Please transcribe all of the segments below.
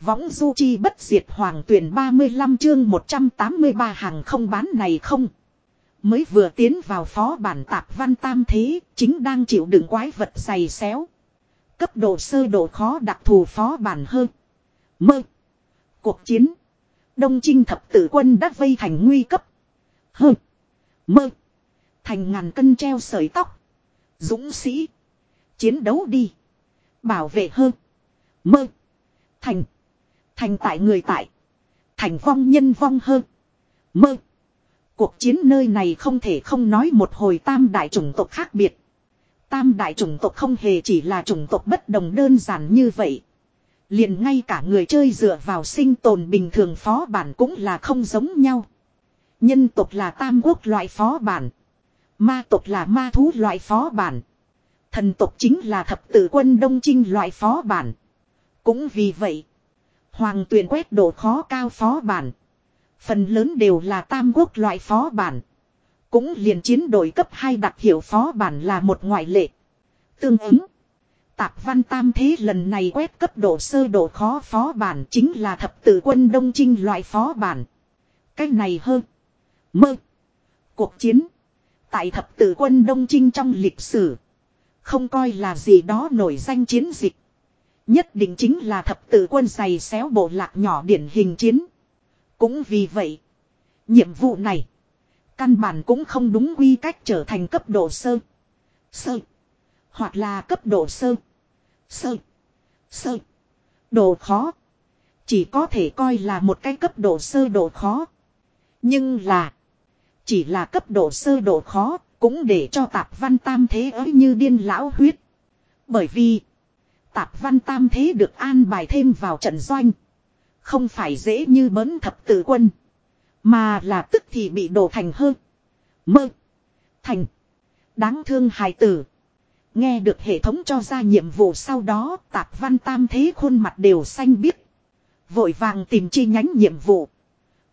Võng du chi bất diệt hoàng tuyển 35 chương 183 hàng không bán này không. Mới vừa tiến vào phó bản tạp văn tam thế, chính đang chịu đựng quái vật dày xéo. Cấp độ sơ độ khó đặc thù phó bản hơn. Mơ. Cuộc chiến. Đông Trinh thập tử quân đã vây thành nguy cấp. Hơ. Mơ. Thành ngàn cân treo sợi tóc. Dũng sĩ. Chiến đấu đi. Bảo vệ hơn. Mơ. Thành. Thành tại người tại. Thành vong nhân vong hơn. Mơ. Cuộc chiến nơi này không thể không nói một hồi tam đại chủng tộc khác biệt. Tam đại chủng tộc không hề chỉ là chủng tộc bất đồng đơn giản như vậy. Liền ngay cả người chơi dựa vào sinh tồn bình thường phó bản cũng là không giống nhau. Nhân tộc là tam quốc loại phó bản. Ma tộc là ma thú loại phó bản. Thần tộc chính là thập tử quân đông trinh loại phó bản. Cũng vì vậy, Hoàng tuyển quét độ khó cao phó bản. Phần lớn đều là tam quốc loại phó bản. Cũng liền chiến đội cấp 2 đặc hiệu phó bản là một ngoại lệ. Tương ứng. Tạp văn tam thế lần này quét cấp độ sơ độ khó phó bản chính là thập tử quân đông trinh loại phó bản. Cái này hơn. Mơ. Cuộc chiến. Tại thập tử quân đông trinh trong lịch sử. Không coi là gì đó nổi danh chiến dịch. Nhất định chính là thập tử quân giày xéo bộ lạc nhỏ điển hình chiến. Cũng vì vậy. Nhiệm vụ này. Căn bản cũng không đúng quy cách trở thành cấp độ sơ. Sơ. Hoặc là cấp độ sơ. Sơ. Sơ. Độ khó. Chỉ có thể coi là một cái cấp độ sơ độ khó. Nhưng là. Chỉ là cấp độ sơ độ khó. Cũng để cho tạp văn tam thế ấy như điên lão huyết. Bởi vì. Tạp văn tam thế được an bài thêm vào trận doanh. Không phải dễ như bấn thập tử quân. Mà là tức thì bị đổ thành hơ. Mơ. Thành. Đáng thương hài tử. Nghe được hệ thống cho ra nhiệm vụ sau đó, tạp văn tam thế khuôn mặt đều xanh biếc. Vội vàng tìm chi nhánh nhiệm vụ.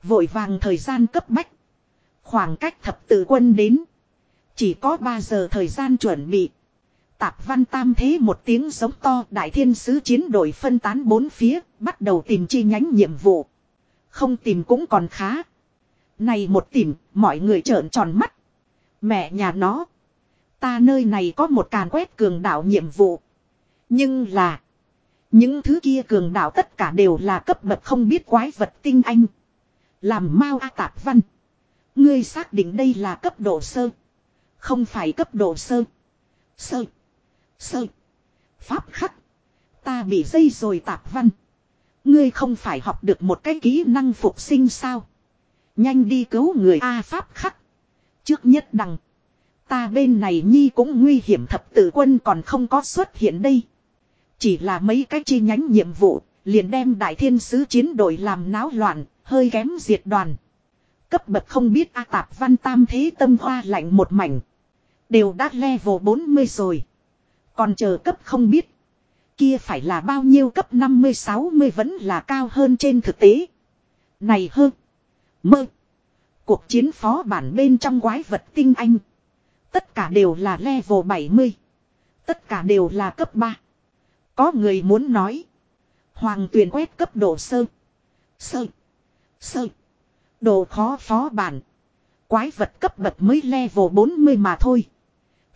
Vội vàng thời gian cấp bách. Khoảng cách thập tử quân đến. Chỉ có 3 giờ thời gian chuẩn bị. Tạp văn tam thế một tiếng giống to đại thiên sứ chiến đội phân tán bốn phía, bắt đầu tìm chi nhánh nhiệm vụ. Không tìm cũng còn khá. Này một tìm, mọi người trợn tròn mắt. Mẹ nhà nó. Ta nơi này có một càn quét cường đạo nhiệm vụ. Nhưng là. Những thứ kia cường đạo tất cả đều là cấp bậc không biết quái vật tinh anh. Làm mau a tạp văn. Ngươi xác định đây là cấp độ sơ. Không phải cấp độ sơ. Sơ. Sơ. Pháp khắc. Ta bị dây rồi tạp văn. Ngươi không phải học được một cái kỹ năng phục sinh sao. Nhanh đi cứu người A Pháp khắc. Trước nhất đằng. Ta bên này nhi cũng nguy hiểm thập tử quân còn không có xuất hiện đây. Chỉ là mấy cái chi nhánh nhiệm vụ, liền đem đại thiên sứ chiến đội làm náo loạn, hơi kém diệt đoàn. Cấp bậc không biết A tạp văn tam thế tâm hoa lạnh một mảnh. Đều đã level 40 rồi. Còn chờ cấp không biết. Kia phải là bao nhiêu cấp 50-60 vẫn là cao hơn trên thực tế. Này hơn. Mơ. Cuộc chiến phó bản bên trong quái vật tinh anh. Tất cả đều là level 70. Tất cả đều là cấp 3. Có người muốn nói. Hoàng tuyển quét cấp độ sơ. Sơ. Sơ. Độ khó phó bản. Quái vật cấp bậc mới level 40 mà thôi.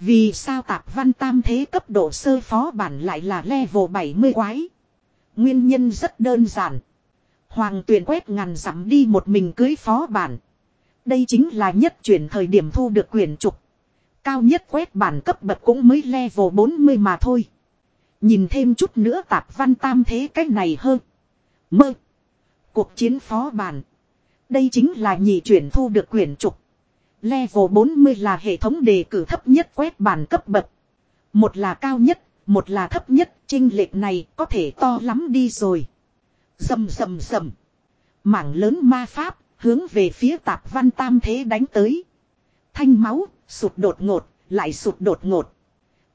Vì sao tạp văn tam thế cấp độ sơ phó bản lại là level 70 quái? Nguyên nhân rất đơn giản. Hoàng tuyển quét ngàn dặm đi một mình cưới phó bản. Đây chính là nhất chuyển thời điểm thu được quyền trục. Cao nhất quét bản cấp bậc cũng mới level 40 mà thôi. Nhìn thêm chút nữa tạp văn tam thế cách này hơn. Mơ. Cuộc chiến phó bản. Đây chính là nhị chuyển thu được quyền trục. Level 40 là hệ thống đề cử thấp nhất quét bản cấp bậc. Một là cao nhất, một là thấp nhất, trinh lệch này có thể to lắm đi rồi. Dầm dầm dầm. Mảng lớn ma pháp, hướng về phía tạp văn tam thế đánh tới. Thanh máu, sụt đột ngột, lại sụt đột ngột.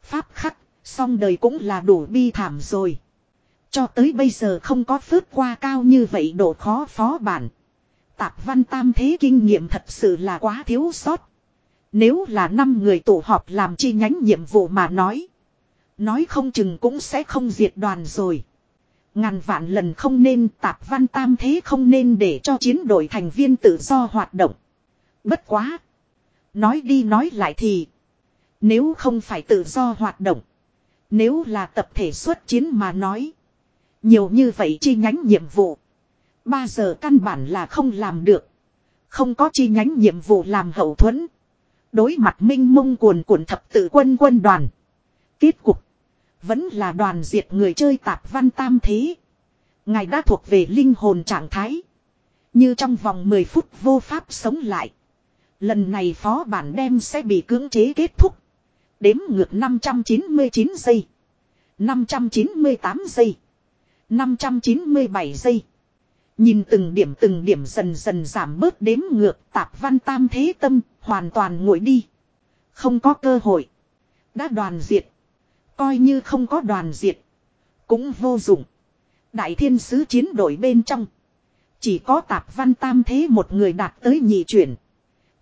Pháp khắc, song đời cũng là đủ bi thảm rồi. Cho tới bây giờ không có phước qua cao như vậy độ khó phó bản. Tạp văn tam thế kinh nghiệm thật sự là quá thiếu sót. Nếu là năm người tổ họp làm chi nhánh nhiệm vụ mà nói. Nói không chừng cũng sẽ không diệt đoàn rồi. Ngàn vạn lần không nên, tạp văn tam thế không nên để cho chiến đội thành viên tự do hoạt động. Bất quá. Nói đi nói lại thì. Nếu không phải tự do hoạt động. Nếu là tập thể xuất chiến mà nói. Nhiều như vậy chi nhánh nhiệm vụ. Ba giờ căn bản là không làm được. Không có chi nhánh nhiệm vụ làm hậu thuẫn. Đối mặt minh mông cuồn cuộn thập tự quân quân đoàn. Kết cục. Vẫn là đoàn diệt người chơi tạp văn tam thế. Ngài đã thuộc về linh hồn trạng thái. Như trong vòng 10 phút vô pháp sống lại. Lần này phó bản đem sẽ bị cưỡng chế kết thúc. Đếm ngược 599 giây. 598 giây. 597 giây. Nhìn từng điểm từng điểm dần dần giảm bớt đếm ngược tạp văn tam thế tâm, hoàn toàn nguội đi. Không có cơ hội. Đã đoàn diệt. Coi như không có đoàn diệt. Cũng vô dụng. Đại thiên sứ chiến đội bên trong. Chỉ có tạp văn tam thế một người đạt tới nhị chuyển.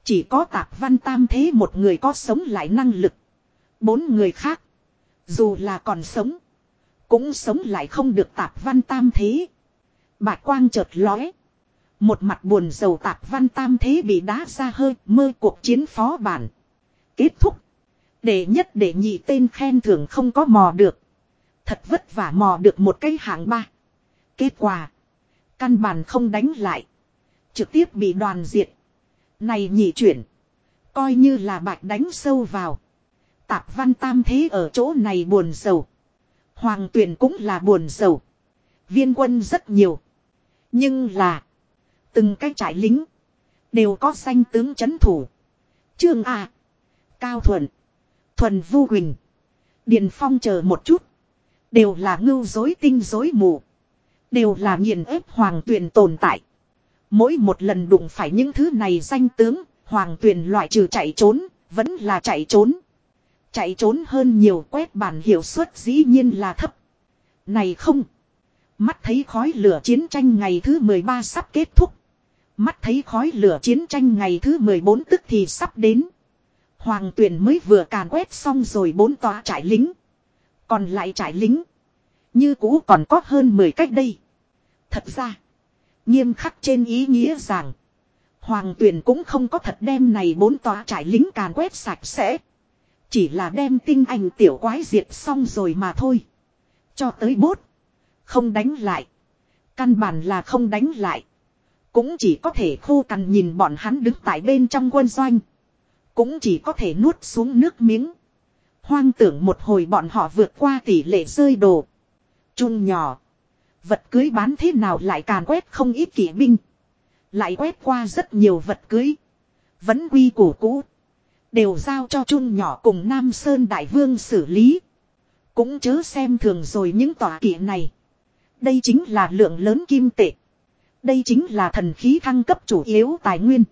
Chỉ có tạp văn tam thế một người có sống lại năng lực. Bốn người khác. Dù là còn sống. Cũng sống lại không được tạp văn tam thế. Bạch quang chợt lóe. Một mặt buồn dầu tạp văn tam thế bị đá ra hơi, mơ cuộc chiến phó bản. Kết thúc. Để nhất để nhị tên khen thưởng không có mò được. Thật vất vả mò được một cái hạng ba. Kết quả. Căn bản không đánh lại. Trực tiếp bị đoàn diệt. Này nhị chuyển. Coi như là bạch đánh sâu vào. Tạp văn tam thế ở chỗ này buồn sầu. Hoàng tuyển cũng là buồn sầu. Viên quân rất nhiều. Nhưng là. Từng cái trại lính. Đều có danh tướng chấn thủ. Trương A. Cao Thuận. Thuần Vu Quỳnh. Điền Phong chờ một chút. Đều là ngưu dối tinh dối mù. Đều là nghiền ép hoàng tuyển tồn tại. Mỗi một lần đụng phải những thứ này danh tướng, hoàng tuyển loại trừ chạy trốn, vẫn là chạy trốn. Chạy trốn hơn nhiều quét bản hiệu suất dĩ nhiên là thấp. Này không. Mắt thấy khói lửa chiến tranh ngày thứ 13 sắp kết thúc. Mắt thấy khói lửa chiến tranh ngày thứ 14 tức thì sắp đến. Hoàng tuyển mới vừa càn quét xong rồi bốn tòa trại lính. Còn lại trại lính. Như cũ còn có hơn 10 cách đây. Thật ra. Nghiêm khắc trên ý nghĩa rằng. Hoàng tuyển cũng không có thật đem này bốn tòa trại lính càn quét sạch sẽ. Chỉ là đem tinh anh tiểu quái diệt xong rồi mà thôi. Cho tới bốt. Không đánh lại. Căn bản là không đánh lại. Cũng chỉ có thể khô cằn nhìn bọn hắn đứng tại bên trong quân doanh. Cũng chỉ có thể nuốt xuống nước miếng. Hoang tưởng một hồi bọn họ vượt qua tỷ lệ rơi đồ. Trung nhỏ. Vật cưới bán thế nào lại càn quét không ít kỵ binh. Lại quét qua rất nhiều vật cưới. Vẫn quy củ cũ. Đều giao cho Trung nhỏ cùng Nam Sơn Đại Vương xử lý. Cũng chớ xem thường rồi những tòa kỵ này. Đây chính là lượng lớn kim tệ. Đây chính là thần khí thăng cấp chủ yếu tài nguyên.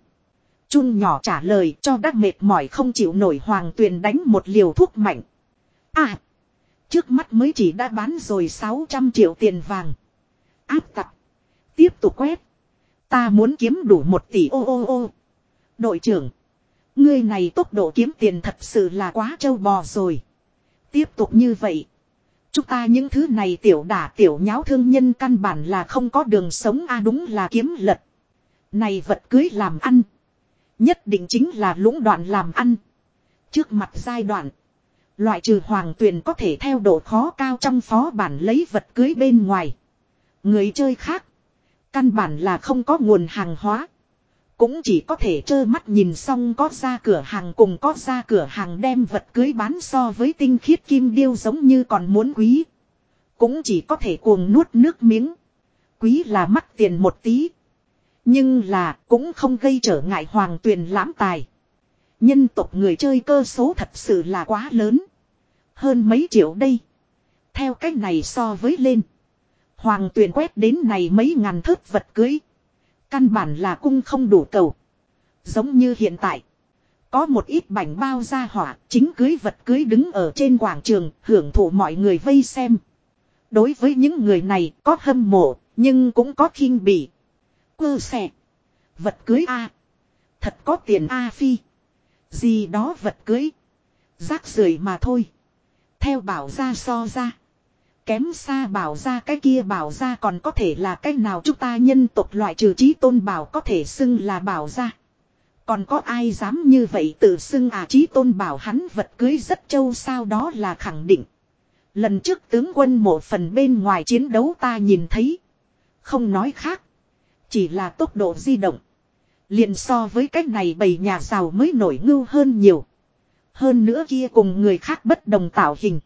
Chun nhỏ trả lời cho đắc mệt mỏi không chịu nổi hoàng tuyền đánh một liều thuốc mạnh. À! Trước mắt mới chỉ đã bán rồi 600 triệu tiền vàng. Áp tập. Tiếp tục quét. Ta muốn kiếm đủ một tỷ ô ô ô. Đội trưởng. Ngươi này tốc độ kiếm tiền thật sự là quá trâu bò rồi. Tiếp tục như vậy. Chúng ta những thứ này tiểu đả tiểu nháo thương nhân căn bản là không có đường sống a đúng là kiếm lật. Này vật cưới làm ăn. Nhất định chính là lũng đoạn làm ăn. Trước mặt giai đoạn. Loại trừ hoàng tuyền có thể theo độ khó cao trong phó bản lấy vật cưới bên ngoài. Người chơi khác. Căn bản là không có nguồn hàng hóa. Cũng chỉ có thể trơ mắt nhìn xong có ra cửa hàng cùng có ra cửa hàng đem vật cưới bán so với tinh khiết kim điêu giống như còn muốn quý. Cũng chỉ có thể cuồng nuốt nước miếng. Quý là mắc tiền một tí. Nhưng là cũng không gây trở ngại hoàng tuyền lãm tài. Nhân tộc người chơi cơ số thật sự là quá lớn. Hơn mấy triệu đây. Theo cách này so với lên. Hoàng tuyền quét đến này mấy ngàn thớt vật cưới. Căn bản là cung không đủ cầu. Giống như hiện tại. Có một ít bảnh bao ra hỏa, chính cưới vật cưới đứng ở trên quảng trường, hưởng thụ mọi người vây xem. Đối với những người này có hâm mộ, nhưng cũng có khinh bỉ. Cơ xẻ. Vật cưới A. Thật có tiền A phi. Gì đó vật cưới. Rác rưởi mà thôi. Theo bảo ra so ra. Kém xa bảo ra cái kia bảo ra còn có thể là cái nào chúng ta nhân tộc loại trừ trí tôn bảo có thể xưng là bảo ra. Còn có ai dám như vậy tự xưng à trí tôn bảo hắn vật cưới rất châu sao đó là khẳng định. Lần trước tướng quân một phần bên ngoài chiến đấu ta nhìn thấy. Không nói khác. Chỉ là tốc độ di động. liền so với cách này bầy nhà giàu mới nổi ngưu hơn nhiều. Hơn nữa kia cùng người khác bất đồng tạo hình.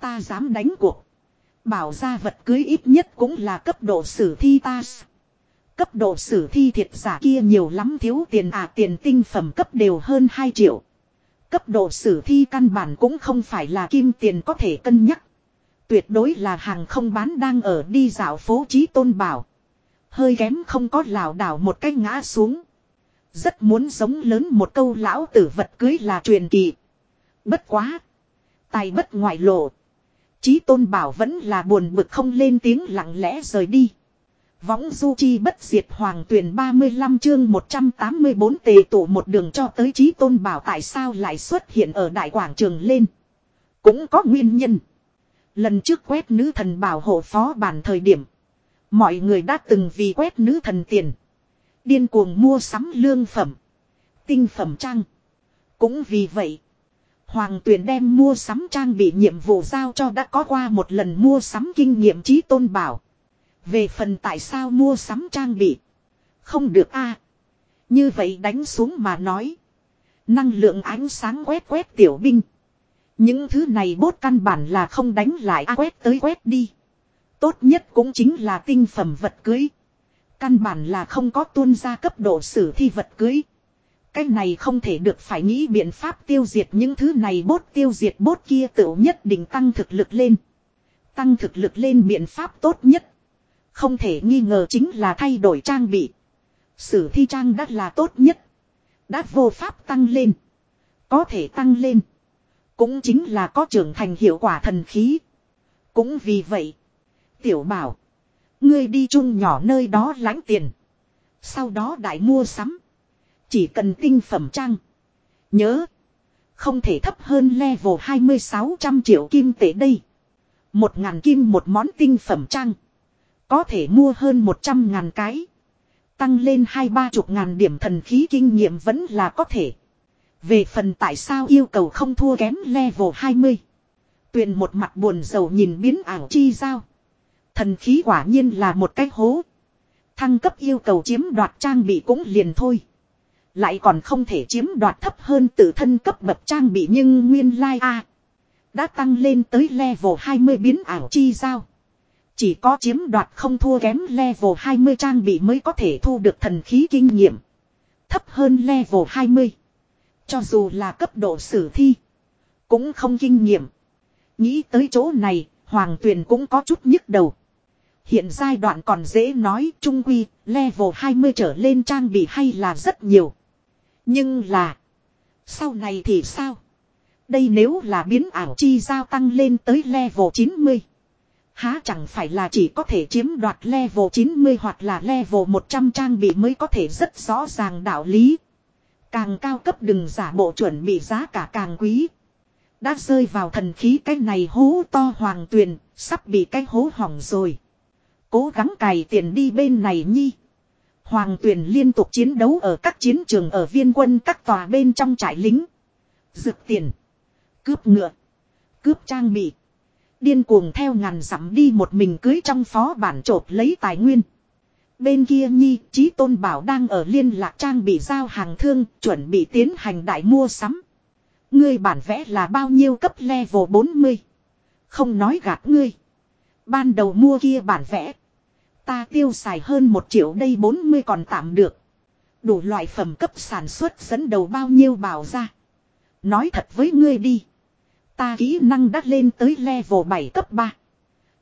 Ta dám đánh cuộc. Bảo ra vật cưới ít nhất cũng là cấp độ sử thi ta. Cấp độ sử thi thiệt giả kia nhiều lắm thiếu tiền à tiền tinh phẩm cấp đều hơn 2 triệu. Cấp độ sử thi căn bản cũng không phải là kim tiền có thể cân nhắc. Tuyệt đối là hàng không bán đang ở đi dạo phố trí tôn bảo. Hơi kém không có lảo đảo một cái ngã xuống. Rất muốn giống lớn một câu lão tử vật cưới là truyền kỳ. Bất quá. Tài bất ngoại lộ. Chí tôn bảo vẫn là buồn bực không lên tiếng lặng lẽ rời đi. Võng du chi bất diệt hoàng tuyển 35 chương 184 tề tụ một đường cho tới chí tôn bảo tại sao lại xuất hiện ở đại quảng trường lên. Cũng có nguyên nhân. Lần trước quét nữ thần bảo hộ phó bản thời điểm. Mọi người đã từng vì quét nữ thần tiền. Điên cuồng mua sắm lương phẩm. Tinh phẩm trang. Cũng vì vậy. Hoàng Tuyền đem mua sắm trang bị nhiệm vụ giao cho đã có qua một lần mua sắm kinh nghiệm trí tôn bảo. Về phần tại sao mua sắm trang bị. Không được a Như vậy đánh xuống mà nói. Năng lượng ánh sáng quét quét tiểu binh. Những thứ này bốt căn bản là không đánh lại a quét tới quét đi. Tốt nhất cũng chính là tinh phẩm vật cưới. Căn bản là không có tuôn ra cấp độ sử thi vật cưới. Cái này không thể được phải nghĩ biện pháp tiêu diệt những thứ này bốt tiêu diệt bốt kia tựu nhất định tăng thực lực lên. Tăng thực lực lên biện pháp tốt nhất. Không thể nghi ngờ chính là thay đổi trang bị. Sử thi trang đã là tốt nhất. Đã vô pháp tăng lên. Có thể tăng lên. Cũng chính là có trưởng thành hiệu quả thần khí. Cũng vì vậy. Tiểu bảo. Ngươi đi chung nhỏ nơi đó lãnh tiền. Sau đó đại mua sắm. Chỉ cần tinh phẩm trang. Nhớ. Không thể thấp hơn level 2600 triệu kim tệ đây. Một ngàn kim một món tinh phẩm trang. Có thể mua hơn 100 ngàn cái. Tăng lên hai ba chục ngàn điểm thần khí kinh nghiệm vẫn là có thể. Về phần tại sao yêu cầu không thua kém level 20. Tuyền một mặt buồn rầu nhìn biến ảo chi giao. Thần khí quả nhiên là một cái hố. Thăng cấp yêu cầu chiếm đoạt trang bị cũng liền thôi. Lại còn không thể chiếm đoạt thấp hơn tự thân cấp bậc trang bị nhưng nguyên lai like A. Đã tăng lên tới level 20 biến ảo chi giao. Chỉ có chiếm đoạt không thua kém level 20 trang bị mới có thể thu được thần khí kinh nghiệm. Thấp hơn level 20. Cho dù là cấp độ sử thi. Cũng không kinh nghiệm. Nghĩ tới chỗ này, Hoàng Tuyền cũng có chút nhức đầu. Hiện giai đoạn còn dễ nói trung quy, level 20 trở lên trang bị hay là rất nhiều. Nhưng là, sau này thì sao? Đây nếu là biến ảo chi giao tăng lên tới level 90. Há chẳng phải là chỉ có thể chiếm đoạt level 90 hoặc là level 100 trang bị mới có thể rất rõ ràng đạo lý. Càng cao cấp đừng giả bộ chuẩn bị giá cả càng quý. Đã rơi vào thần khí cái này hố to hoàng tuyền, sắp bị cái hố hỏng rồi. Cố gắng cày tiền đi bên này nhi. Hoàng tuyền liên tục chiến đấu ở các chiến trường ở viên quân các tòa bên trong trại lính. Dược tiền. Cướp ngựa. Cướp trang bị. Điên cuồng theo ngàn dặm đi một mình cưới trong phó bản trộp lấy tài nguyên. Bên kia Nhi, Chí Tôn Bảo đang ở liên lạc trang bị giao hàng thương, chuẩn bị tiến hành đại mua sắm. Ngươi bản vẽ là bao nhiêu cấp level 40? Không nói gạt ngươi. Ban đầu mua kia bản vẽ. Ta tiêu xài hơn một triệu đây 40 còn tạm được. Đủ loại phẩm cấp sản xuất dẫn đầu bao nhiêu bảo ra. Nói thật với ngươi đi. Ta kỹ năng đắt lên tới level 7 cấp 3.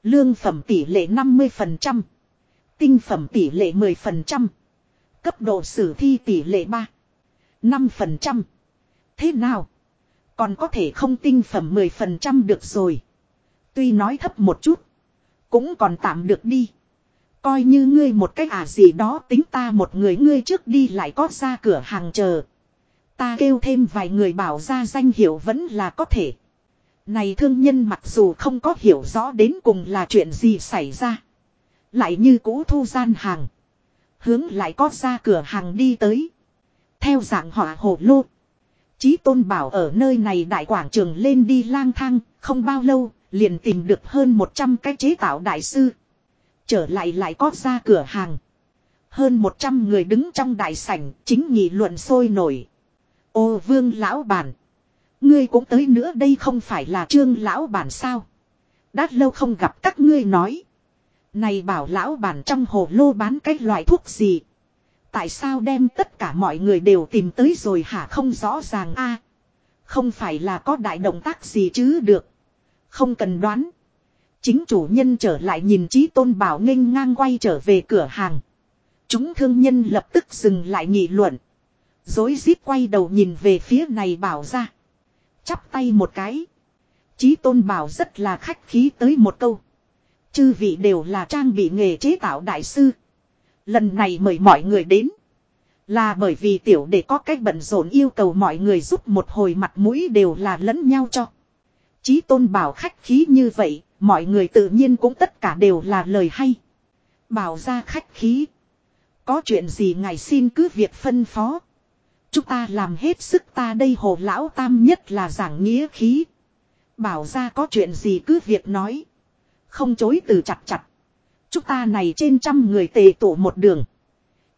Lương phẩm tỷ lệ 50%. Tinh phẩm tỷ lệ 10%. Cấp độ sử thi tỷ lệ 3. 5%. Thế nào? Còn có thể không tinh phẩm 10% được rồi. Tuy nói thấp một chút. Cũng còn tạm được đi. Coi như ngươi một cách à gì đó tính ta một người ngươi trước đi lại có ra cửa hàng chờ. Ta kêu thêm vài người bảo ra danh hiệu vẫn là có thể. Này thương nhân mặc dù không có hiểu rõ đến cùng là chuyện gì xảy ra. Lại như cũ thu gian hàng. Hướng lại có ra cửa hàng đi tới. Theo dạng họa hồ lô. Chí tôn bảo ở nơi này đại quảng trường lên đi lang thang, không bao lâu, liền tìm được hơn 100 cái chế tạo đại sư. Trở lại lại có ra cửa hàng. Hơn 100 người đứng trong đại sảnh, chính nghị luận sôi nổi. Ô vương lão bản. Ngươi cũng tới nữa đây không phải là trương lão bản sao. Đã lâu không gặp các ngươi nói. Này bảo lão bản trong hồ lô bán cái loại thuốc gì. Tại sao đem tất cả mọi người đều tìm tới rồi hả không rõ ràng a Không phải là có đại động tác gì chứ được. Không cần đoán. Chính chủ nhân trở lại nhìn trí tôn bảo nghênh ngang quay trở về cửa hàng. Chúng thương nhân lập tức dừng lại nghị luận. Dối rít quay đầu nhìn về phía này bảo ra. Chắp tay một cái. Chí tôn bảo rất là khách khí tới một câu. Chư vị đều là trang bị nghề chế tạo đại sư. Lần này mời mọi người đến. Là bởi vì tiểu để có cách bận rộn yêu cầu mọi người giúp một hồi mặt mũi đều là lẫn nhau cho. Chí tôn bảo khách khí như vậy, mọi người tự nhiên cũng tất cả đều là lời hay. Bảo ra khách khí. Có chuyện gì ngài xin cứ việc phân phó. Chúng ta làm hết sức ta đây hồ lão tam nhất là giảng nghĩa khí. Bảo ra có chuyện gì cứ việc nói. Không chối từ chặt chặt. Chúng ta này trên trăm người tề tụ một đường.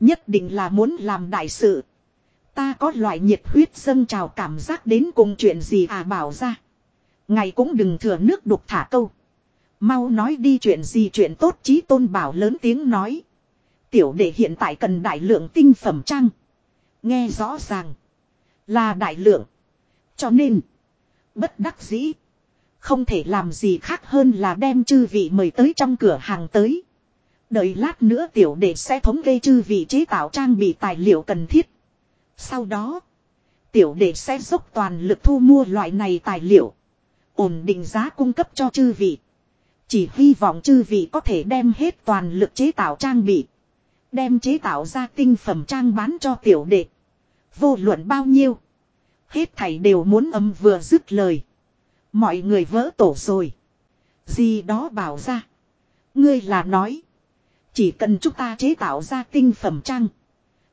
Nhất định là muốn làm đại sự. Ta có loại nhiệt huyết dâng trào cảm giác đến cùng chuyện gì à bảo ra. Ngày cũng đừng thừa nước đục thả câu. Mau nói đi chuyện gì chuyện tốt chí tôn bảo lớn tiếng nói. Tiểu đệ hiện tại cần đại lượng tinh phẩm trang. Nghe rõ ràng. Là đại lượng. Cho nên. Bất đắc dĩ. Không thể làm gì khác hơn là đem chư vị mời tới trong cửa hàng tới. Đợi lát nữa tiểu đệ sẽ thống kê chư vị chế tạo trang bị tài liệu cần thiết. Sau đó. Tiểu đệ sẽ dốc toàn lực thu mua loại này tài liệu. Ổn định giá cung cấp cho chư vị. Chỉ hy vọng chư vị có thể đem hết toàn lực chế tạo trang bị. Đem chế tạo ra tinh phẩm trang bán cho tiểu đệ. Vô luận bao nhiêu. Hết thảy đều muốn âm vừa dứt lời. Mọi người vỡ tổ rồi. Gì đó bảo ra. Ngươi là nói. Chỉ cần chúng ta chế tạo ra tinh phẩm trang.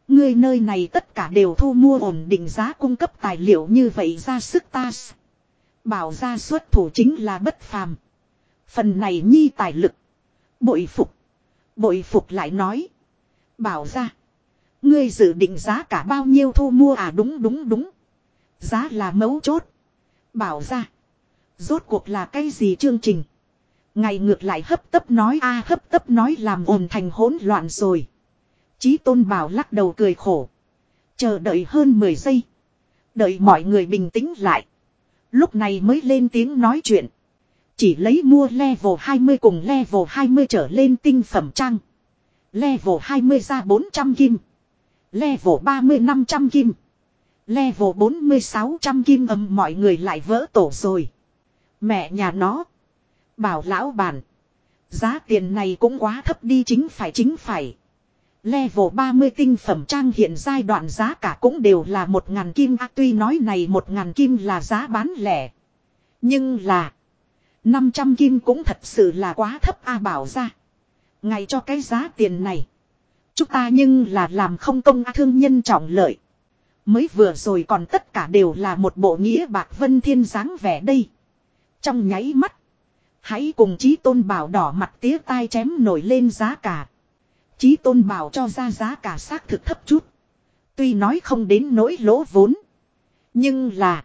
Ngươi nơi này tất cả đều thu mua ổn định giá cung cấp tài liệu như vậy ra sức ta. Bảo ra xuất thủ chính là bất phàm. Phần này nhi tài lực. Bội phục. Bội phục lại nói. Bảo ra. Ngươi dự định giá cả bao nhiêu thu mua à đúng đúng đúng. Giá là mấu chốt. Bảo ra. Rốt cuộc là cái gì chương trình. Ngày ngược lại hấp tấp nói a à, hấp tấp nói làm ồn thành hỗn loạn rồi. Chí tôn bảo lắc đầu cười khổ. Chờ đợi hơn 10 giây. Đợi mọi người bình tĩnh lại. Lúc này mới lên tiếng nói chuyện. Chỉ lấy mua level 20 cùng level 20 trở lên tinh phẩm trang. Level 20 ra 400 kim. Level 30 500 kim. Level 40 600 kim âm mọi người lại vỡ tổ rồi. Mẹ nhà nó. Bảo lão bản. Giá tiền này cũng quá thấp đi chính phải chính phải. Level 30 tinh phẩm trang hiện giai đoạn giá cả cũng đều là 1.000 kim. À, tuy nói này 1.000 kim là giá bán lẻ. Nhưng là. 500 kim cũng thật sự là quá thấp A bảo ra. Ngày cho cái giá tiền này. Chúng ta nhưng là làm không công thương nhân trọng lợi. Mới vừa rồi còn tất cả đều là một bộ nghĩa bạc vân thiên dáng vẻ đây. Trong nháy mắt. Hãy cùng chí tôn bảo đỏ mặt tía tai chém nổi lên giá cả. Chí tôn bảo cho ra giá cả xác thực thấp chút. Tuy nói không đến nỗi lỗ vốn. Nhưng là.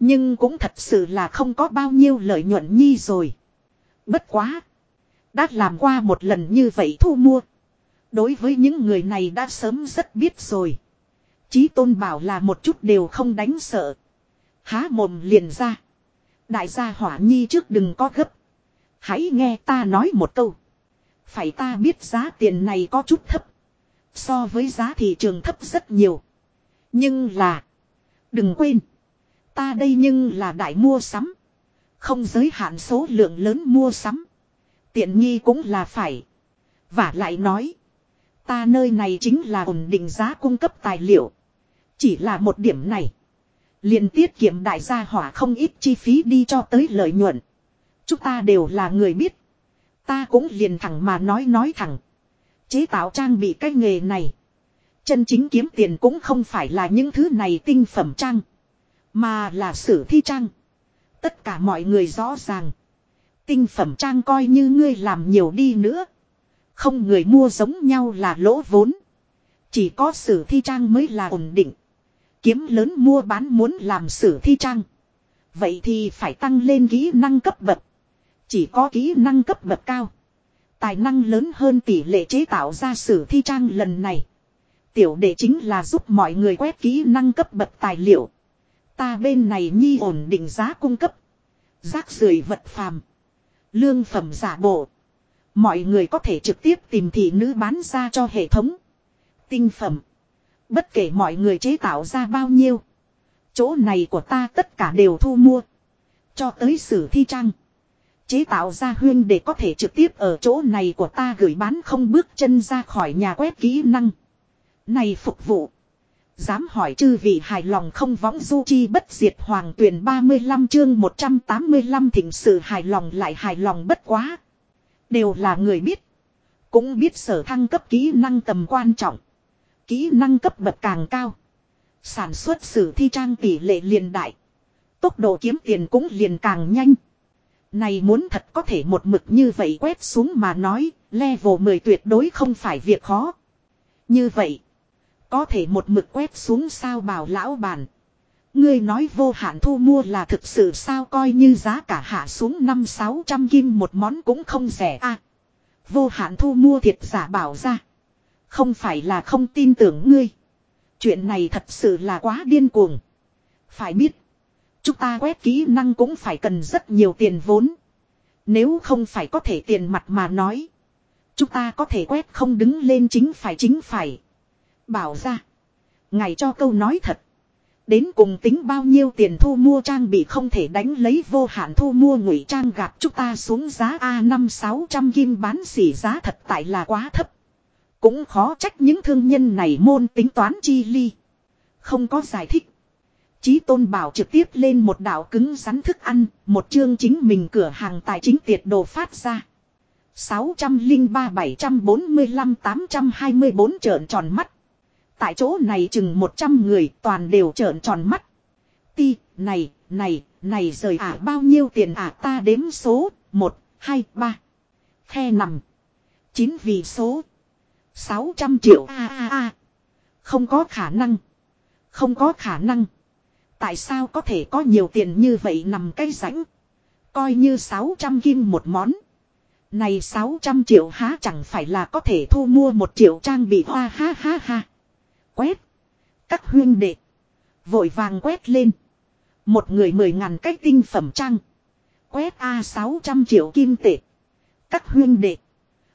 Nhưng cũng thật sự là không có bao nhiêu lợi nhuận nhi rồi. Bất quá. Đã làm qua một lần như vậy thu mua. Đối với những người này đã sớm rất biết rồi. Chí tôn bảo là một chút đều không đánh sợ. Há mồm liền ra. Đại gia hỏa nhi trước đừng có gấp. Hãy nghe ta nói một câu. Phải ta biết giá tiền này có chút thấp. So với giá thị trường thấp rất nhiều. Nhưng là. Đừng quên. Ta đây nhưng là đại mua sắm. Không giới hạn số lượng lớn mua sắm. Tiện nghi cũng là phải. Và lại nói. Ta nơi này chính là ổn định giá cung cấp tài liệu. Chỉ là một điểm này. liền tiết kiệm đại gia hỏa không ít chi phí đi cho tới lợi nhuận. Chúng ta đều là người biết. Ta cũng liền thẳng mà nói nói thẳng. Chế tạo trang bị cái nghề này. Chân chính kiếm tiền cũng không phải là những thứ này tinh phẩm trang. Mà là sử thi trang. Tất cả mọi người rõ ràng. Tinh phẩm trang coi như ngươi làm nhiều đi nữa. Không người mua giống nhau là lỗ vốn. Chỉ có sử thi trang mới là ổn định. Kiếm lớn mua bán muốn làm sử thi trang. Vậy thì phải tăng lên kỹ năng cấp bậc. Chỉ có kỹ năng cấp bậc cao. Tài năng lớn hơn tỷ lệ chế tạo ra sử thi trang lần này. Tiểu đệ chính là giúp mọi người quét kỹ năng cấp bậc tài liệu. Ta bên này nhi ổn định giá cung cấp. Rác rưởi vật phàm. Lương phẩm giả bộ. Mọi người có thể trực tiếp tìm thị nữ bán ra cho hệ thống. Tinh phẩm. Bất kể mọi người chế tạo ra bao nhiêu. Chỗ này của ta tất cả đều thu mua. Cho tới sử thi trang. Chế tạo ra huyên để có thể trực tiếp ở chỗ này của ta gửi bán không bước chân ra khỏi nhà quét kỹ năng. Này phục vụ. Dám hỏi chư vị hài lòng không võng du chi bất diệt hoàng tuyển 35 chương 185 thỉnh sự hài lòng lại hài lòng bất quá. Đều là người biết. Cũng biết sở thăng cấp kỹ năng tầm quan trọng. Kỹ năng cấp bậc càng cao. Sản xuất sử thi trang tỷ lệ liền đại. Tốc độ kiếm tiền cũng liền càng nhanh. Này muốn thật có thể một mực như vậy quét xuống mà nói, level 10 tuyệt đối không phải việc khó. Như vậy, có thể một mực quét xuống sao bảo lão bản. Ngươi nói vô hạn thu mua là thực sự sao coi như giá cả hạ xuống năm sáu trăm kim một món cũng không rẻ a Vô hạn thu mua thiệt giả bảo ra. Không phải là không tin tưởng ngươi. Chuyện này thật sự là quá điên cuồng. Phải biết. Chúng ta quét kỹ năng cũng phải cần rất nhiều tiền vốn. Nếu không phải có thể tiền mặt mà nói. Chúng ta có thể quét không đứng lên chính phải chính phải. Bảo ra. ngài cho câu nói thật. Đến cùng tính bao nhiêu tiền thu mua trang bị không thể đánh lấy vô hạn thu mua ngụy trang gạt chúng ta xuống giá a năm sáu trăm kim bán xỉ giá thật tại là quá thấp. Cũng khó trách những thương nhân này môn tính toán chi ly. Không có giải thích. Chí tôn bảo trực tiếp lên một đạo cứng rắn thức ăn, một chương chính mình cửa hàng tài chính tiệt đồ phát ra. 603-745-824 trợn tròn mắt. Tại chỗ này chừng 100 người toàn đều trợn tròn mắt. Ti, này, này, này rời ả à, bao nhiêu tiền ả à, ta đếm số, 1, 2, 3. Khe nằm. 9 vì số. 600 triệu a a a. Không có khả năng. Không có khả năng. Tại sao có thể có nhiều tiền như vậy nằm cái rãnh. Coi như 600 kim một món. Này 600 triệu há chẳng phải là có thể thu mua một triệu trang bị hoa ha ha ha. Quét. Các huyên đệ. Vội vàng quét lên. Một người mười ngàn cách tinh phẩm trang. Quét A 600 triệu kim tệ. Các huyên đệ.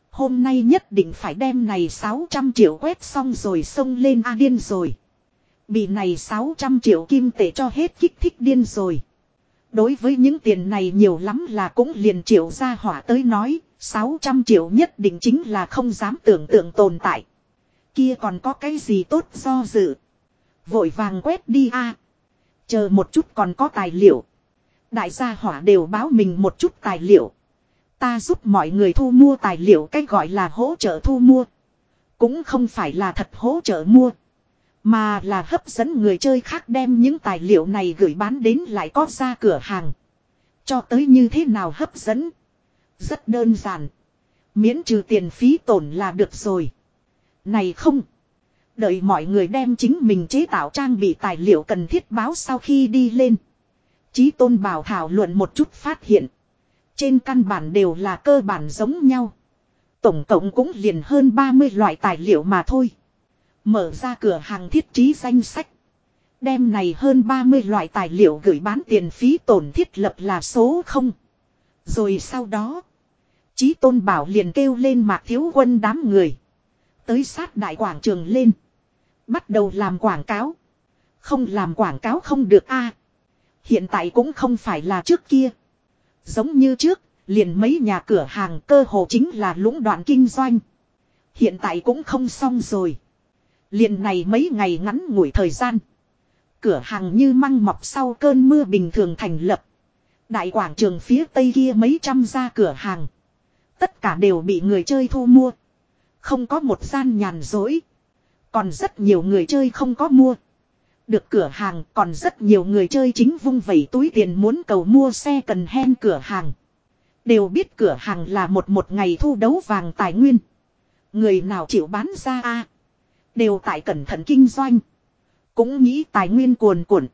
Hôm nay nhất định phải đem này 600 triệu quét xong rồi xông lên A điên rồi. Bị này 600 triệu kim tệ cho hết kích thích điên rồi. Đối với những tiền này nhiều lắm là cũng liền triệu ra hỏa tới nói, 600 triệu nhất định chính là không dám tưởng tượng tồn tại. Kia còn có cái gì tốt do dự. Vội vàng quét đi a Chờ một chút còn có tài liệu. Đại gia hỏa đều báo mình một chút tài liệu. Ta giúp mọi người thu mua tài liệu cách gọi là hỗ trợ thu mua. Cũng không phải là thật hỗ trợ mua. Mà là hấp dẫn người chơi khác đem những tài liệu này gửi bán đến lại có ra cửa hàng. Cho tới như thế nào hấp dẫn. Rất đơn giản. Miễn trừ tiền phí tổn là được rồi. Này không. Đợi mọi người đem chính mình chế tạo trang bị tài liệu cần thiết báo sau khi đi lên. Chí tôn bảo thảo luận một chút phát hiện. Trên căn bản đều là cơ bản giống nhau. Tổng cộng cũng liền hơn 30 loại tài liệu mà thôi. Mở ra cửa hàng thiết trí danh sách. Đem này hơn 30 loại tài liệu gửi bán tiền phí tổn thiết lập là số không. Rồi sau đó. Chí tôn bảo liền kêu lên mạc thiếu quân đám người. Tới sát đại quảng trường lên. Bắt đầu làm quảng cáo. Không làm quảng cáo không được a Hiện tại cũng không phải là trước kia. Giống như trước, liền mấy nhà cửa hàng cơ hồ chính là lũng đoạn kinh doanh. Hiện tại cũng không xong rồi. Liền này mấy ngày ngắn ngủi thời gian. Cửa hàng như măng mọc sau cơn mưa bình thường thành lập. Đại quảng trường phía tây kia mấy trăm gia cửa hàng. Tất cả đều bị người chơi thu mua. Không có một gian nhàn dối. Còn rất nhiều người chơi không có mua. Được cửa hàng, còn rất nhiều người chơi chính vung vẩy túi tiền muốn cầu mua xe cần hen cửa hàng. Đều biết cửa hàng là một một ngày thu đấu vàng tài nguyên. Người nào chịu bán ra a Đều tại cẩn thận kinh doanh. Cũng nghĩ tài nguyên cuồn cuộn.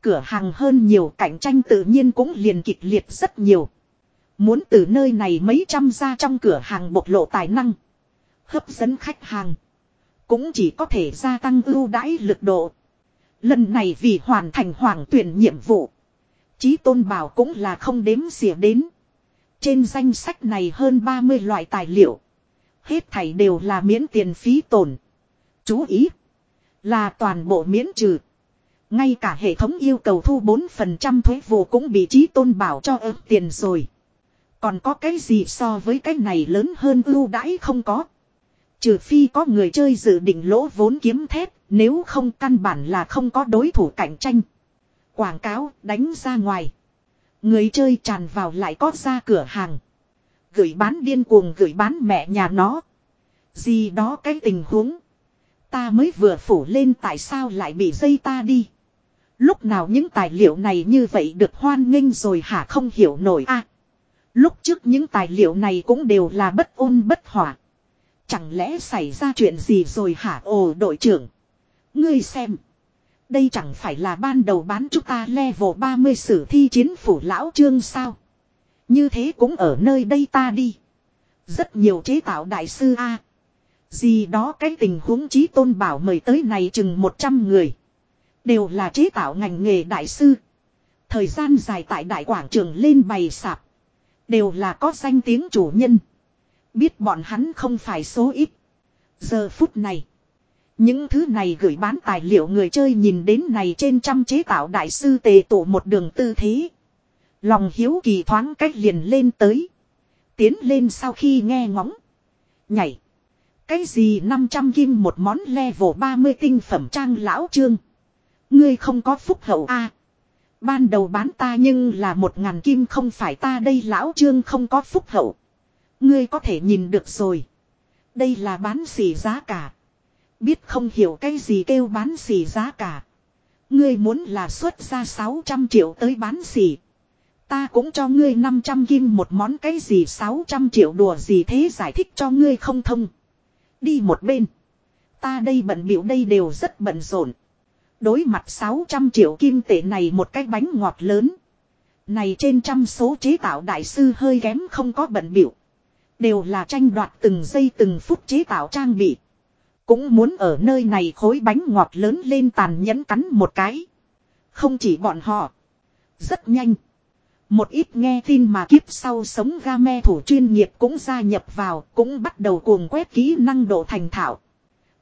Cửa hàng hơn nhiều cạnh tranh tự nhiên cũng liền kịch liệt rất nhiều. Muốn từ nơi này mấy trăm ra trong cửa hàng bộc lộ tài năng. Hấp dẫn khách hàng. Cũng chỉ có thể gia tăng ưu đãi lực độ. Lần này vì hoàn thành hoàng tuyển nhiệm vụ. Chí tôn bảo cũng là không đếm xỉa đến. Trên danh sách này hơn 30 loại tài liệu. Hết thảy đều là miễn tiền phí tổn. Chú ý. Là toàn bộ miễn trừ. Ngay cả hệ thống yêu cầu thu 4% thuế vụ cũng bị trí tôn bảo cho ớt tiền rồi. Còn có cái gì so với cái này lớn hơn ưu đãi không có. Trừ phi có người chơi dự định lỗ vốn kiếm thép, nếu không căn bản là không có đối thủ cạnh tranh. Quảng cáo đánh ra ngoài. Người chơi tràn vào lại có ra cửa hàng. Gửi bán điên cuồng gửi bán mẹ nhà nó. Gì đó cái tình huống. Ta mới vừa phủ lên tại sao lại bị dây ta đi. Lúc nào những tài liệu này như vậy được hoan nghênh rồi hả không hiểu nổi a Lúc trước những tài liệu này cũng đều là bất ôn bất hỏa. Chẳng lẽ xảy ra chuyện gì rồi hả ồ đội trưởng. Ngươi xem. Đây chẳng phải là ban đầu bán chúng ta level 30 sử thi chiến phủ lão trương sao. Như thế cũng ở nơi đây ta đi. Rất nhiều chế tạo đại sư A. Gì đó cái tình huống trí tôn bảo mời tới này chừng 100 người. Đều là chế tạo ngành nghề đại sư. Thời gian dài tại đại quảng trường lên bày sạp. Đều là có danh tiếng chủ nhân. Biết bọn hắn không phải số ít. Giờ phút này. Những thứ này gửi bán tài liệu người chơi nhìn đến này trên trăm chế tạo đại sư tề tổ một đường tư thế. Lòng hiếu kỳ thoáng cách liền lên tới. Tiến lên sau khi nghe ngóng. Nhảy. Cái gì 500 kim một món level 30 tinh phẩm trang lão trương. Ngươi không có phúc hậu a Ban đầu bán ta nhưng là một ngàn kim không phải ta đây, lão trương không có phúc hậu. Ngươi có thể nhìn được rồi. Đây là bán xỉ giá cả. Biết không hiểu cái gì kêu bán xỉ giá cả. Ngươi muốn là xuất ra 600 triệu tới bán xỉ. Ta cũng cho ngươi 500 kim một món cái gì 600 triệu đùa gì thế giải thích cho ngươi không thông. Đi một bên. Ta đây bận biểu đây đều rất bận rộn. Đối mặt 600 triệu kim tệ này một cái bánh ngọt lớn. Này trên trăm số chế tạo đại sư hơi kém không có bận biểu. Đều là tranh đoạt từng giây từng phút chế tạo trang bị. Cũng muốn ở nơi này khối bánh ngọt lớn lên tàn nhẫn cắn một cái. Không chỉ bọn họ. Rất nhanh. Một ít nghe tin mà kiếp sau sống game thủ chuyên nghiệp cũng gia nhập vào, cũng bắt đầu cuồng quét kỹ năng độ thành thạo.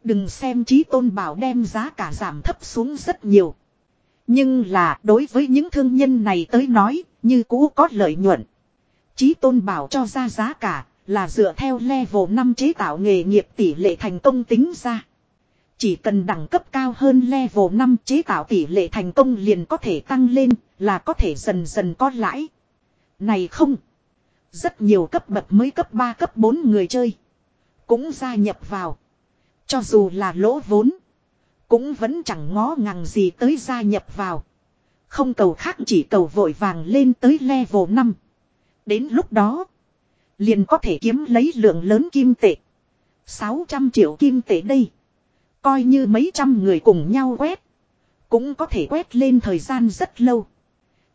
Đừng xem trí tôn bảo đem giá cả giảm thấp xuống rất nhiều. Nhưng là đối với những thương nhân này tới nói, như cũ có lợi nhuận. trí tôn bảo cho ra giá cả, là dựa theo level 5 chế tạo nghề nghiệp tỷ lệ thành công tính ra. Chỉ cần đẳng cấp cao hơn level 5 chế tạo tỷ lệ thành công liền có thể tăng lên, là có thể dần dần có lãi. Này không. Rất nhiều cấp bậc mới cấp 3 cấp 4 người chơi. Cũng gia nhập vào. Cho dù là lỗ vốn. Cũng vẫn chẳng ngó ngàng gì tới gia nhập vào. Không cầu khác chỉ cầu vội vàng lên tới level 5. Đến lúc đó. Liền có thể kiếm lấy lượng lớn kim tệ. 600 triệu kim tệ đây. Coi như mấy trăm người cùng nhau quét. Cũng có thể quét lên thời gian rất lâu.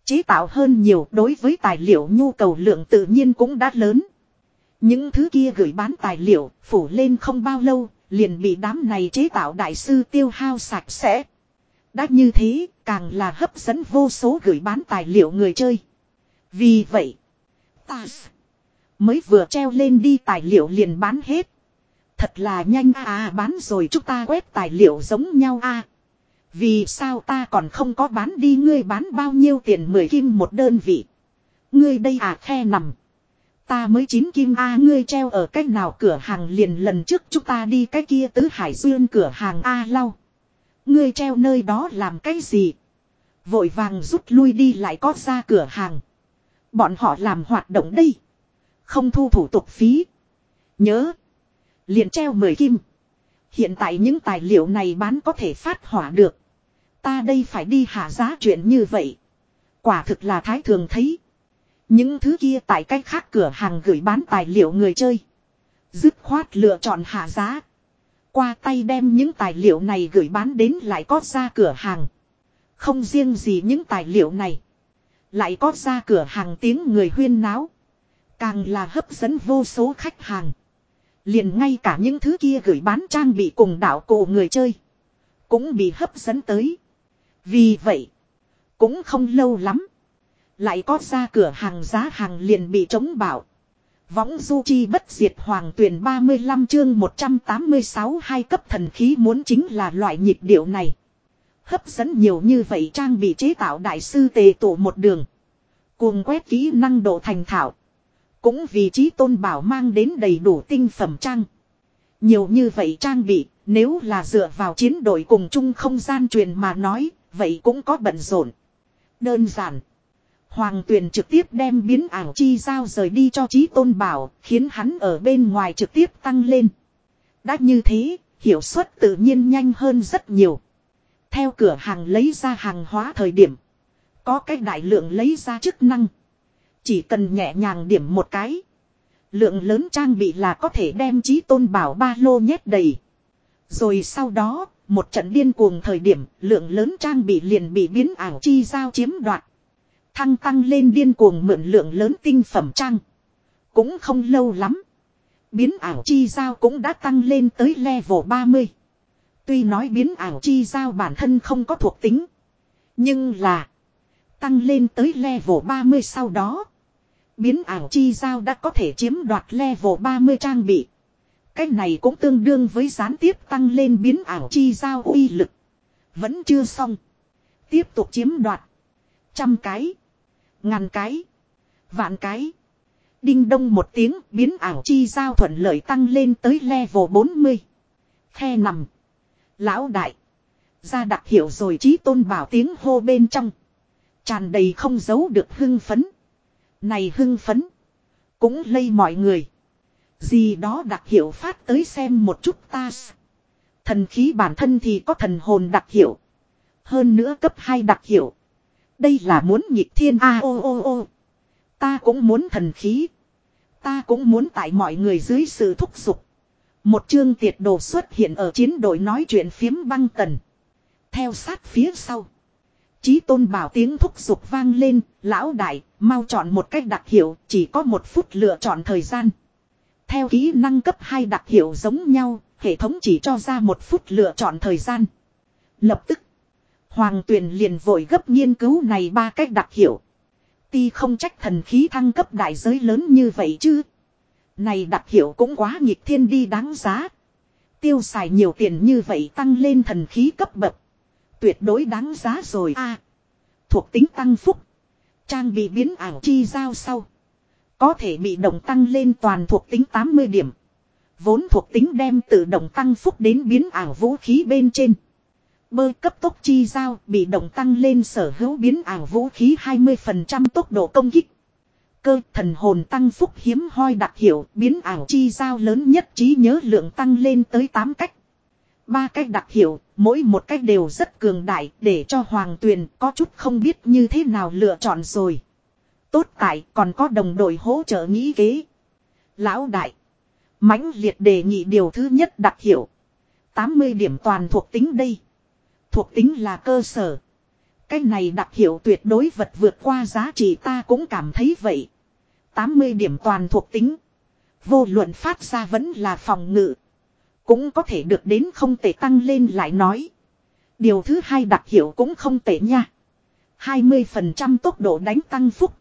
Chế tạo hơn nhiều đối với tài liệu nhu cầu lượng tự nhiên cũng đã lớn. Những thứ kia gửi bán tài liệu phủ lên không bao lâu liền bị đám này chế tạo đại sư tiêu hao sạch sẽ. Đã như thế càng là hấp dẫn vô số gửi bán tài liệu người chơi. Vì vậy, ta mới vừa treo lên đi tài liệu liền bán hết. Thật là nhanh à, à bán rồi chúng ta quét tài liệu giống nhau a Vì sao ta còn không có bán đi, ngươi bán bao nhiêu tiền mười kim một đơn vị. Ngươi đây à khe nằm. Ta mới chín kim a ngươi treo ở cách nào cửa hàng liền lần trước chúng ta đi cái kia tứ hải xuyên cửa hàng A lau. Ngươi treo nơi đó làm cái gì? Vội vàng rút lui đi lại có ra cửa hàng. Bọn họ làm hoạt động đây. Không thu thủ tục phí. Nhớ. Liền treo 10 kim. Hiện tại những tài liệu này bán có thể phát hỏa được. Ta đây phải đi hạ giá chuyện như vậy. Quả thực là thái thường thấy. Những thứ kia tại cách khác cửa hàng gửi bán tài liệu người chơi. Dứt khoát lựa chọn hạ giá. Qua tay đem những tài liệu này gửi bán đến lại có ra cửa hàng. Không riêng gì những tài liệu này. Lại có ra cửa hàng tiếng người huyên náo. Càng là hấp dẫn vô số khách hàng. Liền ngay cả những thứ kia gửi bán trang bị cùng đảo cổ người chơi. Cũng bị hấp dẫn tới. Vì vậy. Cũng không lâu lắm. Lại có ra cửa hàng giá hàng liền bị chống bảo. Võng du chi bất diệt hoàng tuyển 35 chương 186 hai cấp thần khí muốn chính là loại nhịp điệu này. Hấp dẫn nhiều như vậy trang bị chế tạo đại sư tề tổ một đường. Cuồng quét kỹ năng độ thành thạo. Cũng vì trí tôn bảo mang đến đầy đủ tinh phẩm trang. Nhiều như vậy trang bị, nếu là dựa vào chiến đội cùng chung không gian truyền mà nói, vậy cũng có bận rộn. Đơn giản. Hoàng tuyền trực tiếp đem biến ảo chi giao rời đi cho trí tôn bảo, khiến hắn ở bên ngoài trực tiếp tăng lên. Đã như thế, hiệu suất tự nhiên nhanh hơn rất nhiều. Theo cửa hàng lấy ra hàng hóa thời điểm. Có cách đại lượng lấy ra chức năng. Chỉ cần nhẹ nhàng điểm một cái. Lượng lớn trang bị là có thể đem trí tôn bảo ba lô nhét đầy. Rồi sau đó, một trận điên cuồng thời điểm, lượng lớn trang bị liền bị biến ảo chi giao chiếm đoạt. Thăng tăng lên điên cuồng mượn lượng lớn tinh phẩm trang. Cũng không lâu lắm. Biến ảo chi giao cũng đã tăng lên tới level 30. Tuy nói biến ảo chi giao bản thân không có thuộc tính. Nhưng là. Tăng lên tới level 30 sau đó. Biến ảo chi giao đã có thể chiếm đoạt level 30 trang bị. Cách này cũng tương đương với gián tiếp tăng lên biến ảo chi giao uy lực. Vẫn chưa xong. Tiếp tục chiếm đoạt. Trăm cái. Ngàn cái. Vạn cái. Đinh đông một tiếng, biến ảo chi giao thuận lợi tăng lên tới level 40. Khe nằm. Lão đại. Ra đặc hiệu rồi trí tôn bảo tiếng hô bên trong. Tràn đầy không giấu được hưng phấn. Này hưng phấn. Cũng lây mọi người. Gì đó đặc hiệu phát tới xem một chút ta. Thần khí bản thân thì có thần hồn đặc hiệu. Hơn nữa cấp 2 đặc hiệu. Đây là muốn nhịp thiên a ô ô ô. Ta cũng muốn thần khí. Ta cũng muốn tại mọi người dưới sự thúc giục. Một chương tiệt đồ xuất hiện ở chiến đội nói chuyện phiếm băng tần. Theo sát phía sau. Chí tôn bảo tiếng thúc giục vang lên, lão đại, mau chọn một cách đặc hiệu, chỉ có một phút lựa chọn thời gian. Theo kỹ năng cấp 2 đặc hiệu giống nhau, hệ thống chỉ cho ra một phút lựa chọn thời gian. Lập tức, Hoàng tuyền liền vội gấp nghiên cứu này ba cách đặc hiệu. Ti không trách thần khí thăng cấp đại giới lớn như vậy chứ. Này đặc hiệu cũng quá nghịch thiên đi đáng giá. Tiêu xài nhiều tiền như vậy tăng lên thần khí cấp bậc. Tuyệt đối đáng giá rồi a. thuộc tính tăng phúc. Trang bị biến ảo chi giao sau. Có thể bị động tăng lên toàn thuộc tính 80 điểm. Vốn thuộc tính đem tự động tăng phúc đến biến ảo vũ khí bên trên. Bơ cấp tốc chi giao bị động tăng lên sở hữu biến ảo vũ khí 20% tốc độ công kích. Cơ thần hồn tăng phúc hiếm hoi đặc hiệu biến ảo chi giao lớn nhất trí nhớ lượng tăng lên tới 8 cách. Ba cách đặc hiệu, mỗi một cách đều rất cường đại để cho Hoàng Tuyền có chút không biết như thế nào lựa chọn rồi. Tốt tại còn có đồng đội hỗ trợ nghĩ kế. Lão đại. mãnh liệt đề nghị điều thứ nhất đặc hiệu. 80 điểm toàn thuộc tính đây. Thuộc tính là cơ sở. Cái này đặc hiệu tuyệt đối vật vượt qua giá trị ta cũng cảm thấy vậy. 80 điểm toàn thuộc tính. Vô luận phát ra vẫn là phòng ngự. Cũng có thể được đến không tệ tăng lên lại nói. Điều thứ hai đặc hiệu cũng không tệ nha. 20% tốc độ đánh tăng phúc.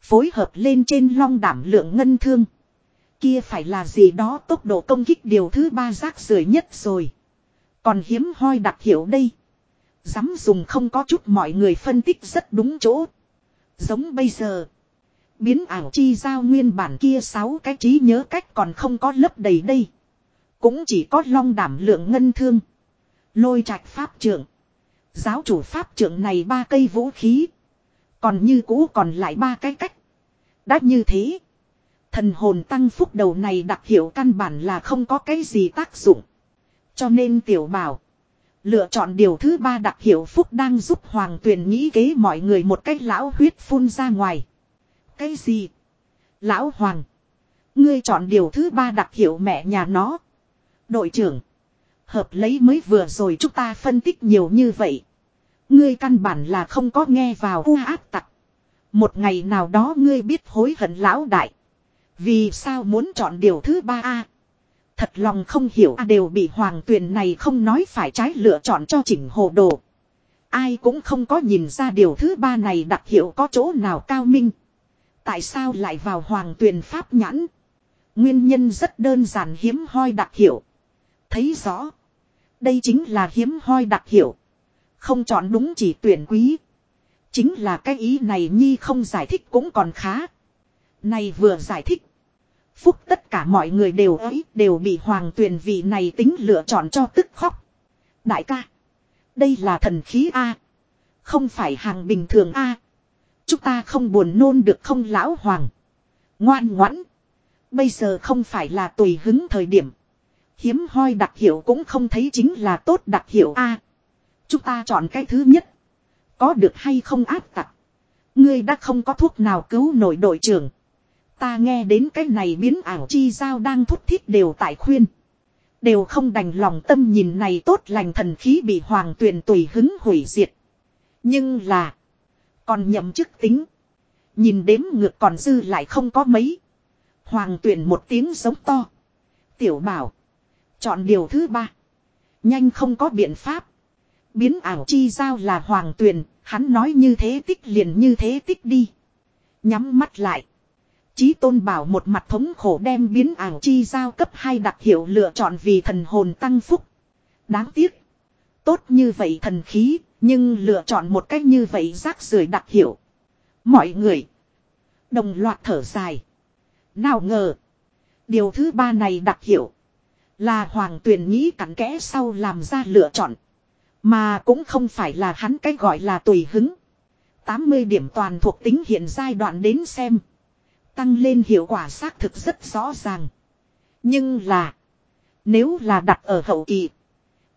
Phối hợp lên trên long đảm lượng ngân thương. Kia phải là gì đó tốc độ công kích điều thứ ba rác rưởi nhất rồi. Còn hiếm hoi đặc hiệu đây. Dám dùng không có chút mọi người phân tích rất đúng chỗ. Giống bây giờ. Biến ảo chi giao nguyên bản kia sáu cái trí nhớ cách còn không có lấp đầy đây. Cũng chỉ có long đảm lượng ngân thương. Lôi trạch pháp trưởng. Giáo chủ pháp trưởng này ba cây vũ khí. Còn như cũ còn lại ba cái cách. Đã như thế. Thần hồn tăng phúc đầu này đặc hiệu căn bản là không có cái gì tác dụng. Cho nên tiểu bảo. Lựa chọn điều thứ ba đặc hiệu phúc đang giúp hoàng tuyền nghĩ kế mọi người một cách lão huyết phun ra ngoài. Cái gì? Lão hoàng. Ngươi chọn điều thứ ba đặc hiệu mẹ nhà nó. Đội trưởng. Hợp lấy mới vừa rồi chúng ta phân tích nhiều như vậy. Ngươi căn bản là không có nghe vào u ác tặc. Một ngày nào đó ngươi biết hối hận lão đại. Vì sao muốn chọn điều thứ ba a? Thật lòng không hiểu a đều bị hoàng tuyền này không nói phải trái lựa chọn cho chỉnh hồ đồ. Ai cũng không có nhìn ra điều thứ ba này đặc hiệu có chỗ nào cao minh. Tại sao lại vào hoàng tuyền pháp nhãn? Nguyên nhân rất đơn giản hiếm hoi đặc hiệu. Thấy rõ. Đây chính là hiếm hoi đặc hiệu. Không chọn đúng chỉ tuyển quý. Chính là cái ý này Nhi không giải thích cũng còn khá. Này vừa giải thích. Phúc tất cả mọi người đều ấy đều bị hoàng tuyển vị này tính lựa chọn cho tức khóc. Đại ca. Đây là thần khí A. Không phải hàng bình thường A. Chúng ta không buồn nôn được không lão hoàng. Ngoan ngoãn. Bây giờ không phải là tùy hứng thời điểm. Hiếm hoi đặc hiệu cũng không thấy chính là tốt đặc hiệu A. chúng ta chọn cái thứ nhất. Có được hay không áp tặc. Ngươi đã không có thuốc nào cứu nổi đội trưởng. Ta nghe đến cái này biến ảo chi giao đang thúc thiết đều tại khuyên. Đều không đành lòng tâm nhìn này tốt lành thần khí bị hoàng tuyền tùy hứng hủy diệt. Nhưng là. Còn nhậm chức tính. Nhìn đếm ngược còn dư lại không có mấy. Hoàng tuyển một tiếng giống to. Tiểu bảo. Chọn điều thứ ba. Nhanh không có biện pháp. Biến ảo chi giao là hoàng tuyền Hắn nói như thế tích liền như thế tích đi. Nhắm mắt lại. Chí tôn bảo một mặt thống khổ đem biến ảo chi giao cấp hai đặc hiệu lựa chọn vì thần hồn tăng phúc. Đáng tiếc. Tốt như vậy thần khí, nhưng lựa chọn một cách như vậy rác rưởi đặc hiệu. Mọi người. Đồng loạt thở dài. Nào ngờ. Điều thứ ba này đặc hiệu. Là hoàng Tuyền nghĩ cặn kẽ sau làm ra lựa chọn. Mà cũng không phải là hắn cái gọi là tùy hứng. 80 điểm toàn thuộc tính hiện giai đoạn đến xem. Tăng lên hiệu quả xác thực rất rõ ràng. Nhưng là. Nếu là đặt ở hậu kỳ.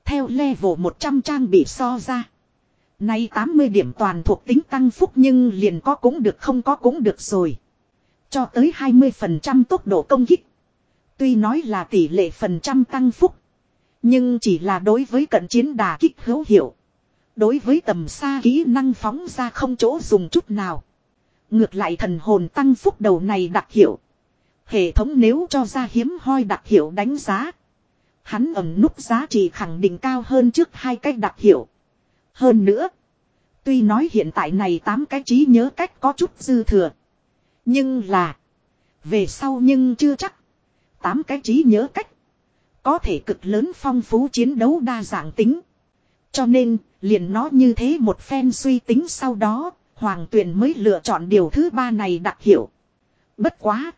Theo level 100 trang bị so ra. Nay 80 điểm toàn thuộc tính tăng phúc nhưng liền có cũng được không có cũng được rồi. Cho tới 20% tốc độ công kích. Tuy nói là tỷ lệ phần trăm tăng phúc. Nhưng chỉ là đối với cận chiến đà kích hữu hiệu. Đối với tầm xa kỹ năng phóng ra không chỗ dùng chút nào. Ngược lại thần hồn tăng phúc đầu này đặc hiệu. Hệ thống nếu cho ra hiếm hoi đặc hiệu đánh giá. Hắn ẩn nút giá trị khẳng định cao hơn trước hai cách đặc hiệu. Hơn nữa. Tuy nói hiện tại này tám cái trí nhớ cách có chút dư thừa. Nhưng là. Về sau nhưng chưa chắc. Tám cái trí nhớ cách. Có thể cực lớn phong phú chiến đấu đa dạng tính. Cho nên, liền nó như thế một phen suy tính sau đó, Hoàng Tuyền mới lựa chọn điều thứ ba này đặc hiệu. Bất quá.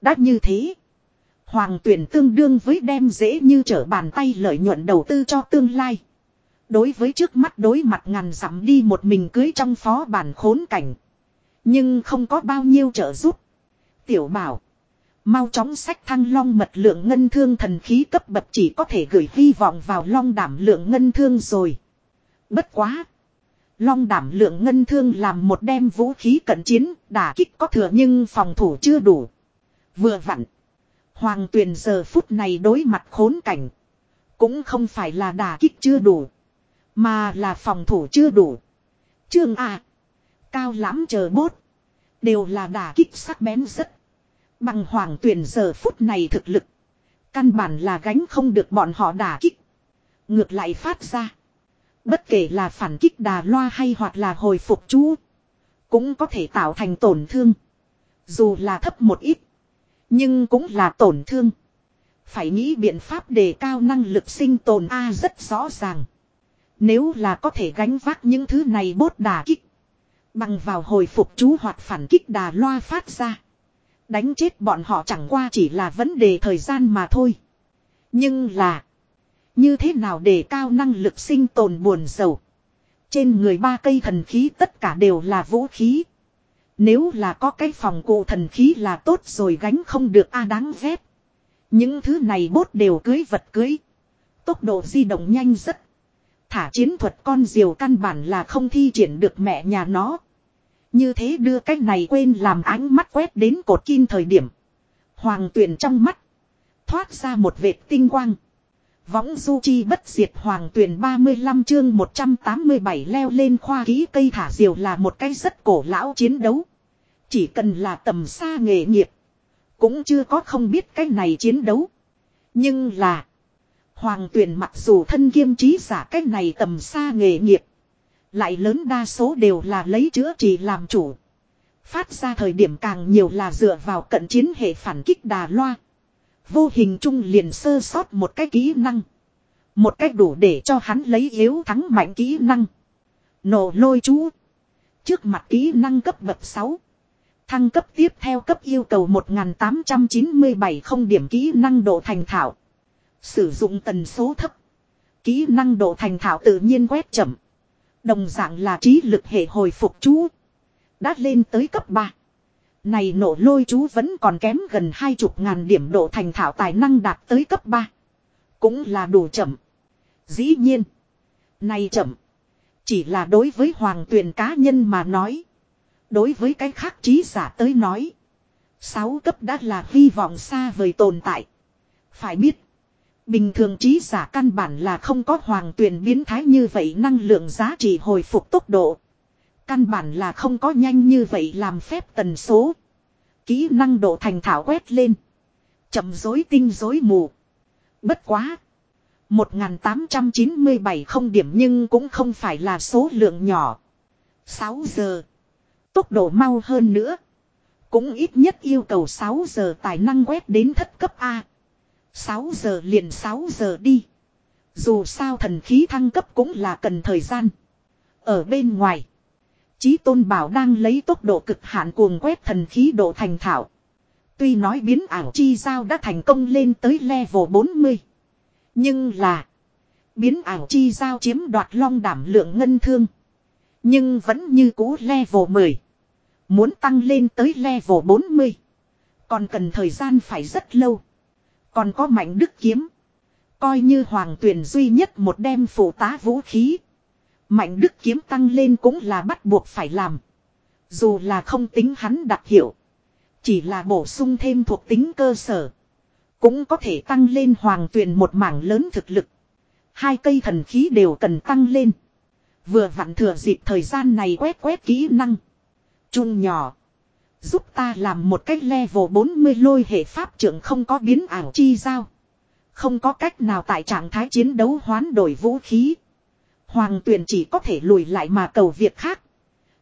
Đã như thế. Hoàng Tuyền tương đương với đem dễ như trở bàn tay lợi nhuận đầu tư cho tương lai. Đối với trước mắt đối mặt ngàn dặm đi một mình cưới trong phó bản khốn cảnh. Nhưng không có bao nhiêu trợ giúp. Tiểu bảo. Mau chóng sách thăng long mật lượng ngân thương thần khí cấp bậc chỉ có thể gửi hy vọng vào long đảm lượng ngân thương rồi. Bất quá. Long đảm lượng ngân thương làm một đem vũ khí cận chiến, đả kích có thừa nhưng phòng thủ chưa đủ. Vừa vặn. Hoàng tuyền giờ phút này đối mặt khốn cảnh. Cũng không phải là đả kích chưa đủ. Mà là phòng thủ chưa đủ. Trương à. Cao lãm chờ bốt. Đều là đả kích sắc bén rất. Bằng hoàng tuyển giờ phút này thực lực. Căn bản là gánh không được bọn họ đả kích. Ngược lại phát ra. Bất kể là phản kích đà loa hay hoặc là hồi phục chú. Cũng có thể tạo thành tổn thương. Dù là thấp một ít. Nhưng cũng là tổn thương. Phải nghĩ biện pháp đề cao năng lực sinh tồn A rất rõ ràng. Nếu là có thể gánh vác những thứ này bốt đà kích. Bằng vào hồi phục chú hoặc phản kích đà loa phát ra. Đánh chết bọn họ chẳng qua chỉ là vấn đề thời gian mà thôi. Nhưng là. Như thế nào để cao năng lực sinh tồn buồn sầu? Trên người ba cây thần khí tất cả đều là vũ khí. Nếu là có cái phòng cụ thần khí là tốt rồi gánh không được a đáng ghét. Những thứ này bốt đều cưới vật cưới. Tốc độ di động nhanh rất. Thả chiến thuật con diều căn bản là không thi triển được mẹ nhà nó. Như thế đưa cái này quên làm ánh mắt quét đến cột kim thời điểm. Hoàng tuyển trong mắt. Thoát ra một vệt tinh quang. Võng du chi bất diệt hoàng tuyển 35 chương 187 leo lên khoa ký cây thả diều là một cái rất cổ lão chiến đấu. Chỉ cần là tầm xa nghề nghiệp. Cũng chưa có không biết cái này chiến đấu. Nhưng là. Hoàng tuyển mặc dù thân kiêm trí giả cái này tầm xa nghề nghiệp. Lại lớn đa số đều là lấy chữa trị làm chủ. Phát ra thời điểm càng nhiều là dựa vào cận chiến hệ phản kích đà loa. Vô hình chung liền sơ sót một cái kỹ năng. Một cách đủ để cho hắn lấy yếu thắng mạnh kỹ năng. Nổ lôi chú. Trước mặt kỹ năng cấp bậc 6. Thăng cấp tiếp theo cấp yêu cầu 1897 không điểm kỹ năng độ thành thạo. Sử dụng tần số thấp. Kỹ năng độ thành thạo tự nhiên quét chậm. Đồng dạng là trí lực hệ hồi phục chú. Đã lên tới cấp 3. Này nổ lôi chú vẫn còn kém gần hai chục ngàn điểm độ thành thạo tài năng đạt tới cấp 3. Cũng là đủ chậm. Dĩ nhiên. Này chậm. Chỉ là đối với hoàng tuyển cá nhân mà nói. Đối với cái khác trí giả tới nói. Sáu cấp đã là hy vọng xa vời tồn tại. Phải biết. Bình thường trí giả căn bản là không có hoàng tuyển biến thái như vậy năng lượng giá trị hồi phục tốc độ. Căn bản là không có nhanh như vậy làm phép tần số. Kỹ năng độ thành thảo quét lên. Chậm dối tinh dối mù. Bất quá. 1897 không điểm nhưng cũng không phải là số lượng nhỏ. 6 giờ. Tốc độ mau hơn nữa. Cũng ít nhất yêu cầu 6 giờ tài năng quét đến thất cấp A. 6 giờ liền 6 giờ đi. Dù sao thần khí thăng cấp cũng là cần thời gian. Ở bên ngoài. Chí tôn bảo đang lấy tốc độ cực hạn cuồng quét thần khí độ thành thảo. Tuy nói biến ảo chi giao đã thành công lên tới level 40. Nhưng là. Biến ảo chi giao chiếm đoạt long đảm lượng ngân thương. Nhưng vẫn như cũ level 10. Muốn tăng lên tới level 40. Còn cần thời gian phải rất lâu. Còn có mạnh đức kiếm. Coi như hoàng tuyển duy nhất một đem phụ tá vũ khí. Mạnh đức kiếm tăng lên cũng là bắt buộc phải làm. Dù là không tính hắn đặc hiệu. Chỉ là bổ sung thêm thuộc tính cơ sở. Cũng có thể tăng lên hoàng tuyền một mảng lớn thực lực. Hai cây thần khí đều cần tăng lên. Vừa vặn thừa dịp thời gian này quét quét kỹ năng. Chung nhỏ. Giúp ta làm một cách level 40 lôi hệ pháp trưởng không có biến ảo chi giao. Không có cách nào tại trạng thái chiến đấu hoán đổi vũ khí. Hoàng tuyền chỉ có thể lùi lại mà cầu việc khác.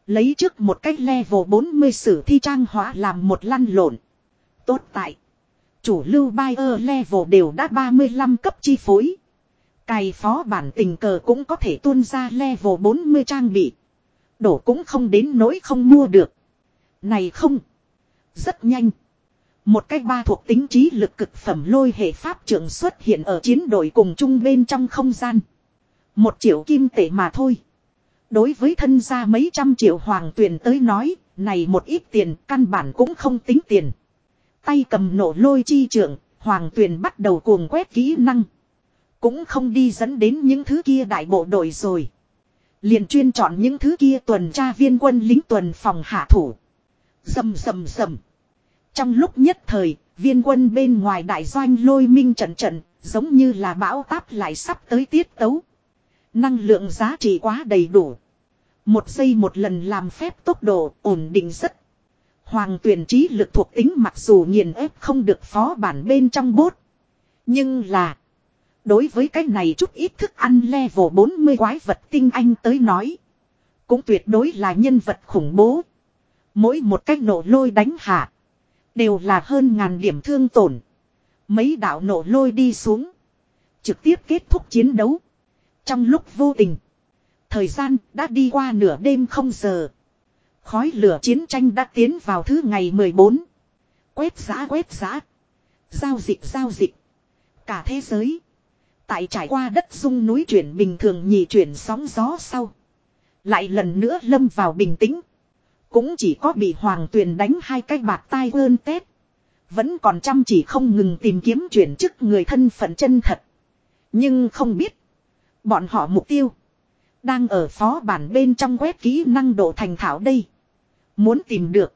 Lấy trước một cách level 40 sử thi trang hóa làm một lăn lộn. Tốt tại. Chủ lưu buyer level đều đã 35 cấp chi phối. Cài phó bản tình cờ cũng có thể tuôn ra level 40 trang bị. Đổ cũng không đến nỗi không mua được. Này không. Rất nhanh. Một cách ba thuộc tính trí lực cực phẩm lôi hệ pháp trưởng xuất hiện ở chiến đội cùng chung bên trong không gian. Một triệu kim tệ mà thôi. Đối với thân gia mấy trăm triệu hoàng tuyển tới nói, này một ít tiền căn bản cũng không tính tiền. Tay cầm nổ lôi chi trưởng, hoàng tuyển bắt đầu cuồng quét kỹ năng. Cũng không đi dẫn đến những thứ kia đại bộ đội rồi. Liền chuyên chọn những thứ kia tuần tra viên quân lính tuần phòng hạ thủ. Dầm dầm dầm. Trong lúc nhất thời, viên quân bên ngoài đại doanh lôi minh trận trận, giống như là bão táp lại sắp tới tiết tấu. Năng lượng giá trị quá đầy đủ. Một giây một lần làm phép tốc độ ổn định rất. Hoàng tuyển trí lực thuộc tính mặc dù nghiền ép không được phó bản bên trong bốt. Nhưng là. Đối với cái này chút ít thức ăn level 40 quái vật tinh anh tới nói. Cũng tuyệt đối là nhân vật khủng bố. Mỗi một cách nổ lôi đánh hạ. Đều là hơn ngàn điểm thương tổn. Mấy đạo nổ lôi đi xuống. Trực tiếp kết thúc chiến đấu. Trong lúc vô tình. Thời gian đã đi qua nửa đêm không giờ. Khói lửa chiến tranh đã tiến vào thứ ngày 14. Quét giã quét giã. Giao dịch giao dịch. Cả thế giới. Tại trải qua đất dung núi chuyển bình thường nhị chuyển sóng gió sau. Lại lần nữa lâm vào bình tĩnh. Cũng chỉ có bị hoàng tuyền đánh hai cái bạc tai ơn tết. Vẫn còn chăm chỉ không ngừng tìm kiếm chuyển chức người thân phận chân thật. Nhưng không biết. Bọn họ mục tiêu. Đang ở phó bản bên trong quét kỹ năng độ thành thảo đây. Muốn tìm được.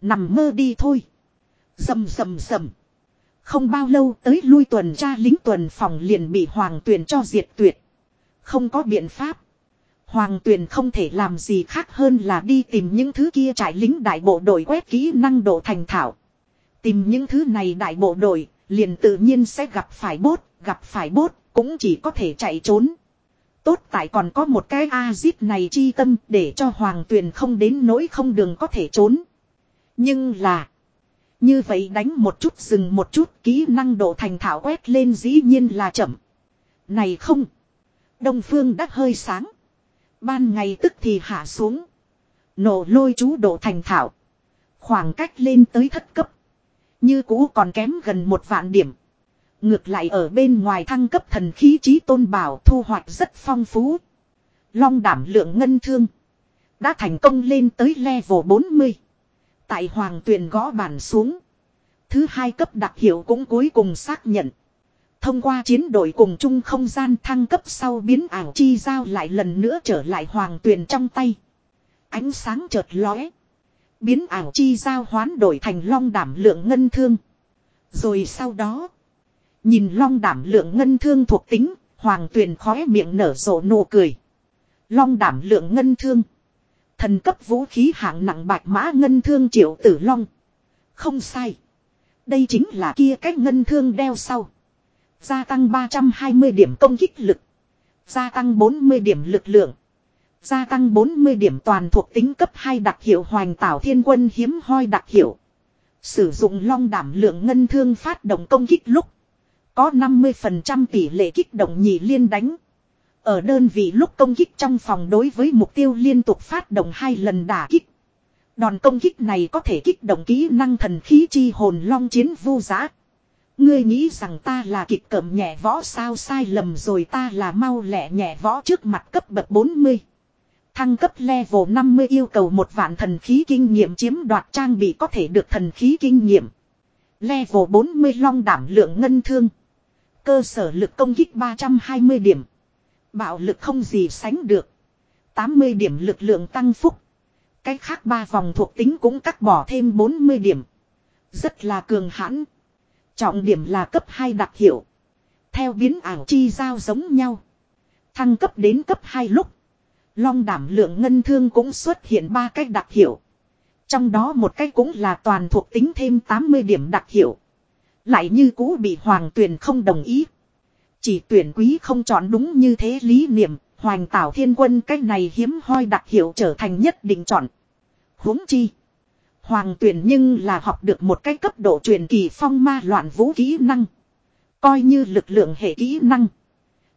Nằm mơ đi thôi. Dầm dầm dầm. Không bao lâu tới lui tuần tra lính tuần phòng liền bị hoàng tuyền cho diệt tuyệt. Không có biện pháp. Hoàng tuyền không thể làm gì khác hơn là đi tìm những thứ kia trải lính đại bộ đội quét kỹ năng độ thành thảo. Tìm những thứ này đại bộ đội, liền tự nhiên sẽ gặp phải bốt, gặp phải bốt, cũng chỉ có thể chạy trốn. Tốt tại còn có một cái A-zip này chi tâm để cho hoàng tuyền không đến nỗi không đường có thể trốn. Nhưng là... Như vậy đánh một chút dừng một chút kỹ năng độ thành thảo quét lên dĩ nhiên là chậm. Này không. Đông phương đã hơi sáng. Ban ngày tức thì hạ xuống. Nổ lôi chú độ thành thảo. Khoảng cách lên tới thất cấp. Như cũ còn kém gần một vạn điểm. Ngược lại ở bên ngoài thăng cấp thần khí trí tôn bảo thu hoạch rất phong phú. Long đảm lượng ngân thương. Đã thành công lên tới level 40. Tại hoàng tuyền gõ bàn xuống. Thứ hai cấp đặc hiệu cũng cuối cùng xác nhận. Thông qua chiến đội cùng chung không gian thăng cấp sau biến ảo chi giao lại lần nữa trở lại hoàng tuyền trong tay. Ánh sáng chợt lóe. Biến ảo chi giao hoán đổi thành long đảm lượng ngân thương. Rồi sau đó. Nhìn long đảm lượng ngân thương thuộc tính. Hoàng tuyền khóe miệng nở rộ nụ cười. Long đảm lượng ngân thương. Thần cấp vũ khí hạng nặng bạch mã ngân thương triệu tử long. Không sai. Đây chính là kia cách ngân thương đeo sau. Gia tăng 320 điểm công kích lực. Gia tăng 40 điểm lực lượng. Gia tăng 40 điểm toàn thuộc tính cấp 2 đặc hiệu hoành tảo thiên quân hiếm hoi đặc hiệu. Sử dụng long đảm lượng ngân thương phát động công kích lúc. Có 50% tỷ lệ kích động nhị liên đánh. Ở đơn vị lúc công kích trong phòng đối với mục tiêu liên tục phát động hai lần đả kích. Đòn công kích này có thể kích động kỹ năng thần khí chi hồn long chiến vu giá. Ngươi nghĩ rằng ta là kịch cẩm nhẹ võ sao sai lầm rồi, ta là mau lẹ nhẹ võ trước mặt cấp bậc 40. Thăng cấp level 50 yêu cầu một vạn thần khí kinh nghiệm chiếm đoạt trang bị có thể được thần khí kinh nghiệm. Level 40 long đảm lượng ngân thương. Cơ sở lực công kích 320 điểm. Bạo lực không gì sánh được. 80 điểm lực lượng tăng phúc. Cách khác ba vòng thuộc tính cũng cắt bỏ thêm 40 điểm. Rất là cường hãn. Trọng điểm là cấp 2 đặc hiệu. Theo biến ảo chi giao giống nhau. Thăng cấp đến cấp 2 lúc. Long đảm lượng ngân thương cũng xuất hiện ba cách đặc hiệu. Trong đó một cách cũng là toàn thuộc tính thêm 80 điểm đặc hiệu. Lại như cũ bị hoàng tuyển không đồng ý. Chỉ tuyển quý không chọn đúng như thế lý niệm, hoành tảo thiên quân cách này hiếm hoi đặc hiệu trở thành nhất định chọn. huống chi. Hoàng tuyển nhưng là học được một cái cấp độ truyền kỳ phong ma loạn vũ kỹ năng. Coi như lực lượng hệ kỹ năng.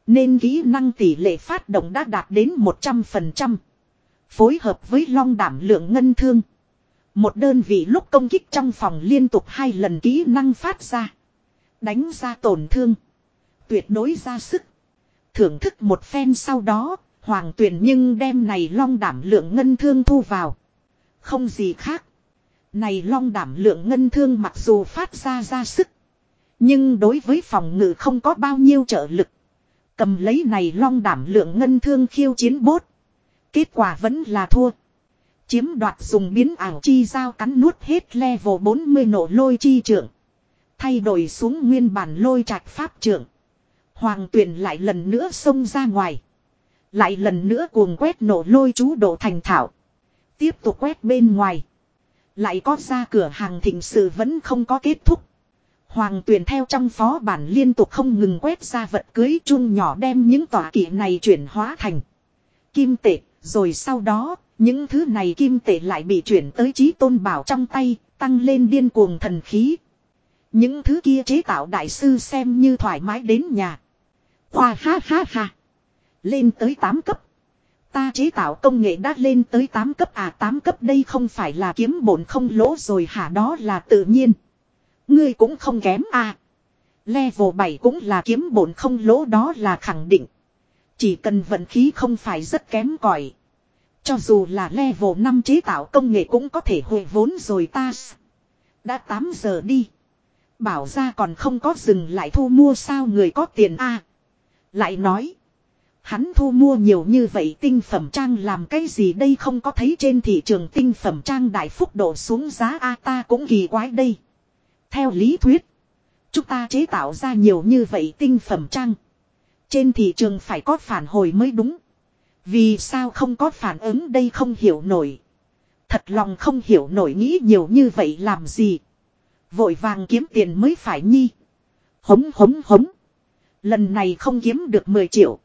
Nên kỹ năng tỷ lệ phát động đã đạt đến 100%. Phối hợp với long đảm lượng ngân thương. Một đơn vị lúc công kích trong phòng liên tục hai lần kỹ năng phát ra. Đánh ra tổn thương. Tuyệt đối ra sức. Thưởng thức một phen sau đó, hoàng tuyển nhưng đem này long đảm lượng ngân thương thu vào. Không gì khác. Này long đảm lượng ngân thương mặc dù phát ra ra sức. Nhưng đối với phòng ngự không có bao nhiêu trợ lực. Cầm lấy này long đảm lượng ngân thương khiêu chiến bốt. Kết quả vẫn là thua. Chiếm đoạt dùng biến ảo chi giao cắn nuốt hết level 40 nổ lôi chi trưởng. Thay đổi xuống nguyên bản lôi trạch pháp trưởng. Hoàng tuyển lại lần nữa xông ra ngoài. Lại lần nữa cuồng quét nổ lôi chú độ thành thảo. Tiếp tục quét bên ngoài. Lại có ra cửa hàng thịnh sự vẫn không có kết thúc. Hoàng tuyển theo trong phó bản liên tục không ngừng quét ra vật cưới chung nhỏ đem những tòa kỷ này chuyển hóa thành kim tệ. Rồi sau đó, những thứ này kim tệ lại bị chuyển tới trí tôn bảo trong tay, tăng lên điên cuồng thần khí. Những thứ kia chế tạo đại sư xem như thoải mái đến nhà. Hoa ha ha ha. Lên tới 8 cấp. Ta chế tạo công nghệ đã lên tới 8 cấp à 8 cấp đây không phải là kiếm bổn không lỗ rồi hả đó là tự nhiên. Ngươi cũng không kém à. Level 7 cũng là kiếm bổn không lỗ, đó là khẳng định. Chỉ cần vận khí không phải rất kém cỏi Cho dù là level 5 chế tạo công nghệ cũng có thể hồi vốn rồi ta. Đã 8 giờ đi. Bảo ra còn không có dừng lại thu mua sao người có tiền a Lại nói. Hắn thu mua nhiều như vậy tinh phẩm trang làm cái gì đây không có thấy trên thị trường tinh phẩm trang đại phúc độ xuống giá A ta cũng kỳ quái đây. Theo lý thuyết. Chúng ta chế tạo ra nhiều như vậy tinh phẩm trang. Trên thị trường phải có phản hồi mới đúng. Vì sao không có phản ứng đây không hiểu nổi. Thật lòng không hiểu nổi nghĩ nhiều như vậy làm gì. Vội vàng kiếm tiền mới phải nhi. Hống hống hống. Lần này không kiếm được 10 triệu.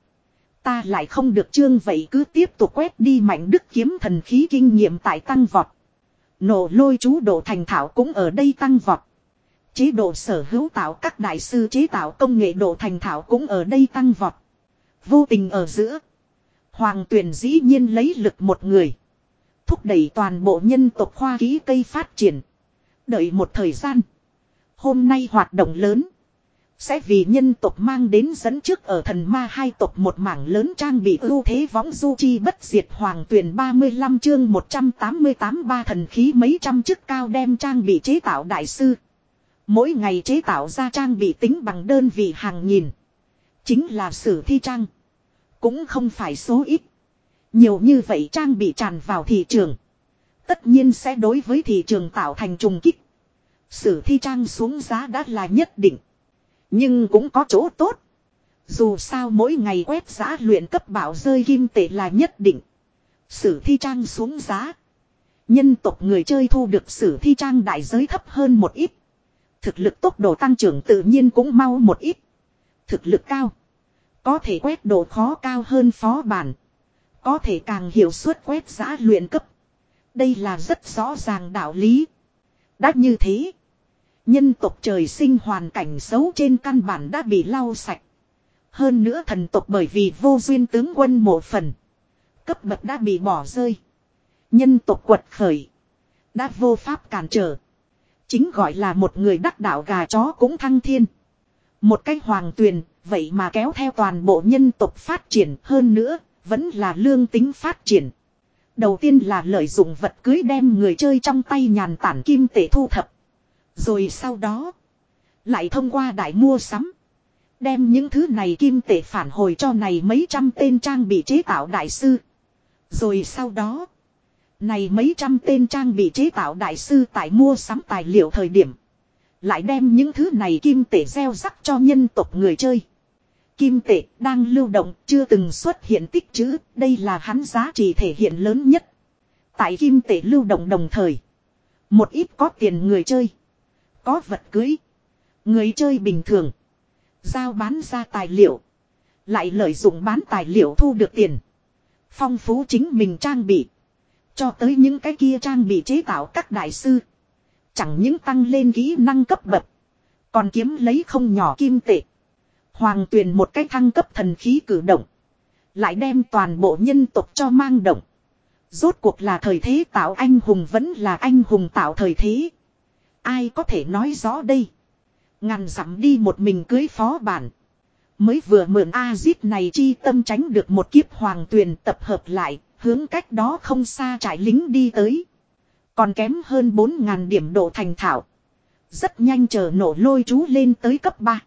Ta lại không được trương, vậy cứ tiếp tục quét đi mạnh đức kiếm thần khí kinh nghiệm tại tăng vọt. Nổ lôi chú độ thành thảo cũng ở đây tăng vọt. Chế độ sở hữu tạo các đại sư chế tạo công nghệ độ thành thảo cũng ở đây tăng vọt. Vô tình ở giữa. Hoàng tuyển dĩ nhiên lấy lực một người. Thúc đẩy toàn bộ nhân tộc khoa ký cây phát triển. Đợi một thời gian. Hôm nay hoạt động lớn. Sẽ vì nhân tộc mang đến dẫn trước ở thần ma hai tộc một mảng lớn trang bị ưu thế võng du chi bất diệt hoàng tuyển 35 chương 188 ba thần khí mấy trăm chức cao đem trang bị chế tạo đại sư. Mỗi ngày chế tạo ra trang bị tính bằng đơn vị hàng nghìn. Chính là sử thi trang. Cũng không phải số ít. Nhiều như vậy trang bị tràn vào thị trường. Tất nhiên sẽ đối với thị trường tạo thành trùng kích. Sử thi trang xuống giá đã là nhất định. Nhưng cũng có chỗ tốt. Dù sao mỗi ngày quét giá luyện cấp bảo rơi kim tệ là nhất định. Sử thi trang xuống giá. Nhân tộc người chơi thu được sử thi trang đại giới thấp hơn một ít. Thực lực tốc độ tăng trưởng tự nhiên cũng mau một ít. Thực lực cao. Có thể quét độ khó cao hơn phó bản. Có thể càng hiệu suất quét giá luyện cấp. Đây là rất rõ ràng đạo lý. Đã như thế. Nhân tộc trời sinh hoàn cảnh xấu trên căn bản đã bị lau sạch. Hơn nữa thần tộc bởi vì vô duyên tướng quân một phần. Cấp bậc đã bị bỏ rơi. Nhân tộc quật khởi. Đã vô pháp cản trở. Chính gọi là một người đắc đạo gà chó cũng thăng thiên. Một cách hoàng tuyền, vậy mà kéo theo toàn bộ nhân tộc phát triển hơn nữa, vẫn là lương tính phát triển. Đầu tiên là lợi dụng vật cưới đem người chơi trong tay nhàn tản kim tệ thu thập. Rồi sau đó, lại thông qua đại mua sắm. Đem những thứ này kim tệ phản hồi cho này mấy trăm tên trang bị chế tạo đại sư. Rồi sau đó, này mấy trăm tên trang bị chế tạo đại sư tại mua sắm tài liệu thời điểm. Lại đem những thứ này kim tệ gieo rắc cho nhân tộc người chơi. Kim tệ đang lưu động chưa từng xuất hiện tích chữ, đây là hắn giá trị thể hiện lớn nhất. Tại kim tệ lưu động đồng thời. Một ít có tiền người chơi. Có vật cưới. Người chơi bình thường. Giao bán ra tài liệu. Lại lợi dụng bán tài liệu thu được tiền. Phong phú chính mình trang bị. Cho tới những cái kia trang bị chế tạo các đại sư. Chẳng những tăng lên kỹ năng cấp bậc. Còn kiếm lấy không nhỏ kim tệ. Hoàng tuyền một cách thăng cấp thần khí cử động. Lại đem toàn bộ nhân tộc cho mang động. Rốt cuộc là thời thế tạo anh hùng vẫn là anh hùng tạo thời thế. Ai có thể nói rõ đây. Ngàn dặm đi một mình cưới phó bản. Mới vừa mượn A-zip này chi tâm tránh được một kiếp hoàng tuyền tập hợp lại, hướng cách đó không xa trại lính đi tới. Còn kém hơn 4.000 điểm độ thành thảo. Rất nhanh chờ nổ lôi chú lên tới cấp 3.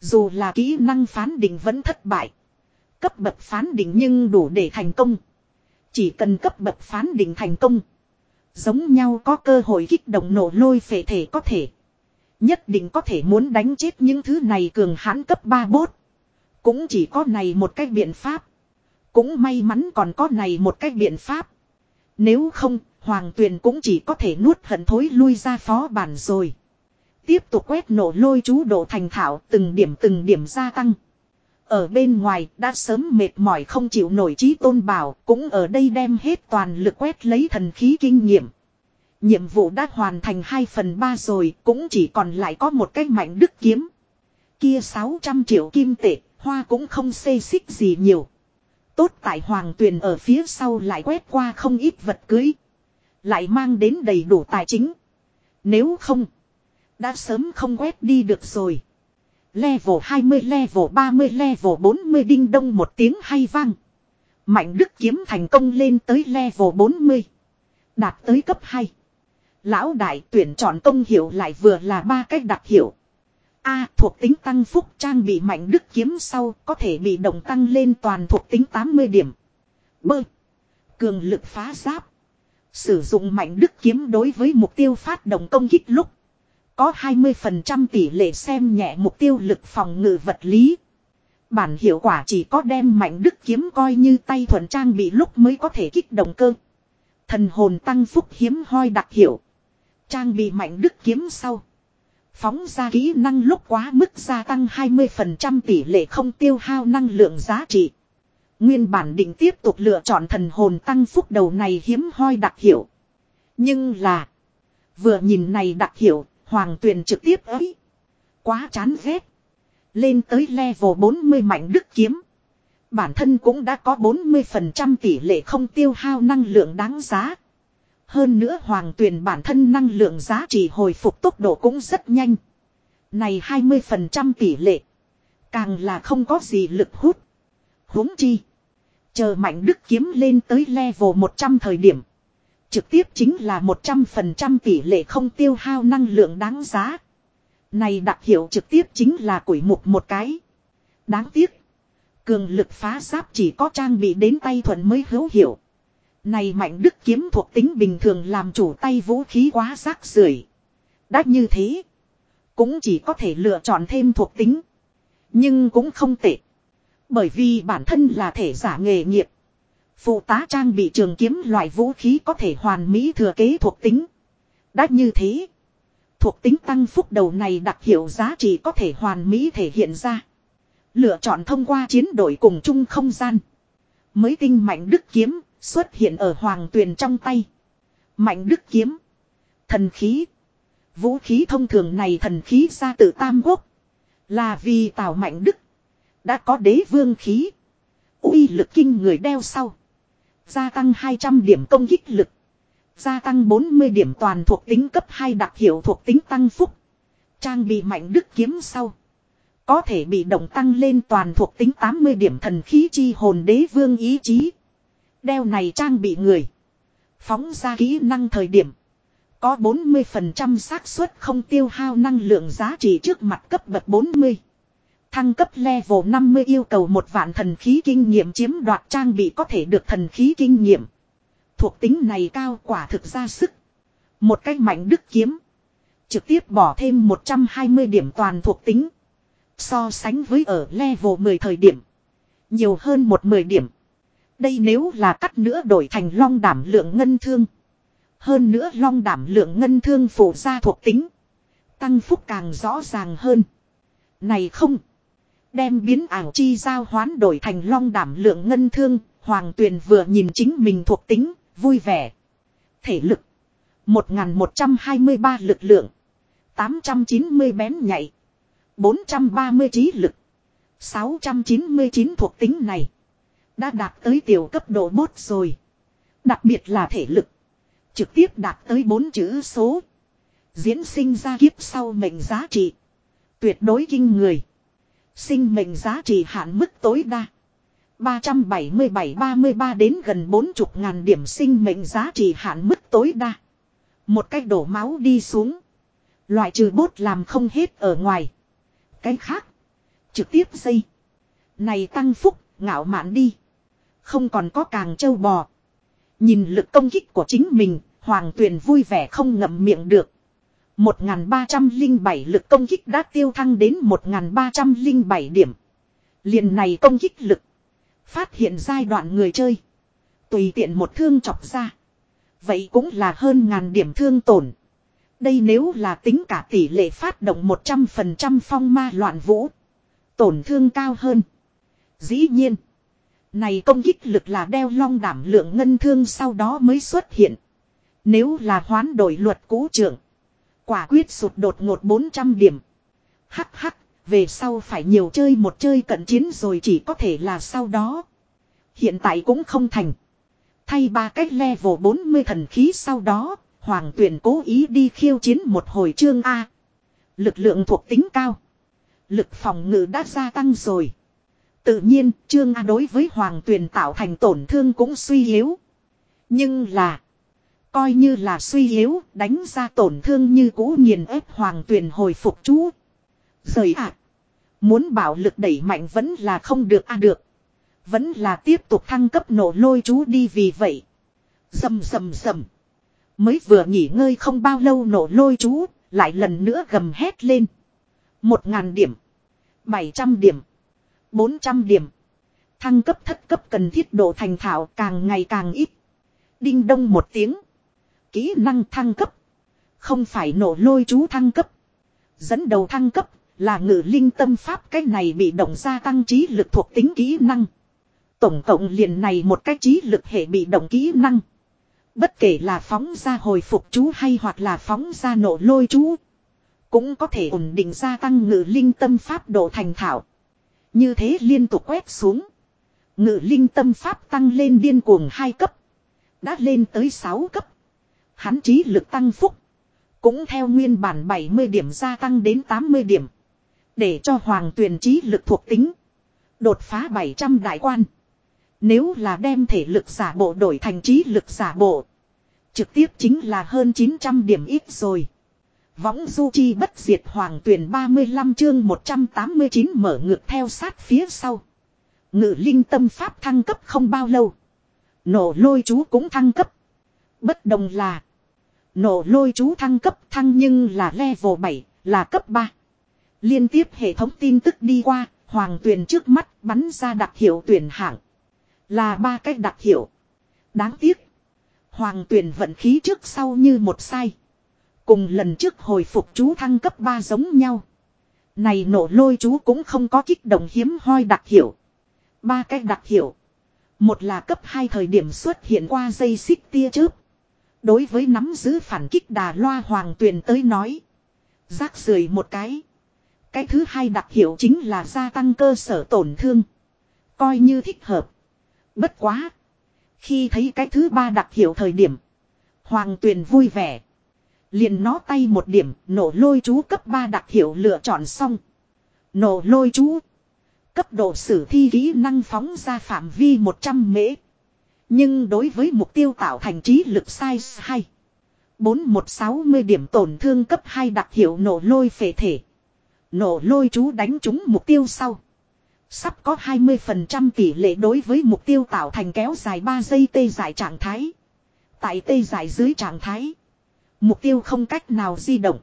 Dù là kỹ năng phán định vẫn thất bại. Cấp bậc phán định nhưng đủ để thành công. Chỉ cần cấp bậc phán định thành công. Giống nhau có cơ hội kích động nổ lôi phệ thể có thể. Nhất định có thể muốn đánh chết những thứ này cường hãn cấp 3 bốt. Cũng chỉ có này một cách biện pháp. Cũng may mắn còn có này một cách biện pháp. Nếu không, Hoàng Tuyền cũng chỉ có thể nuốt hận thối lui ra phó bản rồi. Tiếp tục quét nổ lôi chú độ thành thảo từng điểm từng điểm gia tăng. Ở bên ngoài đã sớm mệt mỏi không chịu nổi trí tôn bảo cũng ở đây đem hết toàn lực quét lấy thần khí kinh nghiệm. Nhiệm vụ đã hoàn thành 2 phần 3 rồi cũng chỉ còn lại có một cái mạnh đức kiếm. Kia 600 triệu kim tệ, hoa cũng không xê xích gì nhiều. Tốt tại hoàng tuyền ở phía sau lại quét qua không ít vật cưới. Lại mang đến đầy đủ tài chính. Nếu không, đã sớm không quét đi được rồi. Level 20 level 30 level 40 đinh đông một tiếng hay vang. Mạnh đức kiếm thành công lên tới level 40. Đạt tới cấp 2. Lão đại tuyển chọn công hiệu lại vừa là ba cách đặc hiệu. A thuộc tính tăng phúc trang bị mạnh đức kiếm sau có thể bị động tăng lên toàn thuộc tính 80 điểm. B. Cường lực phá giáp. Sử dụng mạnh đức kiếm đối với mục tiêu phát động công kích lúc. Có 20% tỷ lệ xem nhẹ mục tiêu lực phòng ngự vật lý. Bản hiệu quả chỉ có đem mạnh đức kiếm coi như tay thuần trang bị lúc mới có thể kích động cơ. Thần hồn tăng phúc hiếm hoi đặc hiệu. Trang bị mạnh đức kiếm sau. Phóng ra kỹ năng lúc quá mức gia tăng 20% tỷ lệ không tiêu hao năng lượng giá trị. Nguyên bản định tiếp tục lựa chọn thần hồn tăng phúc đầu này hiếm hoi đặc hiệu. Nhưng là. Vừa nhìn này đặc hiệu, hoàng tuyền trực tiếp ấy. Quá chán ghét. Lên tới level 40 mạnh đức kiếm. Bản thân cũng đã có 40% tỷ lệ không tiêu hao năng lượng đáng giá. Hơn nữa hoàng tuyền bản thân năng lượng giá trị hồi phục tốc độ cũng rất nhanh. Này 20% tỷ lệ. Càng là không có gì lực hút. huống chi. Chờ mạnh đức kiếm lên tới level 100 thời điểm. Trực tiếp chính là 100% tỷ lệ không tiêu hao năng lượng đáng giá. Này đặc hiệu trực tiếp chính là quỷ mục một cái. Đáng tiếc. Cường lực phá giáp chỉ có trang bị đến tay thuận mới hữu hiệu. Này mạnh đức kiếm thuộc tính bình thường làm chủ tay vũ khí quá rác rưởi. Đã như thế. Cũng chỉ có thể lựa chọn thêm thuộc tính. Nhưng cũng không tệ. Bởi vì bản thân là thể giả nghề nghiệp. Phụ tá trang bị trường kiếm loại vũ khí có thể hoàn mỹ thừa kế thuộc tính. Đã như thế. Thuộc tính tăng phúc đầu này đặc hiệu giá trị có thể hoàn mỹ thể hiện ra. Lựa chọn thông qua chiến đội cùng chung không gian. Mới tinh mạnh đức kiếm xuất hiện ở hoàng tuyền trong tay. Mạnh đức kiếm. Thần khí. Vũ khí thông thường này thần khí ra từ Tam Quốc. Là vì tào mạnh đức. Đã có đế vương khí. uy lực kinh người đeo sau. Gia tăng 200 điểm công kích lực. Gia tăng 40 điểm toàn thuộc tính cấp 2 đặc hiệu thuộc tính tăng phúc. Trang bị mạnh đức kiếm sau. Có thể bị động tăng lên toàn thuộc tính 80 điểm thần khí chi hồn đế vương ý chí. Đeo này trang bị người. Phóng ra kỹ năng thời điểm. Có 40% xác suất không tiêu hao năng lượng giá trị trước mặt cấp bậc 40. Thăng cấp level 50 yêu cầu một vạn thần khí kinh nghiệm chiếm đoạt trang bị có thể được thần khí kinh nghiệm. Thuộc tính này cao quả thực ra sức. Một cách mạnh đức kiếm. Trực tiếp bỏ thêm 120 điểm toàn thuộc tính. So sánh với ở level 10 thời điểm. Nhiều hơn một 10 điểm. Đây nếu là cắt nữa đổi thành long đảm lượng ngân thương. Hơn nữa long đảm lượng ngân thương phụ ra thuộc tính. Tăng phúc càng rõ ràng hơn. Này không. Đem biến ảo chi giao hoán đổi thành long đảm lượng ngân thương. Hoàng tuyền vừa nhìn chính mình thuộc tính. Vui vẻ. Thể lực. 1123 lực lượng. 890 bén nhạy. 430 trí lực. 699 thuộc tính này. Đã đạt tới tiểu cấp độ bốt rồi. Đặc biệt là thể lực. Trực tiếp đạt tới bốn chữ số. Diễn sinh ra kiếp sau mệnh giá trị. Tuyệt đối kinh người. Sinh mệnh giá trị hạn mức tối đa. 377-33 đến gần 40 ngàn điểm sinh mệnh giá trị hạn mức tối đa. Một cách đổ máu đi xuống. Loại trừ bốt làm không hết ở ngoài. Cái khác. Trực tiếp dây. Này tăng phúc, ngạo mạn đi. Không còn có càng trâu bò. Nhìn lực công kích của chính mình, Hoàng Tuyền vui vẻ không ngậm miệng được. 1307 lực công kích đã tiêu thăng đến 1307 điểm. liền này công kích lực. Phát hiện giai đoạn người chơi. Tùy tiện một thương chọc ra. Vậy cũng là hơn ngàn điểm thương tổn. Đây nếu là tính cả tỷ lệ phát động 100% phong ma loạn vũ. Tổn thương cao hơn. Dĩ nhiên. Này công kích lực là đeo long đảm lượng ngân thương sau đó mới xuất hiện. Nếu là hoán đổi luật cũ trưởng. Quả quyết sụt đột ngột 400 điểm. Hắc hắc, về sau phải nhiều chơi một chơi cận chiến rồi chỉ có thể là sau đó. Hiện tại cũng không thành. Thay ba cách level 40 thần khí sau đó, Hoàng tuyển cố ý đi khiêu chiến một hồi chương A. Lực lượng thuộc tính cao. Lực phòng ngự đã gia tăng rồi. Tự nhiên, Trương A đối với Hoàng Tuyền tạo thành tổn thương cũng suy yếu. Nhưng là, coi như là suy yếu, đánh ra tổn thương như cũ nghiền ép Hoàng Tuyền hồi phục chú. Rời ạ. muốn bảo lực đẩy mạnh vẫn là không được a được. Vẫn là tiếp tục thăng cấp nổ lôi chú đi vì vậy. Dầm dầm dầm. Mới vừa nghỉ ngơi không bao lâu nổ lôi chú, lại lần nữa gầm hét lên. Một ngàn điểm. Bảy trăm điểm. bốn trăm điểm. Thăng cấp thất cấp cần thiết độ thành thạo càng ngày càng ít. Đinh đông một tiếng. Kỹ năng thăng cấp. Không phải nổ lôi chú thăng cấp. Dẫn đầu thăng cấp là ngự linh tâm pháp cái này bị động gia tăng trí lực thuộc tính kỹ năng. Tổng cộng liền này một cái trí lực hệ bị động kỹ năng. Bất kể là phóng ra hồi phục chú hay hoặc là phóng ra nổ lôi chú. Cũng có thể ổn định gia tăng ngự linh tâm pháp độ thành thạo. Như thế liên tục quét xuống. Ngự linh tâm pháp tăng lên điên cuồng 2 cấp. Đã lên tới 6 cấp. Hắn trí lực tăng phúc. Cũng theo nguyên bản 70 điểm gia tăng đến 80 điểm. Để cho hoàng tuyển trí lực thuộc tính. Đột phá 700 đại quan. Nếu là đem thể lực giả bộ đổi thành trí lực giả bộ. Trực tiếp chính là hơn 900 điểm ít rồi. Võng du chi bất diệt hoàng tuyển 35 chương 189 mở ngược theo sát phía sau. Ngự linh tâm pháp thăng cấp không bao lâu. Nổ lôi chú cũng thăng cấp. Bất đồng là. Nổ lôi chú thăng cấp thăng nhưng là level 7, là cấp 3. Liên tiếp hệ thống tin tức đi qua, hoàng tuyển trước mắt bắn ra đặc hiệu tuyển hạng. Là ba cách đặc hiệu. Đáng tiếc. Hoàng tuyển vận khí trước sau như một sai. Cùng lần trước hồi phục chú thăng cấp 3 giống nhau. Này nổ lôi chú cũng không có kích động hiếm hoi đặc hiệu. Ba cách đặc hiệu. Một là cấp 2 thời điểm xuất hiện qua dây xích tia chớp. Đối với nắm giữ phản kích đà loa hoàng tuyền tới nói. Rác rưởi một cái. Cái thứ hai đặc hiệu chính là gia tăng cơ sở tổn thương. Coi như thích hợp. Bất quá. Khi thấy cái thứ ba đặc hiệu thời điểm. Hoàng tuyền vui vẻ. Liền nó tay một điểm, nổ lôi chú cấp 3 đặc hiệu lựa chọn xong. Nổ lôi chú. Cấp độ sử thi kỹ năng phóng ra phạm vi 100 mễ. Nhưng đối với mục tiêu tạo thành trí lực size 2. 4160 điểm tổn thương cấp 2 đặc hiệu nổ lôi phệ thể. Nổ lôi chú đánh trúng mục tiêu sau. Sắp có 20% tỷ lệ đối với mục tiêu tạo thành kéo dài 3 giây tê giải trạng thái. Tại tê giải dưới trạng thái. Mục tiêu không cách nào di động.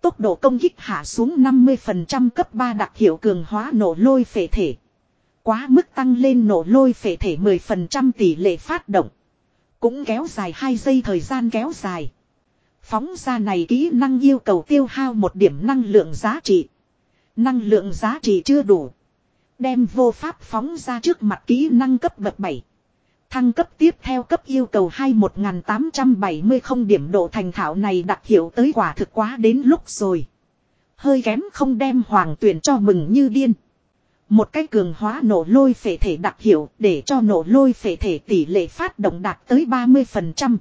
Tốc độ công kích hạ xuống 50% cấp 3 đặc hiệu cường hóa nổ lôi phệ thể. Quá mức tăng lên nổ lôi phệ thể 10% tỷ lệ phát động. Cũng kéo dài 2 giây thời gian kéo dài. Phóng ra này kỹ năng yêu cầu tiêu hao một điểm năng lượng giá trị. Năng lượng giá trị chưa đủ. Đem vô pháp phóng ra trước mặt kỹ năng cấp bậc 7. Thăng cấp tiếp theo cấp yêu cầu 21870 không điểm độ thành thảo này đặc hiệu tới quả thực quá đến lúc rồi. Hơi kém không đem hoàng tuyển cho mừng như điên. Một cái cường hóa nổ lôi phệ thể đặc hiệu để cho nổ lôi phệ thể tỷ lệ phát động đạt tới 30%.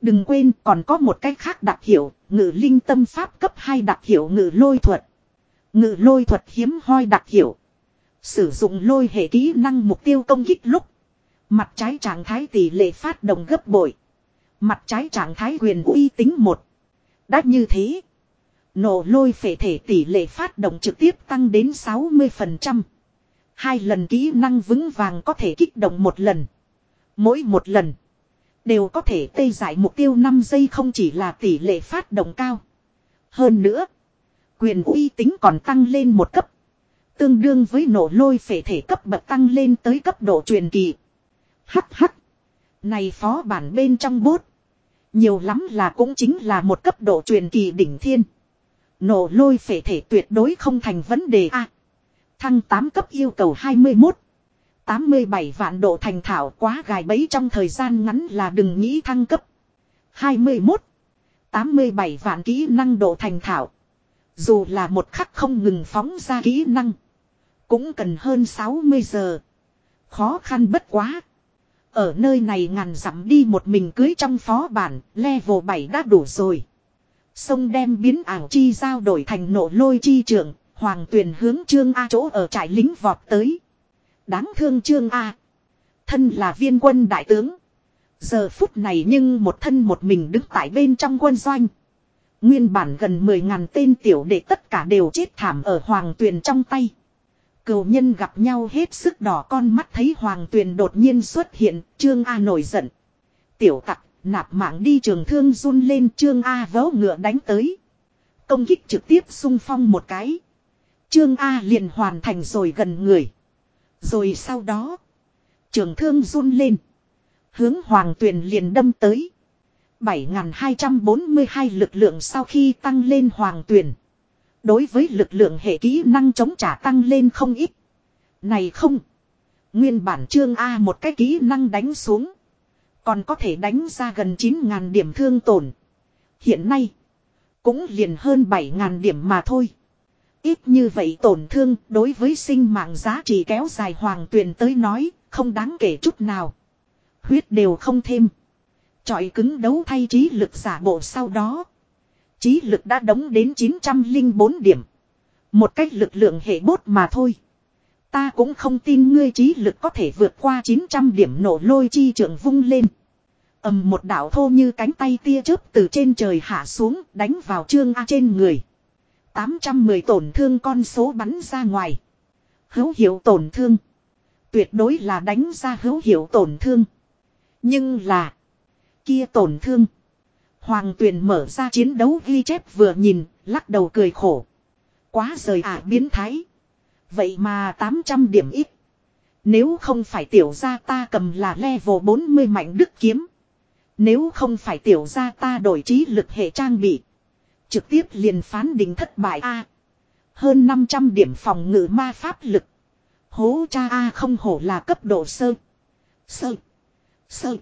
Đừng quên còn có một cái khác đặc hiệu, ngự linh tâm pháp cấp 2 đặc hiệu ngự lôi thuật. Ngự lôi thuật hiếm hoi đặc hiệu. Sử dụng lôi hệ kỹ năng mục tiêu công kích lúc. Mặt trái trạng thái tỷ lệ phát động gấp bội. Mặt trái trạng thái quyền uy tính một. Đã như thế. Nổ lôi phệ thể tỷ lệ phát động trực tiếp tăng đến 60%. Hai lần kỹ năng vững vàng có thể kích động một lần. Mỗi một lần. Đều có thể tê giải mục tiêu 5 giây không chỉ là tỷ lệ phát động cao. Hơn nữa. Quyền uy tính còn tăng lên một cấp. Tương đương với nổ lôi phệ thể cấp bậc tăng lên tới cấp độ truyền kỳ. Hắc hắc. Này phó bản bên trong bốt. Nhiều lắm là cũng chính là một cấp độ truyền kỳ đỉnh thiên. Nổ lôi phệ thể tuyệt đối không thành vấn đề a. thăng 8 cấp yêu cầu 21. 87 vạn độ thành thảo quá gài bẫy trong thời gian ngắn là đừng nghĩ thăng cấp. 21. 87 vạn kỹ năng độ thành thảo. Dù là một khắc không ngừng phóng ra kỹ năng. Cũng cần hơn 60 giờ. Khó khăn bất quá. Ở nơi này ngàn dặm đi một mình cưới trong phó bản, level 7 đã đủ rồi. Sông đem biến ảo chi giao đổi thành nổ lôi chi trưởng Hoàng tuyền hướng Trương A chỗ ở trại lính vọt tới. Đáng thương Trương A. Thân là viên quân đại tướng. Giờ phút này nhưng một thân một mình đứng tại bên trong quân doanh. Nguyên bản gần 10.000 tên tiểu đệ tất cả đều chết thảm ở hoàng tuyền trong tay. Cựu nhân gặp nhau hết sức đỏ con mắt thấy hoàng tuyền đột nhiên xuất hiện, Trương A nổi giận. Tiểu tặc, nạp mạng đi trường thương run lên Trương A vớ ngựa đánh tới. Công kích trực tiếp xung phong một cái. Trương A liền hoàn thành rồi gần người. Rồi sau đó, trường thương run lên. Hướng hoàng tuyền liền đâm tới. 7.242 lực lượng sau khi tăng lên hoàng tuyền Đối với lực lượng hệ kỹ năng chống trả tăng lên không ít. Này không. Nguyên bản trương A một cái kỹ năng đánh xuống. Còn có thể đánh ra gần 9.000 điểm thương tổn. Hiện nay. Cũng liền hơn 7.000 điểm mà thôi. Ít như vậy tổn thương đối với sinh mạng giá trị kéo dài hoàng tuyền tới nói. Không đáng kể chút nào. Huyết đều không thêm. Chọi cứng đấu thay trí lực giả bộ sau đó. Trí lực đã đóng đến 904 điểm. Một cách lực lượng hệ bốt mà thôi. Ta cũng không tin ngươi trí lực có thể vượt qua 900 điểm nổ lôi chi trưởng vung lên. ầm một đạo thô như cánh tay tia chớp từ trên trời hạ xuống đánh vào trương A trên người. 810 tổn thương con số bắn ra ngoài. Hữu hiệu tổn thương. Tuyệt đối là đánh ra hữu hiệu tổn thương. Nhưng là kia tổn thương. Hoàng tuyền mở ra chiến đấu ghi chép vừa nhìn, lắc đầu cười khổ. Quá rời ả biến thái. Vậy mà 800 điểm ít. Nếu không phải tiểu gia ta cầm là level 40 mạnh đức kiếm. Nếu không phải tiểu gia ta đổi trí lực hệ trang bị. Trực tiếp liền phán định thất bại A. hơn 500 điểm phòng ngự ma pháp lực. Hố cha A không hổ là cấp độ sơ. Sơ. Sơ.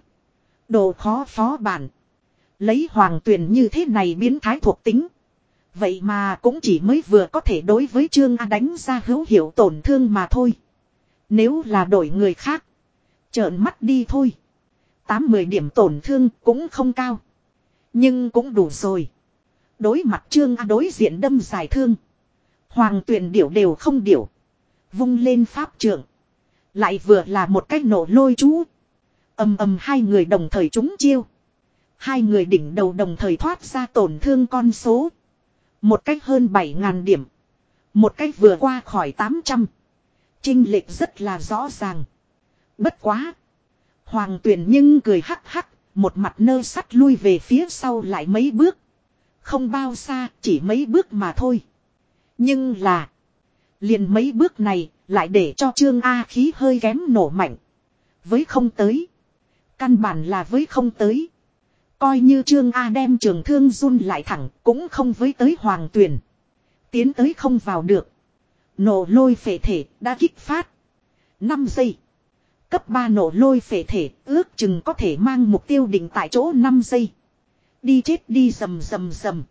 Đồ khó phó bản. Lấy hoàng tuyển như thế này biến thái thuộc tính. Vậy mà cũng chỉ mới vừa có thể đối với Trương A đánh ra hữu hiệu tổn thương mà thôi. Nếu là đổi người khác. Trợn mắt đi thôi. 8-10 điểm tổn thương cũng không cao. Nhưng cũng đủ rồi. Đối mặt Trương A đối diện đâm dài thương. Hoàng tuyển điểu đều không điểu. Vung lên pháp trưởng. Lại vừa là một cách nổ lôi chú ầm ầm hai người đồng thời trúng chiêu. Hai người đỉnh đầu đồng thời thoát ra tổn thương con số. Một cách hơn 7.000 điểm. Một cách vừa qua khỏi 800. Trinh lệch rất là rõ ràng. Bất quá. Hoàng tuyển nhưng cười hắc hắc. Một mặt nơ sắt lui về phía sau lại mấy bước. Không bao xa, chỉ mấy bước mà thôi. Nhưng là. Liền mấy bước này lại để cho Trương A khí hơi kém nổ mạnh. Với không tới. Căn bản là với không tới. Coi như Trương A đem trường thương run lại thẳng, cũng không với tới hoàng tuyển. Tiến tới không vào được. Nổ lôi phệ thể, đã kích phát. 5 giây. Cấp 3 nổ lôi phệ thể, ước chừng có thể mang mục tiêu định tại chỗ 5 giây. Đi chết đi rầm rầm rầm.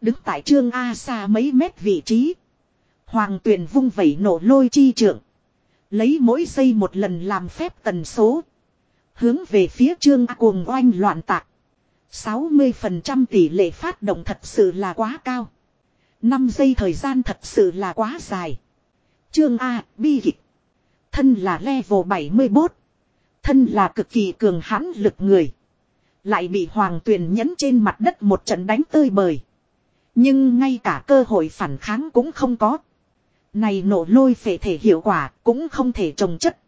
Đứng tại trương A xa mấy mét vị trí. Hoàng tuyển vung vẩy nổ lôi chi trưởng. Lấy mỗi giây một lần làm phép tần số. Hướng về phía trương A cuồng oanh loạn tạc. 60% tỷ lệ phát động thật sự là quá cao. 5 giây thời gian thật sự là quá dài. chương A, bi kịch. Thân là level 74. Thân là cực kỳ cường hãn lực người. Lại bị hoàng tuyền nhấn trên mặt đất một trận đánh tơi bời. Nhưng ngay cả cơ hội phản kháng cũng không có. Này nổ lôi phệ thể hiệu quả cũng không thể trồng chất.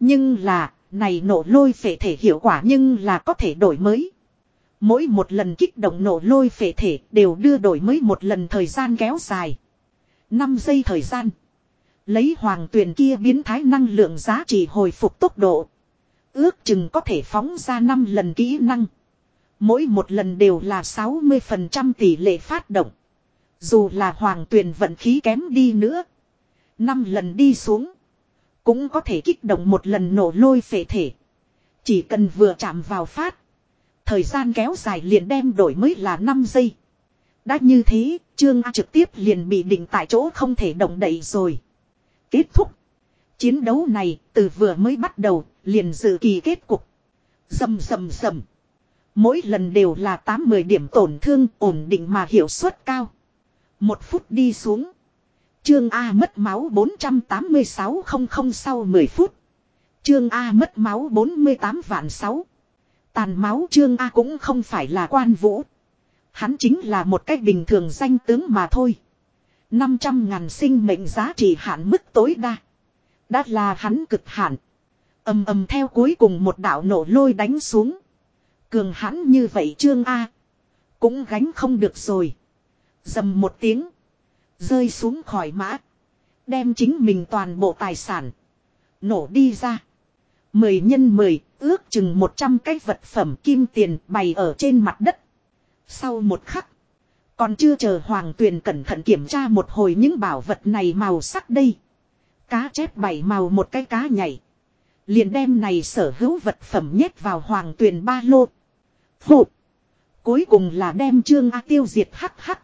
Nhưng là này nổ lôi phệ thể hiệu quả nhưng là có thể đổi mới. Mỗi một lần kích động nổ lôi phệ thể đều đưa đổi mới một lần thời gian kéo dài. 5 giây thời gian. Lấy hoàng tuyển kia biến thái năng lượng giá trị hồi phục tốc độ. Ước chừng có thể phóng ra 5 lần kỹ năng. Mỗi một lần đều là 60% tỷ lệ phát động. Dù là hoàng tuyển vận khí kém đi nữa. 5 lần đi xuống. Cũng có thể kích động một lần nổ lôi phệ thể. Chỉ cần vừa chạm vào phát. Thời gian kéo dài liền đem đổi mới là 5 giây. Đã như thế, Trương A trực tiếp liền bị định tại chỗ không thể động đậy rồi. Kết thúc. Chiến đấu này, từ vừa mới bắt đầu, liền dự kỳ kết cục. Dầm dầm dầm. Mỗi lần đều là 8-10 điểm tổn thương ổn định mà hiệu suất cao. Một phút đi xuống. Trương A mất máu 486 không sau 10 phút. Trương A mất máu 48 vạn 6. Tàn máu Trương A cũng không phải là quan vũ. Hắn chính là một cách bình thường danh tướng mà thôi. 500 ngàn sinh mệnh giá trị hạn mức tối đa. Đã là hắn cực hạn. ầm ầm theo cuối cùng một đạo nổ lôi đánh xuống. Cường hắn như vậy Trương A. Cũng gánh không được rồi. Dầm một tiếng. Rơi xuống khỏi mã. Đem chính mình toàn bộ tài sản. Nổ đi ra. Mười nhân mười, ước chừng một trăm cái vật phẩm kim tiền bày ở trên mặt đất. Sau một khắc. Còn chưa chờ Hoàng Tuyền cẩn thận kiểm tra một hồi những bảo vật này màu sắc đây. Cá chép bảy màu một cái cá nhảy. Liền đem này sở hữu vật phẩm nhét vào Hoàng Tuyền ba lô. Phụ. Cuối cùng là đem Trương A tiêu diệt hắc hắc.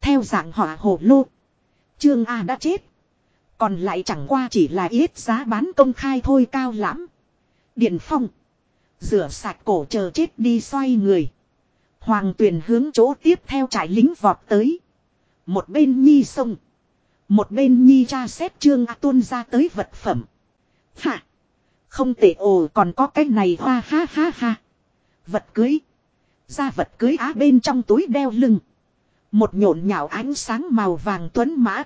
Theo dạng hỏa hồ lô. Trương A đã chết. Còn lại chẳng qua chỉ là ít giá bán công khai thôi cao lắm. Điện phong. Rửa sạch cổ chờ chết đi xoay người. Hoàng tuyền hướng chỗ tiếp theo trải lính vọt tới. Một bên nhi sông. Một bên nhi cha xét trương A tuôn ra tới vật phẩm. Hạ. Không tệ ồ, còn có cái này hoa, ha ha ha. Vật cưới. Ra vật cưới á bên trong túi đeo lưng. Một nhộn nhạo ánh sáng màu vàng tuấn mã.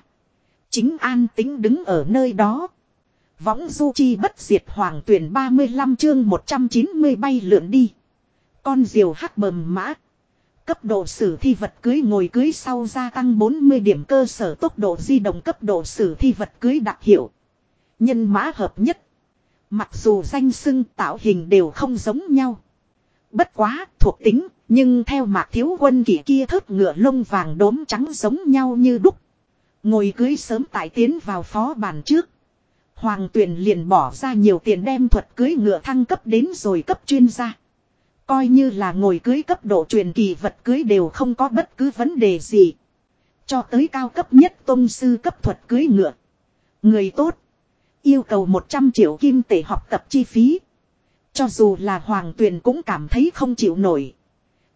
Chính an tính đứng ở nơi đó. Võng du chi bất diệt hoàng tuyển 35 chương 190 bay lượn đi. Con diều hắc bầm mã. Cấp độ sử thi vật cưới ngồi cưới sau gia tăng 40 điểm cơ sở tốc độ di động cấp độ sử thi vật cưới đặc hiệu. Nhân mã hợp nhất. Mặc dù danh xưng tạo hình đều không giống nhau. Bất quá thuộc tính, nhưng theo mạc thiếu quân kỷ kia thớt ngựa lông vàng đốm trắng giống nhau như đúc. Ngồi cưới sớm tại tiến vào phó bàn trước. Hoàng tuyền liền bỏ ra nhiều tiền đem thuật cưới ngựa thăng cấp đến rồi cấp chuyên gia. Coi như là ngồi cưới cấp độ truyền kỳ vật cưới đều không có bất cứ vấn đề gì. Cho tới cao cấp nhất tôn sư cấp thuật cưới ngựa. Người tốt. Yêu cầu 100 triệu kim tệ học tập chi phí. Cho dù là hoàng tuyền cũng cảm thấy không chịu nổi.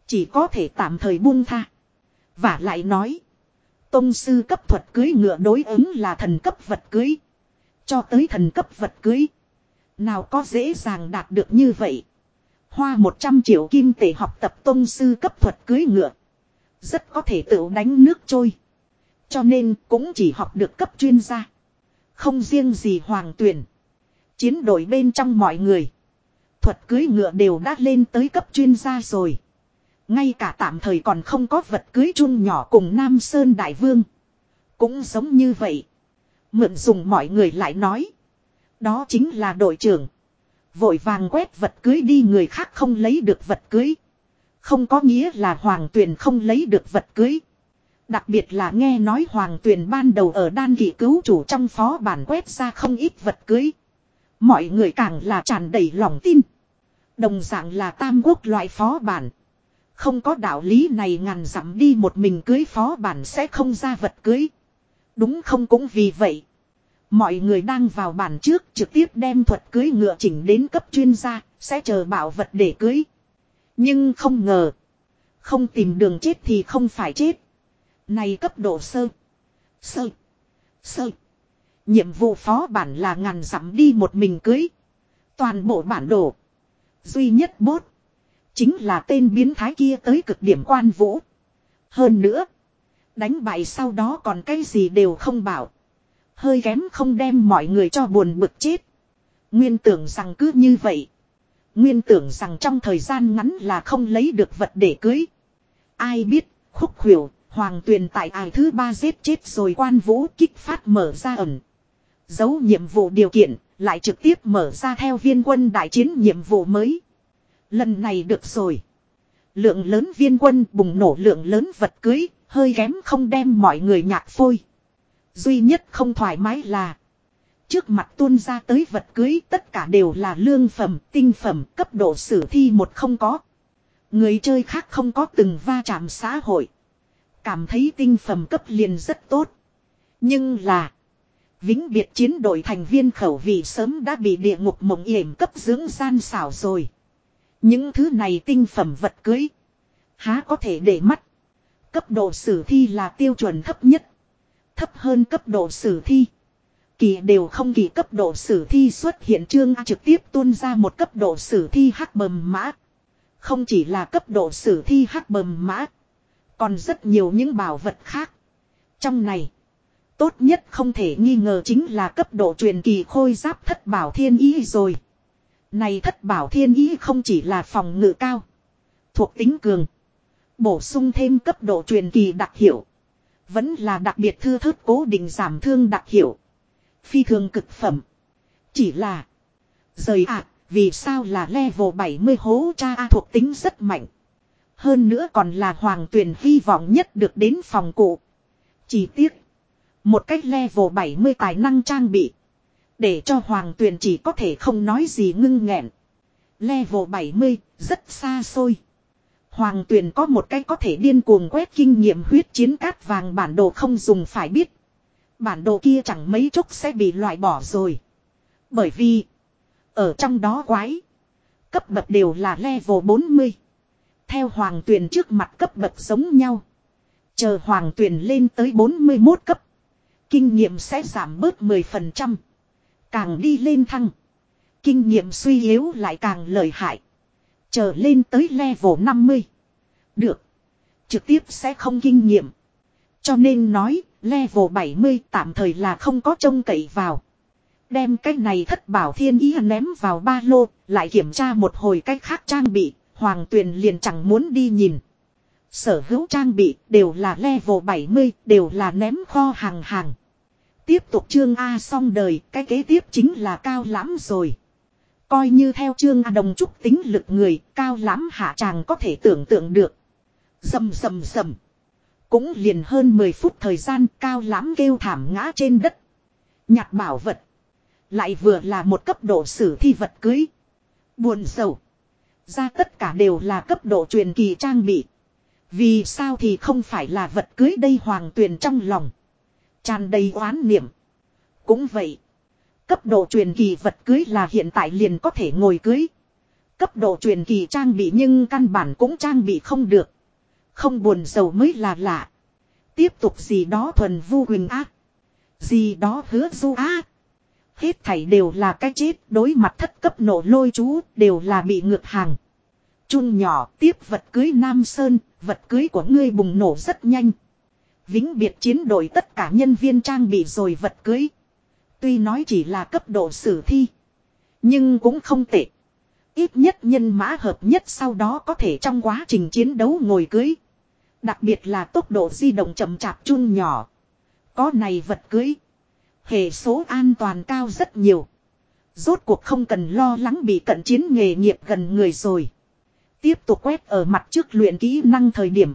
Chỉ có thể tạm thời buông tha. Và lại nói. Tông sư cấp thuật cưới ngựa đối ứng là thần cấp vật cưới. Cho tới thần cấp vật cưới. Nào có dễ dàng đạt được như vậy. Hoa 100 triệu kim tệ học tập tôn sư cấp thuật cưới ngựa. Rất có thể tự đánh nước trôi. Cho nên cũng chỉ học được cấp chuyên gia. Không riêng gì hoàng tuyển. Chiến đội bên trong mọi người. Thuật cưới ngựa đều đã lên tới cấp chuyên gia rồi. Ngay cả tạm thời còn không có vật cưới chung nhỏ cùng Nam Sơn Đại Vương. Cũng giống như vậy. Mượn dùng mọi người lại nói. Đó chính là đội trưởng. Vội vàng quét vật cưới đi, người khác không lấy được vật cưới. Không có nghĩa là hoàng tuyền không lấy được vật cưới. Đặc biệt là nghe nói hoàng tuyền ban đầu ở đan kỷ cứu chủ trong phó bản quét ra không ít vật cưới. Mọi người càng là tràn đầy lòng tin. Đồng dạng là tam quốc loại phó bản. Không có đạo lý này ngàn dặm đi một mình cưới phó bản sẽ không ra vật cưới. Đúng không cũng vì vậy. Mọi người đang vào bản trước trực tiếp đem thuật cưới ngựa chỉnh đến cấp chuyên gia, sẽ chờ bảo vật để cưới. Nhưng không ngờ. Không tìm đường chết thì không phải chết. Này cấp độ sơ. Sơ. Sơ. Nhiệm vụ phó bản là ngàn dặm đi một mình cưới. Toàn bộ bản đồ. Duy nhất bốt. Chính là tên biến thái kia tới cực điểm quan vũ. Hơn nữa. Đánh bại sau đó còn cái gì đều không bảo. Hơi kém không đem mọi người cho buồn bực chết. Nguyên tưởng rằng cứ như vậy. Nguyên tưởng rằng trong thời gian ngắn là không lấy được vật để cưới. Ai biết, khúc hiểu, hoàng tuyền tại ai thứ ba giết chết rồi quan vũ kích phát mở ra ẩn. Giấu nhiệm vụ điều kiện, lại trực tiếp mở ra theo viên quân đại chiến nhiệm vụ mới. Lần này được rồi. Lượng lớn viên quân bùng nổ lượng lớn vật cưới, hơi kém không đem mọi người nhạc phôi. Duy nhất không thoải mái là Trước mặt tuôn ra tới vật cưới tất cả đều là lương phẩm, tinh phẩm, cấp độ sử thi một không có. Người chơi khác không có từng va chạm xã hội. Cảm thấy tinh phẩm cấp liền rất tốt. Nhưng là Vĩnh biệt chiến đội thành viên khẩu vị sớm đã bị địa ngục mộng yểm cấp dưỡng gian xảo rồi. Những thứ này tinh phẩm vật cưới. Há có thể để mắt. Cấp độ sử thi là tiêu chuẩn thấp nhất. thấp hơn cấp độ sử thi. Kỳ đều không kỳ cấp độ sử thi xuất hiện chương trực tiếp tuôn ra một cấp độ sử thi hắc bầm mã. Không chỉ là cấp độ sử thi hắc bầm mã. Còn rất nhiều những bảo vật khác. Trong này. Tốt nhất không thể nghi ngờ chính là cấp độ truyền kỳ khôi giáp thất bảo thiên ý rồi. Này thất bảo thiên ý không chỉ là phòng ngự cao. Thuộc tính cường. Bổ sung thêm cấp độ truyền kỳ đặc hiệu. Vẫn là đặc biệt thư thức cố định giảm thương đặc hiệu. Phi thường cực phẩm. Chỉ là. Rời ạ, vì sao là level 70 hố cha A thuộc tính rất mạnh. Hơn nữa còn là hoàng tuyển hy vọng nhất được đến phòng cụ. Chỉ tiếc. Một cách level 70 tài năng trang bị. Để cho hoàng tuyển chỉ có thể không nói gì ngưng nghẹn. Level 70, rất xa xôi. Hoàng Tuyền có một cái có thể điên cuồng quét kinh nghiệm huyết chiến cát vàng bản đồ không dùng phải biết. Bản đồ kia chẳng mấy chốc sẽ bị loại bỏ rồi. Bởi vì. Ở trong đó quái. Cấp bậc đều là level 40. Theo hoàng Tuyền trước mặt cấp bậc giống nhau. Chờ hoàng Tuyền lên tới 41 cấp. Kinh nghiệm sẽ giảm bớt 10%. Càng đi lên thăng. Kinh nghiệm suy yếu lại càng lợi hại. Chờ lên tới level 50. Được. Trực tiếp sẽ không kinh nghiệm. Cho nên nói, level 70 tạm thời là không có trông cậy vào. Đem cái này thất bảo thiên ý ném vào ba lô, lại kiểm tra một hồi cách khác trang bị, hoàng tuyền liền chẳng muốn đi nhìn. Sở hữu trang bị đều là level 70, đều là ném kho hàng hàng. Tiếp tục chương A xong đời, cái kế tiếp chính là cao lắm rồi. Coi như theo chương A đồng trúc tính lực người, cao lắm hạ chàng có thể tưởng tượng được. Dầm dầm dầm. Cũng liền hơn 10 phút thời gian cao lắm kêu thảm ngã trên đất. Nhặt bảo vật. Lại vừa là một cấp độ sử thi vật cưới. Buồn sầu. Ra tất cả đều là cấp độ truyền kỳ trang bị. Vì sao thì không phải là vật cưới đây hoàng tuyền trong lòng. tràn đầy oán niệm. Cũng vậy. Cấp độ truyền kỳ vật cưới là hiện tại liền có thể ngồi cưới. Cấp độ truyền kỳ trang bị nhưng căn bản cũng trang bị không được. Không buồn giàu mới là lạ. Tiếp tục gì đó thuần vu huỳnh ác. Gì đó hứa du ác. Hết thảy đều là cái chết đối mặt thất cấp nổ lôi chú đều là bị ngược hàng. Chun nhỏ tiếp vật cưới Nam Sơn, vật cưới của ngươi bùng nổ rất nhanh. Vĩnh biệt chiến đội tất cả nhân viên trang bị rồi vật cưới. Tuy nói chỉ là cấp độ sử thi. Nhưng cũng không tệ. Ít nhất nhân mã hợp nhất sau đó có thể trong quá trình chiến đấu ngồi cưới. Đặc biệt là tốc độ di động chậm chạp chun nhỏ. Có này vật cưới. Hệ số an toàn cao rất nhiều. Rốt cuộc không cần lo lắng bị cận chiến nghề nghiệp gần người rồi. Tiếp tục quét ở mặt trước luyện kỹ năng thời điểm.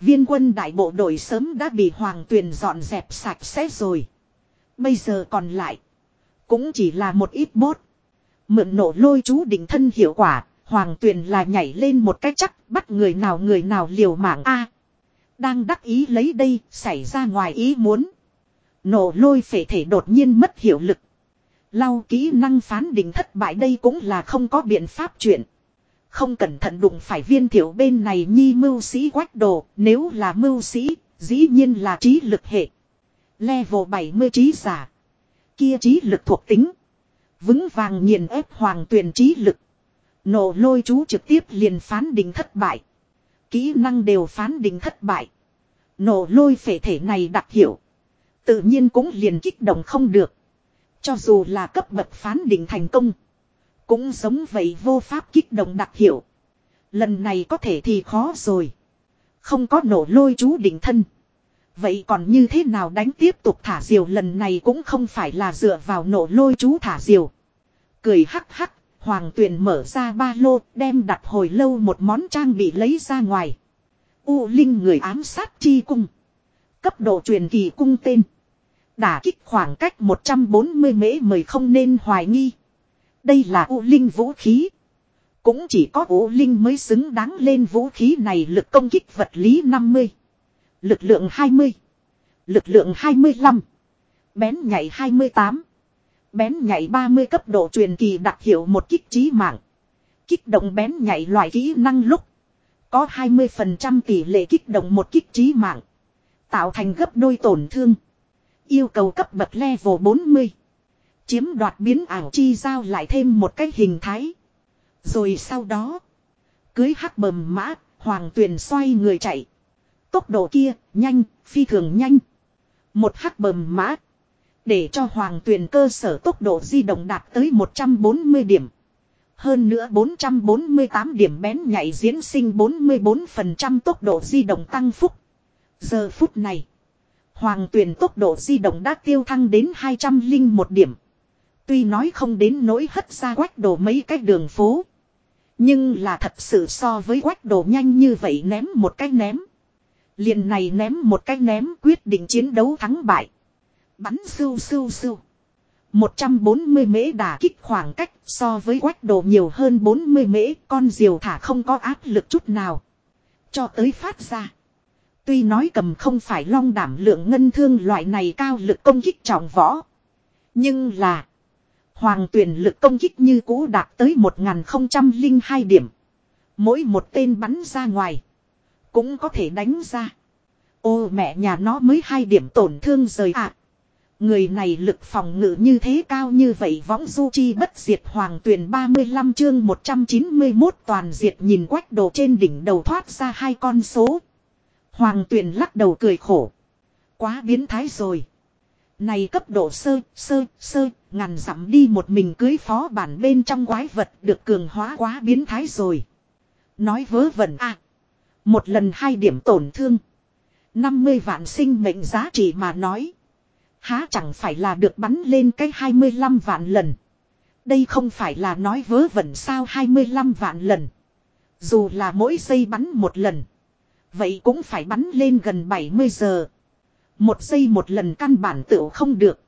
Viên quân đại bộ đội sớm đã bị hoàng tuyền dọn dẹp sạch sẽ rồi. Bây giờ còn lại. Cũng chỉ là một ít bốt. Mượn nổ lôi chú đỉnh thân hiệu quả. Hoàng tuyền là nhảy lên một cách chắc bắt người nào người nào liều mạng A. đang đắc ý lấy đây xảy ra ngoài ý muốn. Nổ lôi phể thể đột nhiên mất hiệu lực. Lau kỹ năng phán định thất bại đây cũng là không có biện pháp chuyện. Không cẩn thận đụng phải viên thiểu bên này nhi mưu sĩ quách đồ, nếu là mưu sĩ, dĩ nhiên là trí lực hệ. Level 70 trí giả. Kia trí lực thuộc tính. Vững vàng nghiền ép hoàng tuyển trí lực. Nổ lôi chú trực tiếp liền phán định thất bại. Kỹ năng đều phán định thất bại. Nổ lôi phể thể này đặc hiệu. Tự nhiên cũng liền kích động không được. Cho dù là cấp bậc phán định thành công. Cũng giống vậy vô pháp kích động đặc hiệu. Lần này có thể thì khó rồi. Không có nổ lôi chú định thân. Vậy còn như thế nào đánh tiếp tục thả diều lần này cũng không phải là dựa vào nổ lôi chú thả diều. Cười hắc hắc, hoàng tuyền mở ra ba lô, đem đặt hồi lâu một món trang bị lấy ra ngoài. U Linh người ám sát chi cung. Cấp độ truyền kỳ cung tên. Đả kích khoảng cách 140 mễ mời không nên hoài nghi. Đây là U Linh vũ khí. Cũng chỉ có U Linh mới xứng đáng lên vũ khí này lực công kích vật lý 50. Lực lượng 20. Lực lượng 25. Bén nhảy 28. Bén nhảy 30 cấp độ truyền kỳ đặc hiệu một kích trí mạng. Kích động bén nhảy loại kỹ năng lúc. Có 20% tỷ lệ kích động một kích trí mạng. Tạo thành gấp đôi tổn thương. Yêu cầu cấp bậc level 40. Chiếm đoạt biến ảo chi giao lại thêm một cái hình thái. Rồi sau đó. Cưới hắc bầm mã, hoàng tuyền xoay người chạy. Tốc độ kia, nhanh, phi thường nhanh. Một hắc bầm mã. Để cho hoàng tuyền cơ sở tốc độ di động đạt tới 140 điểm. Hơn nữa 448 điểm bén nhạy diễn sinh 44% tốc độ di động tăng phúc. Giờ phút này. Hoàng tuyển tốc độ di động đã tiêu thăng đến 201 điểm. Tuy nói không đến nỗi hất ra quách đồ mấy cái đường phố. Nhưng là thật sự so với quách đồ nhanh như vậy ném một cái ném. Liền này ném một cái ném quyết định chiến đấu thắng bại. Bắn sưu sưu sưu. 140 mễ đà kích khoảng cách so với quách đồ nhiều hơn 40 mễ, con diều thả không có áp lực chút nào. Cho tới phát ra. Tuy nói cầm không phải long đảm lượng ngân thương loại này cao lực công kích trọng võ. Nhưng là. Hoàng tuyển lực công kích như cũ đạt tới 1002 điểm. Mỗi một tên bắn ra ngoài. Cũng có thể đánh ra. Ô mẹ nhà nó mới hai điểm tổn thương rời ạ. Người này lực phòng ngự như thế cao như vậy võng du chi bất diệt hoàng tuyển 35 chương 191 toàn diệt nhìn quách đồ trên đỉnh đầu thoát ra hai con số. Hoàng tuyển lắc đầu cười khổ. Quá biến thái rồi. Này cấp độ sơ, sơ, sơ, ngàn dặm đi một mình cưới phó bản bên trong quái vật được cường hóa quá biến thái rồi. Nói vớ vẩn à. Một lần hai điểm tổn thương. 50 vạn sinh mệnh giá trị mà nói. Há chẳng phải là được bắn lên cái 25 vạn lần. Đây không phải là nói vớ vẩn sao 25 vạn lần. Dù là mỗi giây bắn một lần. Vậy cũng phải bắn lên gần 70 giờ. Một giây một lần căn bản tựu không được.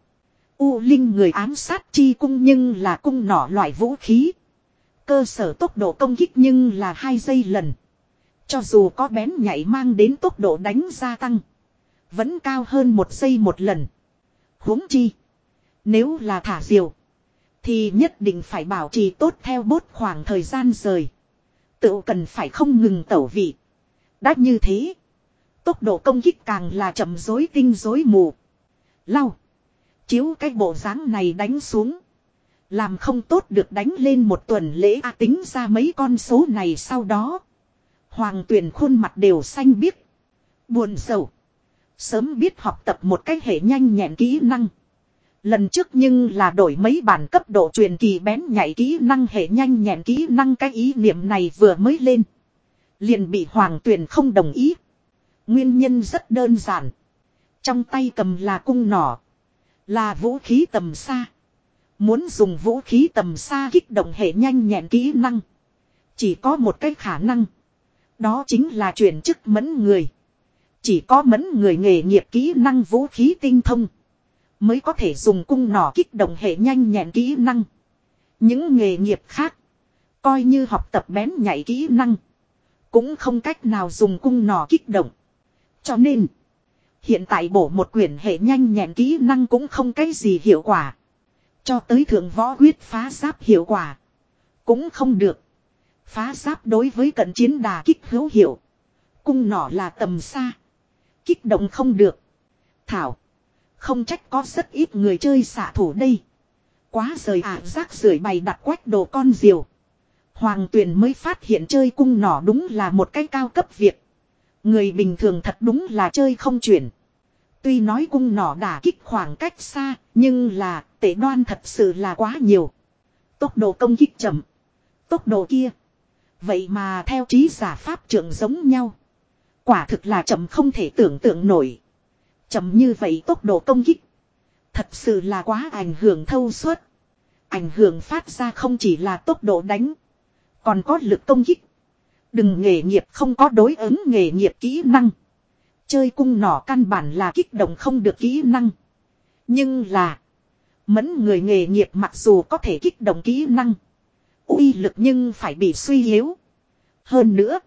U Linh người ám sát chi cung nhưng là cung nỏ loại vũ khí. Cơ sở tốc độ công kích nhưng là hai giây lần. Cho dù có bén nhảy mang đến tốc độ đánh gia tăng. Vẫn cao hơn một giây một lần huống chi. Nếu là thả diều. Thì nhất định phải bảo trì tốt theo bốt khoảng thời gian rời. Tự cần phải không ngừng tẩu vị. Đã như thế. Tốc độ công kích càng là chậm dối tinh dối mù. Lau. Chiếu cái bộ dáng này đánh xuống. Làm không tốt được đánh lên một tuần lễ a tính ra mấy con số này sau đó. Hoàng tuyển khuôn mặt đều xanh biếc. Buồn sầu. Sớm biết học tập một cách hệ nhanh nhẹn kỹ năng. Lần trước nhưng là đổi mấy bản cấp độ truyền kỳ bén nhảy kỹ năng hệ nhanh nhẹn kỹ năng cái ý niệm này vừa mới lên. Liền bị hoàng tuyền không đồng ý. Nguyên nhân rất đơn giản. Trong tay cầm là cung nỏ. Là vũ khí tầm xa. Muốn dùng vũ khí tầm xa kích động hệ nhanh nhẹn kỹ năng. Chỉ có một cái khả năng. Đó chính là chuyển chức mẫn người. Chỉ có mẫn người nghề nghiệp kỹ năng vũ khí tinh thông. Mới có thể dùng cung nỏ kích động hệ nhanh nhẹn kỹ năng. Những nghề nghiệp khác. Coi như học tập bén nhảy kỹ năng. Cũng không cách nào dùng cung nỏ kích động. Cho nên. Hiện tại bổ một quyển hệ nhanh nhẹn kỹ năng cũng không cái gì hiệu quả. Cho tới thượng võ quyết phá giáp hiệu quả. Cũng không được. Phá giáp đối với cận chiến đà kích hữu hiệu. Cung nỏ là tầm xa. Kích động không được. Thảo. Không trách có rất ít người chơi xạ thủ đây. Quá rời ả rác rưởi bày đặt quách đồ con diều. Hoàng tuyền mới phát hiện chơi cung nỏ đúng là một cái cao cấp việc. Người bình thường thật đúng là chơi không chuyển. Tuy nói cung nỏ đả kích khoảng cách xa, nhưng là tệ đoan thật sự là quá nhiều. Tốc độ công kích chậm. Tốc độ kia. Vậy mà theo trí giả pháp trưởng giống nhau. Quả thực là chậm không thể tưởng tượng nổi. Chậm như vậy tốc độ công kích. Thật sự là quá ảnh hưởng thâu suốt. Ảnh hưởng phát ra không chỉ là tốc độ đánh. Còn có lực công kích. Đừng nghề nghiệp không có đối ứng nghề nghiệp kỹ năng. Chơi cung nỏ căn bản là kích động không được kỹ năng. Nhưng là. Mẫn người nghề nghiệp mặc dù có thể kích động kỹ năng uy lực nhưng phải bị suy yếu. Hơn nữa.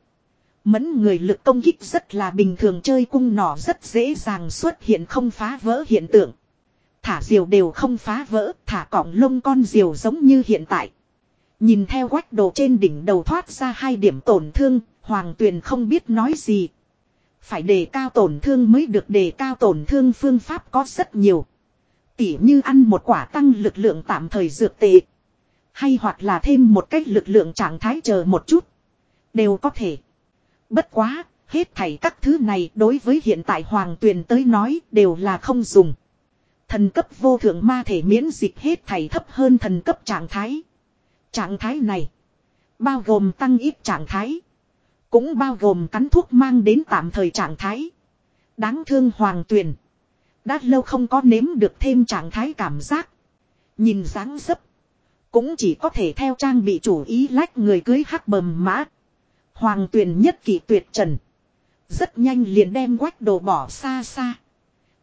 Mẫn người lực công kích rất là bình thường chơi cung nỏ rất dễ dàng xuất hiện không phá vỡ hiện tượng. Thả diều đều không phá vỡ, thả cọng lông con diều giống như hiện tại. Nhìn theo quách đồ trên đỉnh đầu thoát ra hai điểm tổn thương, hoàng tuyền không biết nói gì. Phải đề cao tổn thương mới được đề cao tổn thương phương pháp có rất nhiều. Tỉ như ăn một quả tăng lực lượng tạm thời dược tệ. Hay hoặc là thêm một cách lực lượng trạng thái chờ một chút. Đều có thể. Bất quá, hết thảy các thứ này đối với hiện tại hoàng tuyền tới nói đều là không dùng. Thần cấp vô thượng ma thể miễn dịch hết thảy thấp hơn thần cấp trạng thái. Trạng thái này bao gồm tăng ít trạng thái, cũng bao gồm cắn thuốc mang đến tạm thời trạng thái. Đáng thương hoàng tuyền, đã lâu không có nếm được thêm trạng thái cảm giác. Nhìn dáng dấp, cũng chỉ có thể theo trang bị chủ ý lách người cưới hắc bầm mã. Hoàng tuyền nhất kỳ tuyệt trần. Rất nhanh liền đem quách đồ bỏ xa xa.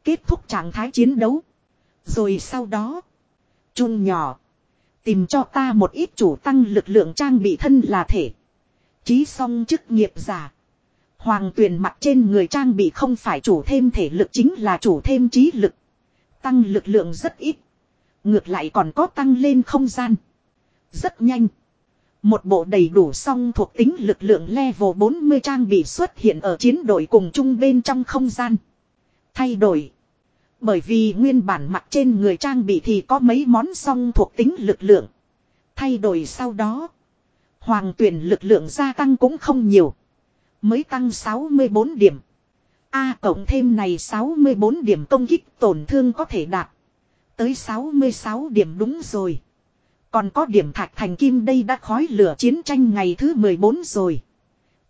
Kết thúc trạng thái chiến đấu. Rồi sau đó. Trung nhỏ. Tìm cho ta một ít chủ tăng lực lượng trang bị thân là thể. Chí song chức nghiệp giả. Hoàng tuyền mặt trên người trang bị không phải chủ thêm thể lực chính là chủ thêm trí lực. Tăng lực lượng rất ít. Ngược lại còn có tăng lên không gian. Rất nhanh. Một bộ đầy đủ song thuộc tính lực lượng level 40 trang bị xuất hiện ở chiến đội cùng chung bên trong không gian. Thay đổi. Bởi vì nguyên bản mặt trên người trang bị thì có mấy món song thuộc tính lực lượng. Thay đổi sau đó. Hoàng tuyển lực lượng gia tăng cũng không nhiều. Mới tăng 64 điểm. A cộng thêm này 64 điểm công kích tổn thương có thể đạt. Tới 66 điểm đúng rồi. Còn có điểm thạch thành kim đây đã khói lửa chiến tranh ngày thứ 14 rồi.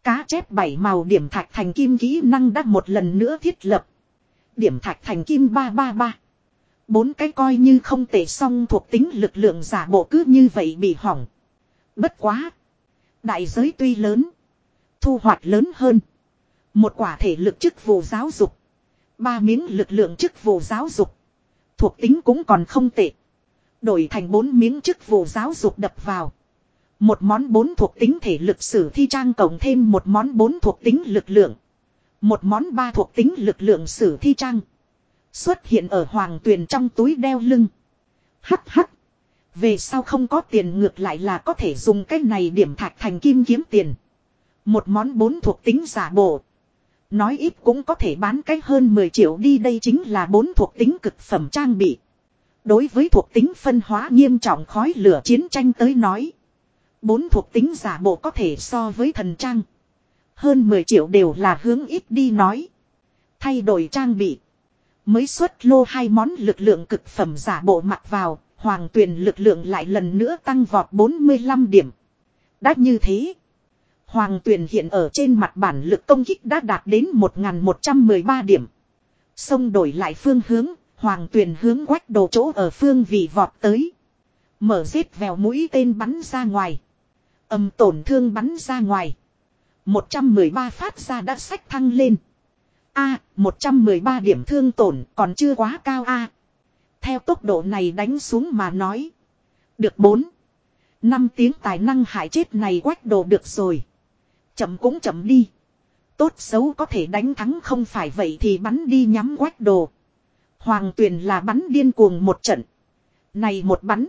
Cá chép bảy màu điểm thạch thành kim kỹ năng đã một lần nữa thiết lập. Điểm thạch thành kim 333. Bốn cái coi như không tệ xong thuộc tính lực lượng giả bộ cứ như vậy bị hỏng. Bất quá. Đại giới tuy lớn. Thu hoạch lớn hơn. Một quả thể lực chức vụ giáo dục. Ba miếng lực lượng chức vụ giáo dục. Thuộc tính cũng còn không tệ. Đổi thành bốn miếng chức vụ giáo dục đập vào. Một món bốn thuộc tính thể lực sử thi trang cộng thêm một món bốn thuộc tính lực lượng. Một món ba thuộc tính lực lượng sử thi trang. Xuất hiện ở hoàng tuyền trong túi đeo lưng. Hắc hắc. Về sau không có tiền ngược lại là có thể dùng cái này điểm thạch thành kim kiếm tiền. Một món bốn thuộc tính giả bộ. Nói ít cũng có thể bán cách hơn 10 triệu đi đây chính là bốn thuộc tính cực phẩm trang bị. Đối với thuộc tính phân hóa nghiêm trọng khói lửa chiến tranh tới nói. Bốn thuộc tính giả bộ có thể so với thần trang. Hơn 10 triệu đều là hướng ít đi nói. Thay đổi trang bị. Mới xuất lô hai món lực lượng cực phẩm giả bộ mặc vào, hoàng tuyền lực lượng lại lần nữa tăng vọt 45 điểm. Đã như thế. Hoàng tuyền hiện ở trên mặt bản lực công kích đã đạt đến 1.113 điểm. Sông đổi lại phương hướng, hoàng tuyền hướng quách đồ chỗ ở phương vị vọt tới. Mở giết vèo mũi tên bắn ra ngoài. Âm tổn thương bắn ra ngoài. 113 phát ra đã sách thăng lên. A, 113 điểm thương tổn còn chưa quá cao A. Theo tốc độ này đánh xuống mà nói. Được 4. 5 tiếng tài năng hại chết này quách đồ được rồi. Chậm cũng chậm đi. Tốt xấu có thể đánh thắng không phải vậy thì bắn đi nhắm quách đồ. Hoàng tuyền là bắn điên cuồng một trận. Này một bắn.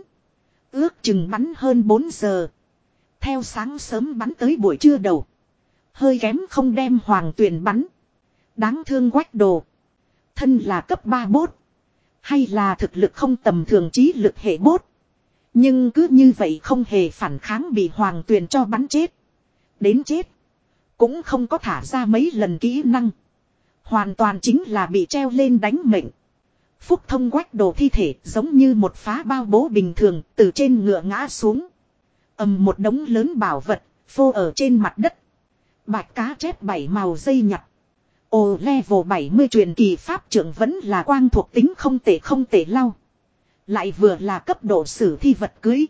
Ước chừng bắn hơn 4 giờ. Theo sáng sớm bắn tới buổi trưa đầu. Hơi kém không đem hoàng tuyền bắn. Đáng thương quách đồ. Thân là cấp 3 bốt. Hay là thực lực không tầm thường trí lực hệ bốt. Nhưng cứ như vậy không hề phản kháng bị hoàng tuyền cho bắn chết. Đến chết. Cũng không có thả ra mấy lần kỹ năng. Hoàn toàn chính là bị treo lên đánh mệnh. Phúc thông quách đồ thi thể giống như một phá bao bố bình thường từ trên ngựa ngã xuống. ầm một đống lớn bảo vật, phô ở trên mặt đất. Bạch cá chép bảy màu dây nhặt. Ồ level 70 truyền kỳ pháp trưởng vẫn là quang thuộc tính không tệ không tệ lau. Lại vừa là cấp độ sử thi vật cưới.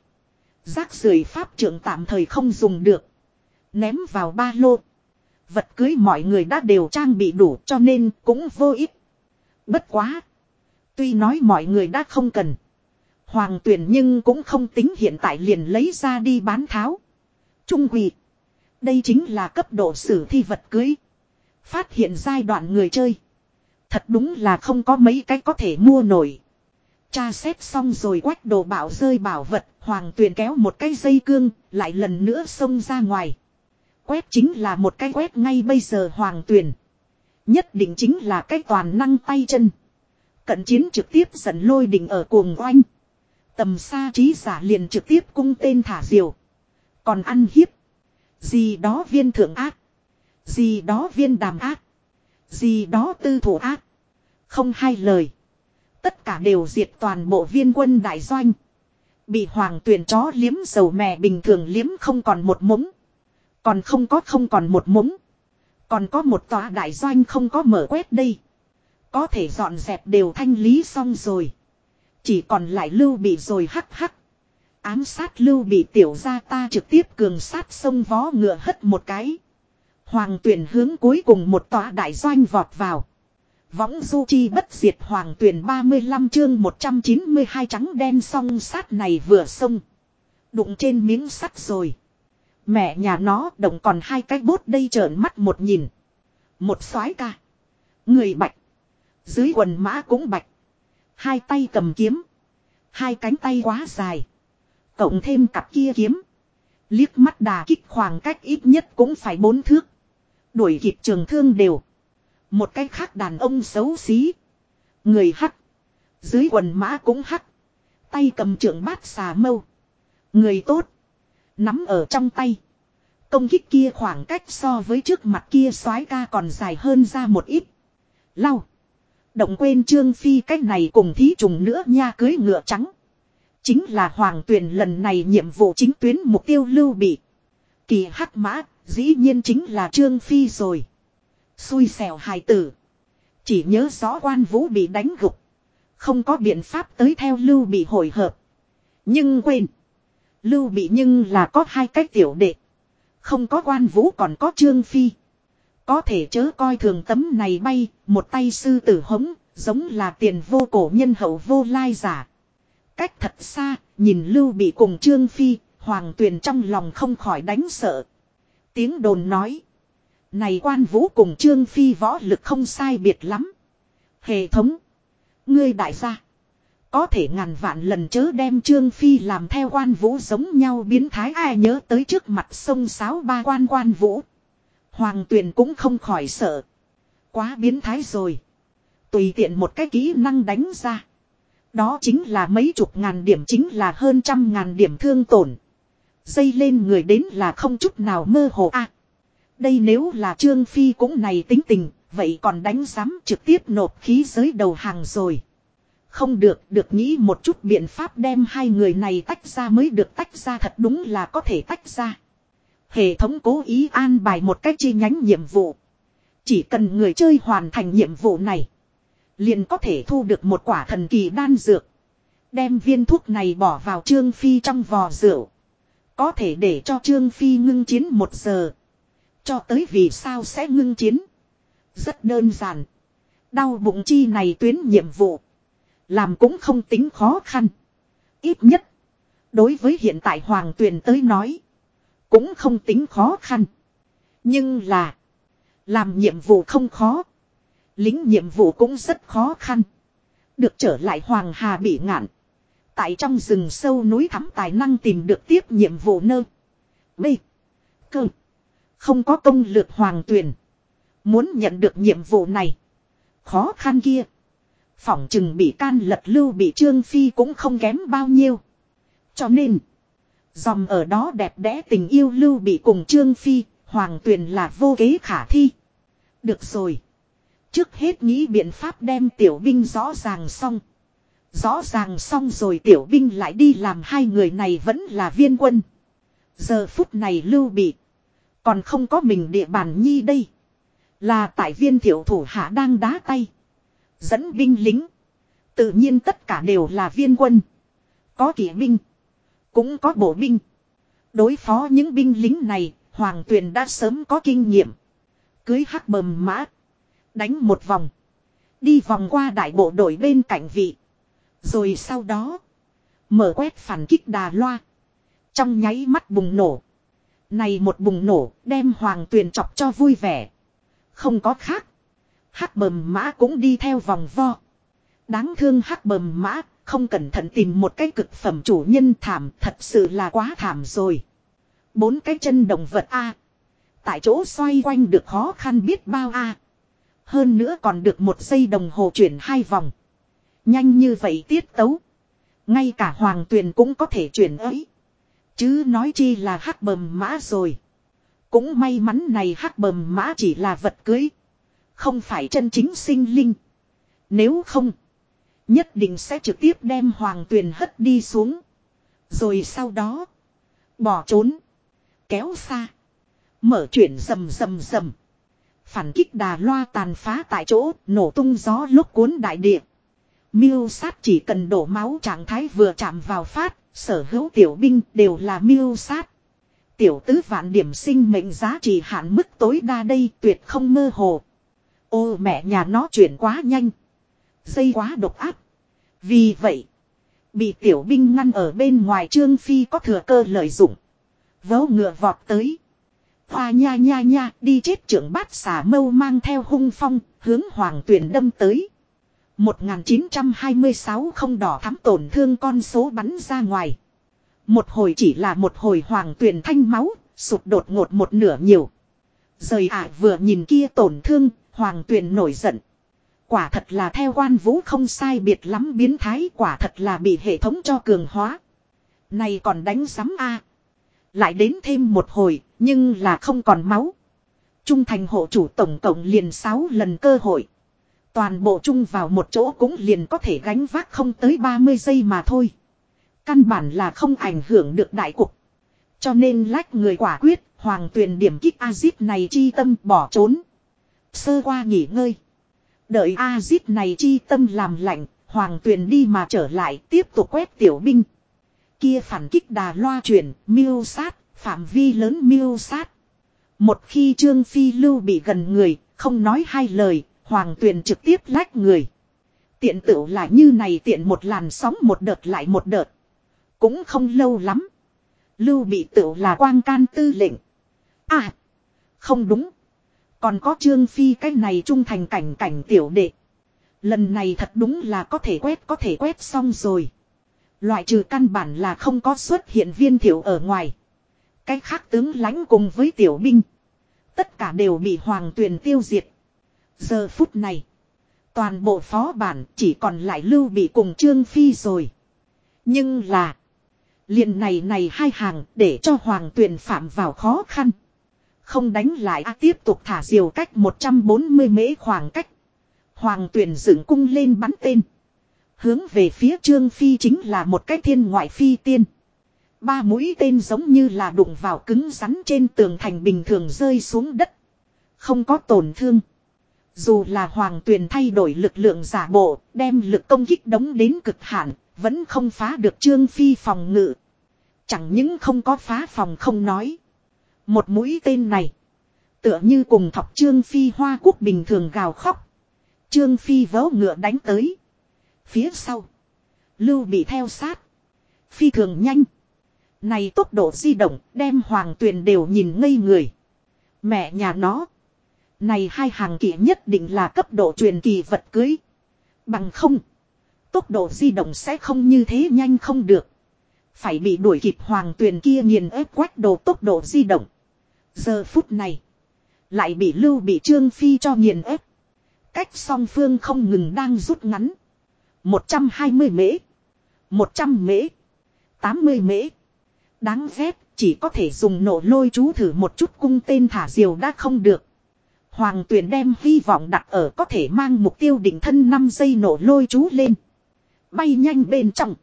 Rác rưởi pháp trưởng tạm thời không dùng được. Ném vào ba lô. Vật cưới mọi người đã đều trang bị đủ cho nên cũng vô ích. Bất quá. Tuy nói mọi người đã không cần. Hoàng tuyển nhưng cũng không tính hiện tại liền lấy ra đi bán tháo. Trung quỷ. Đây chính là cấp độ sử thi vật cưới. Phát hiện giai đoạn người chơi. Thật đúng là không có mấy cái có thể mua nổi. Cha xét xong rồi quách đồ bảo rơi bảo vật, hoàng tuyền kéo một cái dây cương, lại lần nữa xông ra ngoài. Quét chính là một cái quét ngay bây giờ hoàng tuyền. Nhất định chính là cái toàn năng tay chân. Cận chiến trực tiếp dẫn lôi đỉnh ở cuồng oanh. Tầm xa trí giả liền trực tiếp cung tên thả diều. Còn ăn hiếp. Gì đó viên thượng ác. Gì đó viên đàm ác. Gì đó tư thủ ác. Không hai lời. Tất cả đều diệt toàn bộ viên quân đại doanh. Bị hoàng tuyền chó liếm dầu mè bình thường liếm không còn một mống. Còn không có không còn một mống. Còn có một tòa đại doanh không có mở quét đây. Có thể dọn dẹp đều thanh lý xong rồi. Chỉ còn lại lưu bị rồi hắc hắc. Ám sát lưu bị tiểu ra ta trực tiếp cường sát sông vó ngựa hất một cái. Hoàng tuyển hướng cuối cùng một tòa đại doanh vọt vào. Võng du chi bất diệt hoàng tuyển 35 chương 192 trắng đen song sát này vừa xông. Đụng trên miếng sắt rồi. Mẹ nhà nó đồng còn hai cái bốt đây trợn mắt một nhìn. Một soái ca. Người bạch. Dưới quần mã cũng bạch. Hai tay cầm kiếm. Hai cánh tay quá dài. Cộng thêm cặp kia kiếm. Liếc mắt đà kích khoảng cách ít nhất cũng phải bốn thước. Đuổi kịp trường thương đều. Một cái khác đàn ông xấu xí. Người hắc. Dưới quần mã cũng hắc. Tay cầm trưởng bát xà mâu. Người tốt. Nắm ở trong tay. Công kích kia khoảng cách so với trước mặt kia soái ca còn dài hơn ra một ít. Lau. Động quên Trương Phi cách này cùng thí trùng nữa nha cưới ngựa trắng. Chính là hoàng tuyển lần này nhiệm vụ chính tuyến mục tiêu lưu bị. Kỳ hắc mã, dĩ nhiên chính là Trương Phi rồi. Xui xẻo hài tử. Chỉ nhớ rõ quan vũ bị đánh gục. Không có biện pháp tới theo lưu bị hồi hợp. Nhưng quên. Lưu bị nhưng là có hai cách tiểu đệ. Không có quan vũ còn có Trương Phi. Có thể chớ coi thường tấm này bay, một tay sư tử hống, giống là tiền vô cổ nhân hậu vô lai giả. Cách thật xa, nhìn Lưu bị cùng Trương Phi, Hoàng Tuyền trong lòng không khỏi đánh sợ. Tiếng đồn nói. Này quan vũ cùng Trương Phi võ lực không sai biệt lắm. Hệ thống. Ngươi đại gia. Có thể ngàn vạn lần chớ đem Trương Phi làm theo quan vũ giống nhau biến thái ai nhớ tới trước mặt sông sáo ba quan quan vũ. Hoàng tuyền cũng không khỏi sợ. Quá biến thái rồi. Tùy tiện một cái kỹ năng đánh ra. Đó chính là mấy chục ngàn điểm chính là hơn trăm ngàn điểm thương tổn. Dây lên người đến là không chút nào mơ hồ a. đây nếu là Trương Phi cũng này tính tình, vậy còn đánh giám trực tiếp nộp khí giới đầu hàng rồi. Không được, được nghĩ một chút biện pháp đem hai người này tách ra mới được tách ra thật đúng là có thể tách ra. Hệ thống cố ý an bài một cách chi nhánh nhiệm vụ. Chỉ cần người chơi hoàn thành nhiệm vụ này. Liền có thể thu được một quả thần kỳ đan dược. Đem viên thuốc này bỏ vào Trương Phi trong vò rượu. Có thể để cho Trương Phi ngưng chiến một giờ. Cho tới vì sao sẽ ngưng chiến. Rất đơn giản. Đau bụng chi này tuyến nhiệm vụ. Làm cũng không tính khó khăn. Ít nhất. Đối với hiện tại Hoàng Tuyền tới nói. Cũng không tính khó khăn. Nhưng là. Làm nhiệm vụ không khó. Lính nhiệm vụ cũng rất khó khăn. Được trở lại Hoàng Hà bị ngạn. Tại trong rừng sâu núi thắm tài năng tìm được tiếp nhiệm vụ nơ. B. Cơ. Không có công lược hoàng tuyển. Muốn nhận được nhiệm vụ này. Khó khăn kia. Phỏng chừng bị can lật lưu bị trương phi cũng không kém bao nhiêu. Cho nên. Dòng ở đó đẹp đẽ tình yêu lưu bị cùng trương phi. Hoàng tuyền là vô kế khả thi. Được rồi. Trước hết nghĩ biện pháp đem tiểu binh rõ ràng xong. Rõ ràng xong rồi tiểu binh lại đi làm hai người này vẫn là viên quân. Giờ phút này lưu bị. Còn không có mình địa bàn nhi đây. Là tại viên thiểu thủ hạ đang đá tay. Dẫn binh lính. Tự nhiên tất cả đều là viên quân. Có kỵ binh. Cũng có bộ binh. Đối phó những binh lính này, Hoàng Tuyền đã sớm có kinh nghiệm. Cưới hắc bầm mã. Đánh một vòng. Đi vòng qua đại bộ đội bên cạnh vị. Rồi sau đó. Mở quét phản kích đà loa. Trong nháy mắt bùng nổ. Này một bùng nổ đem hoàng tuyền chọc cho vui vẻ. Không có khác. Hắc bầm mã cũng đi theo vòng vo. Đáng thương hắc bầm mã, không cẩn thận tìm một cái cực phẩm chủ nhân thảm, thật sự là quá thảm rồi. Bốn cái chân động vật A. Tại chỗ xoay quanh được khó khăn biết bao A. Hơn nữa còn được một giây đồng hồ chuyển hai vòng. Nhanh như vậy tiết tấu. Ngay cả hoàng tuyền cũng có thể chuyển ấy. Chứ nói chi là hắc bầm mã rồi. Cũng may mắn này hắc bầm mã chỉ là vật cưới. Không phải chân chính sinh linh. Nếu không. Nhất định sẽ trực tiếp đem hoàng tuyền hất đi xuống. Rồi sau đó. Bỏ trốn. Kéo xa. Mở chuyển rầm rầm rầm. Phản kích đà loa tàn phá tại chỗ, nổ tung gió lúc cuốn đại địa. Miêu sát chỉ cần đổ máu trạng thái vừa chạm vào phát, sở hữu tiểu binh đều là miêu sát. Tiểu tứ vạn điểm sinh mệnh giá trị hạn mức tối đa đây tuyệt không mơ hồ. Ô mẹ nhà nó chuyển quá nhanh. Dây quá độc áp. Vì vậy, bị tiểu binh ngăn ở bên ngoài trương phi có thừa cơ lợi dụng. vấu ngựa vọt tới. Hoa nha nha nha đi chết trưởng bát xà mâu mang theo hung phong, hướng hoàng tuyển đâm tới. 1926 không đỏ thắm tổn thương con số bắn ra ngoài. Một hồi chỉ là một hồi hoàng tuyển thanh máu, sụt đột ngột một nửa nhiều. Rời ả vừa nhìn kia tổn thương, hoàng tuyển nổi giận. Quả thật là theo quan vũ không sai biệt lắm biến thái quả thật là bị hệ thống cho cường hóa. Này còn đánh sắm a Lại đến thêm một hồi, nhưng là không còn máu. Trung thành hộ chủ tổng cộng liền 6 lần cơ hội. Toàn bộ chung vào một chỗ cũng liền có thể gánh vác không tới 30 giây mà thôi. Căn bản là không ảnh hưởng được đại cục. Cho nên lách người quả quyết, hoàng tuyền điểm kích Azit này chi tâm bỏ trốn. Sơ qua nghỉ ngơi. Đợi Azit này chi tâm làm lạnh, hoàng tuyền đi mà trở lại tiếp tục quét tiểu binh. Kia phản kích đà loa chuyển, miêu sát, phạm vi lớn miêu sát. Một khi Trương Phi lưu bị gần người, không nói hai lời, Hoàng Tuyền trực tiếp lách người. Tiện tựu là như này tiện một làn sóng một đợt lại một đợt. Cũng không lâu lắm. Lưu bị tựu là quang can tư lệnh. À. Không đúng. Còn có Trương Phi cái này trung thành cảnh cảnh tiểu đệ. Lần này thật đúng là có thể quét, có thể quét xong rồi. Loại trừ căn bản là không có xuất hiện viên thiểu ở ngoài. Cách khác tướng lãnh cùng với tiểu binh. Tất cả đều bị hoàng tuyền tiêu diệt. Giờ phút này. Toàn bộ phó bản chỉ còn lại lưu bị cùng Trương Phi rồi. Nhưng là. liền này này hai hàng để cho hoàng tuyền phạm vào khó khăn. Không đánh lại a tiếp tục thả diều cách 140 mễ khoảng cách. Hoàng tuyền dựng cung lên bắn tên. Hướng về phía Trương Phi chính là một cái thiên ngoại phi tiên. Ba mũi tên giống như là đụng vào cứng rắn trên tường thành bình thường rơi xuống đất. Không có tổn thương. Dù là hoàng tuyền thay đổi lực lượng giả bộ, đem lực công kích đóng đến cực hạn, vẫn không phá được trương phi phòng ngự. Chẳng những không có phá phòng không nói. Một mũi tên này, tựa như cùng thọc trương phi hoa quốc bình thường gào khóc. Trương phi vớ ngựa đánh tới. Phía sau, lưu bị theo sát. Phi thường nhanh. Này tốc độ di động đem hoàng tuyền đều nhìn ngây người. Mẹ nhà nó. Này hai hàng kỷ nhất định là cấp độ truyền kỳ vật cưới. Bằng không. Tốc độ di động sẽ không như thế nhanh không được. Phải bị đuổi kịp hoàng tuyền kia nghiền ép quách đồ tốc độ di động. Giờ phút này. Lại bị lưu bị trương phi cho nghiền ép. Cách song phương không ngừng đang rút ngắn. 120 mễ. 100 mễ. 80 mễ. Đáng ghét, chỉ có thể dùng nổ lôi chú thử một chút cung tên thả diều đã không được. Hoàng tuyển đem hy vọng đặt ở có thể mang mục tiêu định thân 5 giây nổ lôi chú lên. Bay nhanh bên trong.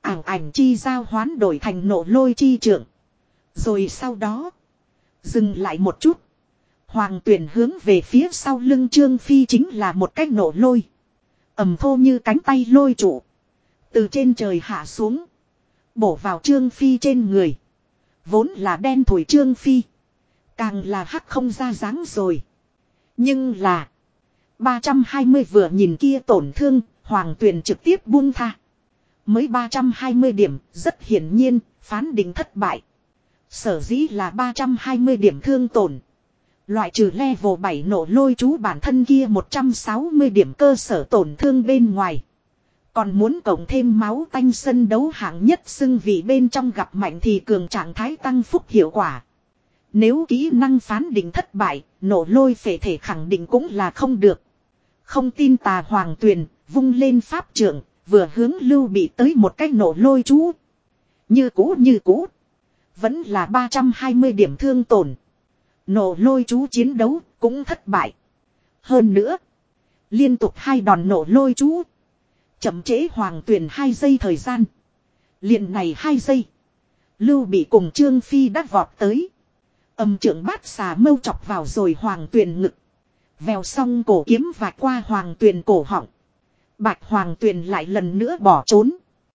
Ảng ảnh chi giao hoán đổi thành nổ lôi chi trưởng. Rồi sau đó. Dừng lại một chút. Hoàng tuyển hướng về phía sau lưng Trương Phi chính là một cái nổ lôi. ầm thô như cánh tay lôi trụ. Từ trên trời hạ xuống. Bổ vào Trương Phi trên người. Vốn là đen thổi Trương Phi. Càng là hắc không ra dáng rồi. Nhưng là. 320 vừa nhìn kia tổn thương. Hoàng tuyền trực tiếp buông tha. Mới 320 điểm. Rất hiển nhiên. Phán định thất bại. Sở dĩ là 320 điểm thương tổn. Loại trừ level 7 nổ lôi chú bản thân kia 160 điểm cơ sở tổn thương bên ngoài. Còn muốn cộng thêm máu tanh sân đấu hạng nhất xưng vị bên trong gặp mạnh thì cường trạng thái tăng phúc hiệu quả. Nếu kỹ năng phán định thất bại, nổ lôi phệ thể khẳng định cũng là không được. Không tin tà hoàng tuyền, vung lên pháp trưởng, vừa hướng lưu bị tới một cái nổ lôi chú. Như cũ như cũ. Vẫn là 320 điểm thương tổn. Nổ lôi chú chiến đấu cũng thất bại. Hơn nữa. Liên tục hai đòn nổ lôi chú. Chậm chế hoàng tuyển hai giây thời gian. liền này hai giây. Lưu bị cùng Trương Phi đắt vọt tới. Âm trưởng bát xà mâu chọc vào rồi hoàng tuyển ngực. Vèo xong cổ kiếm vạch qua hoàng tuyển cổ họng. Bạch hoàng tuyển lại lần nữa bỏ trốn.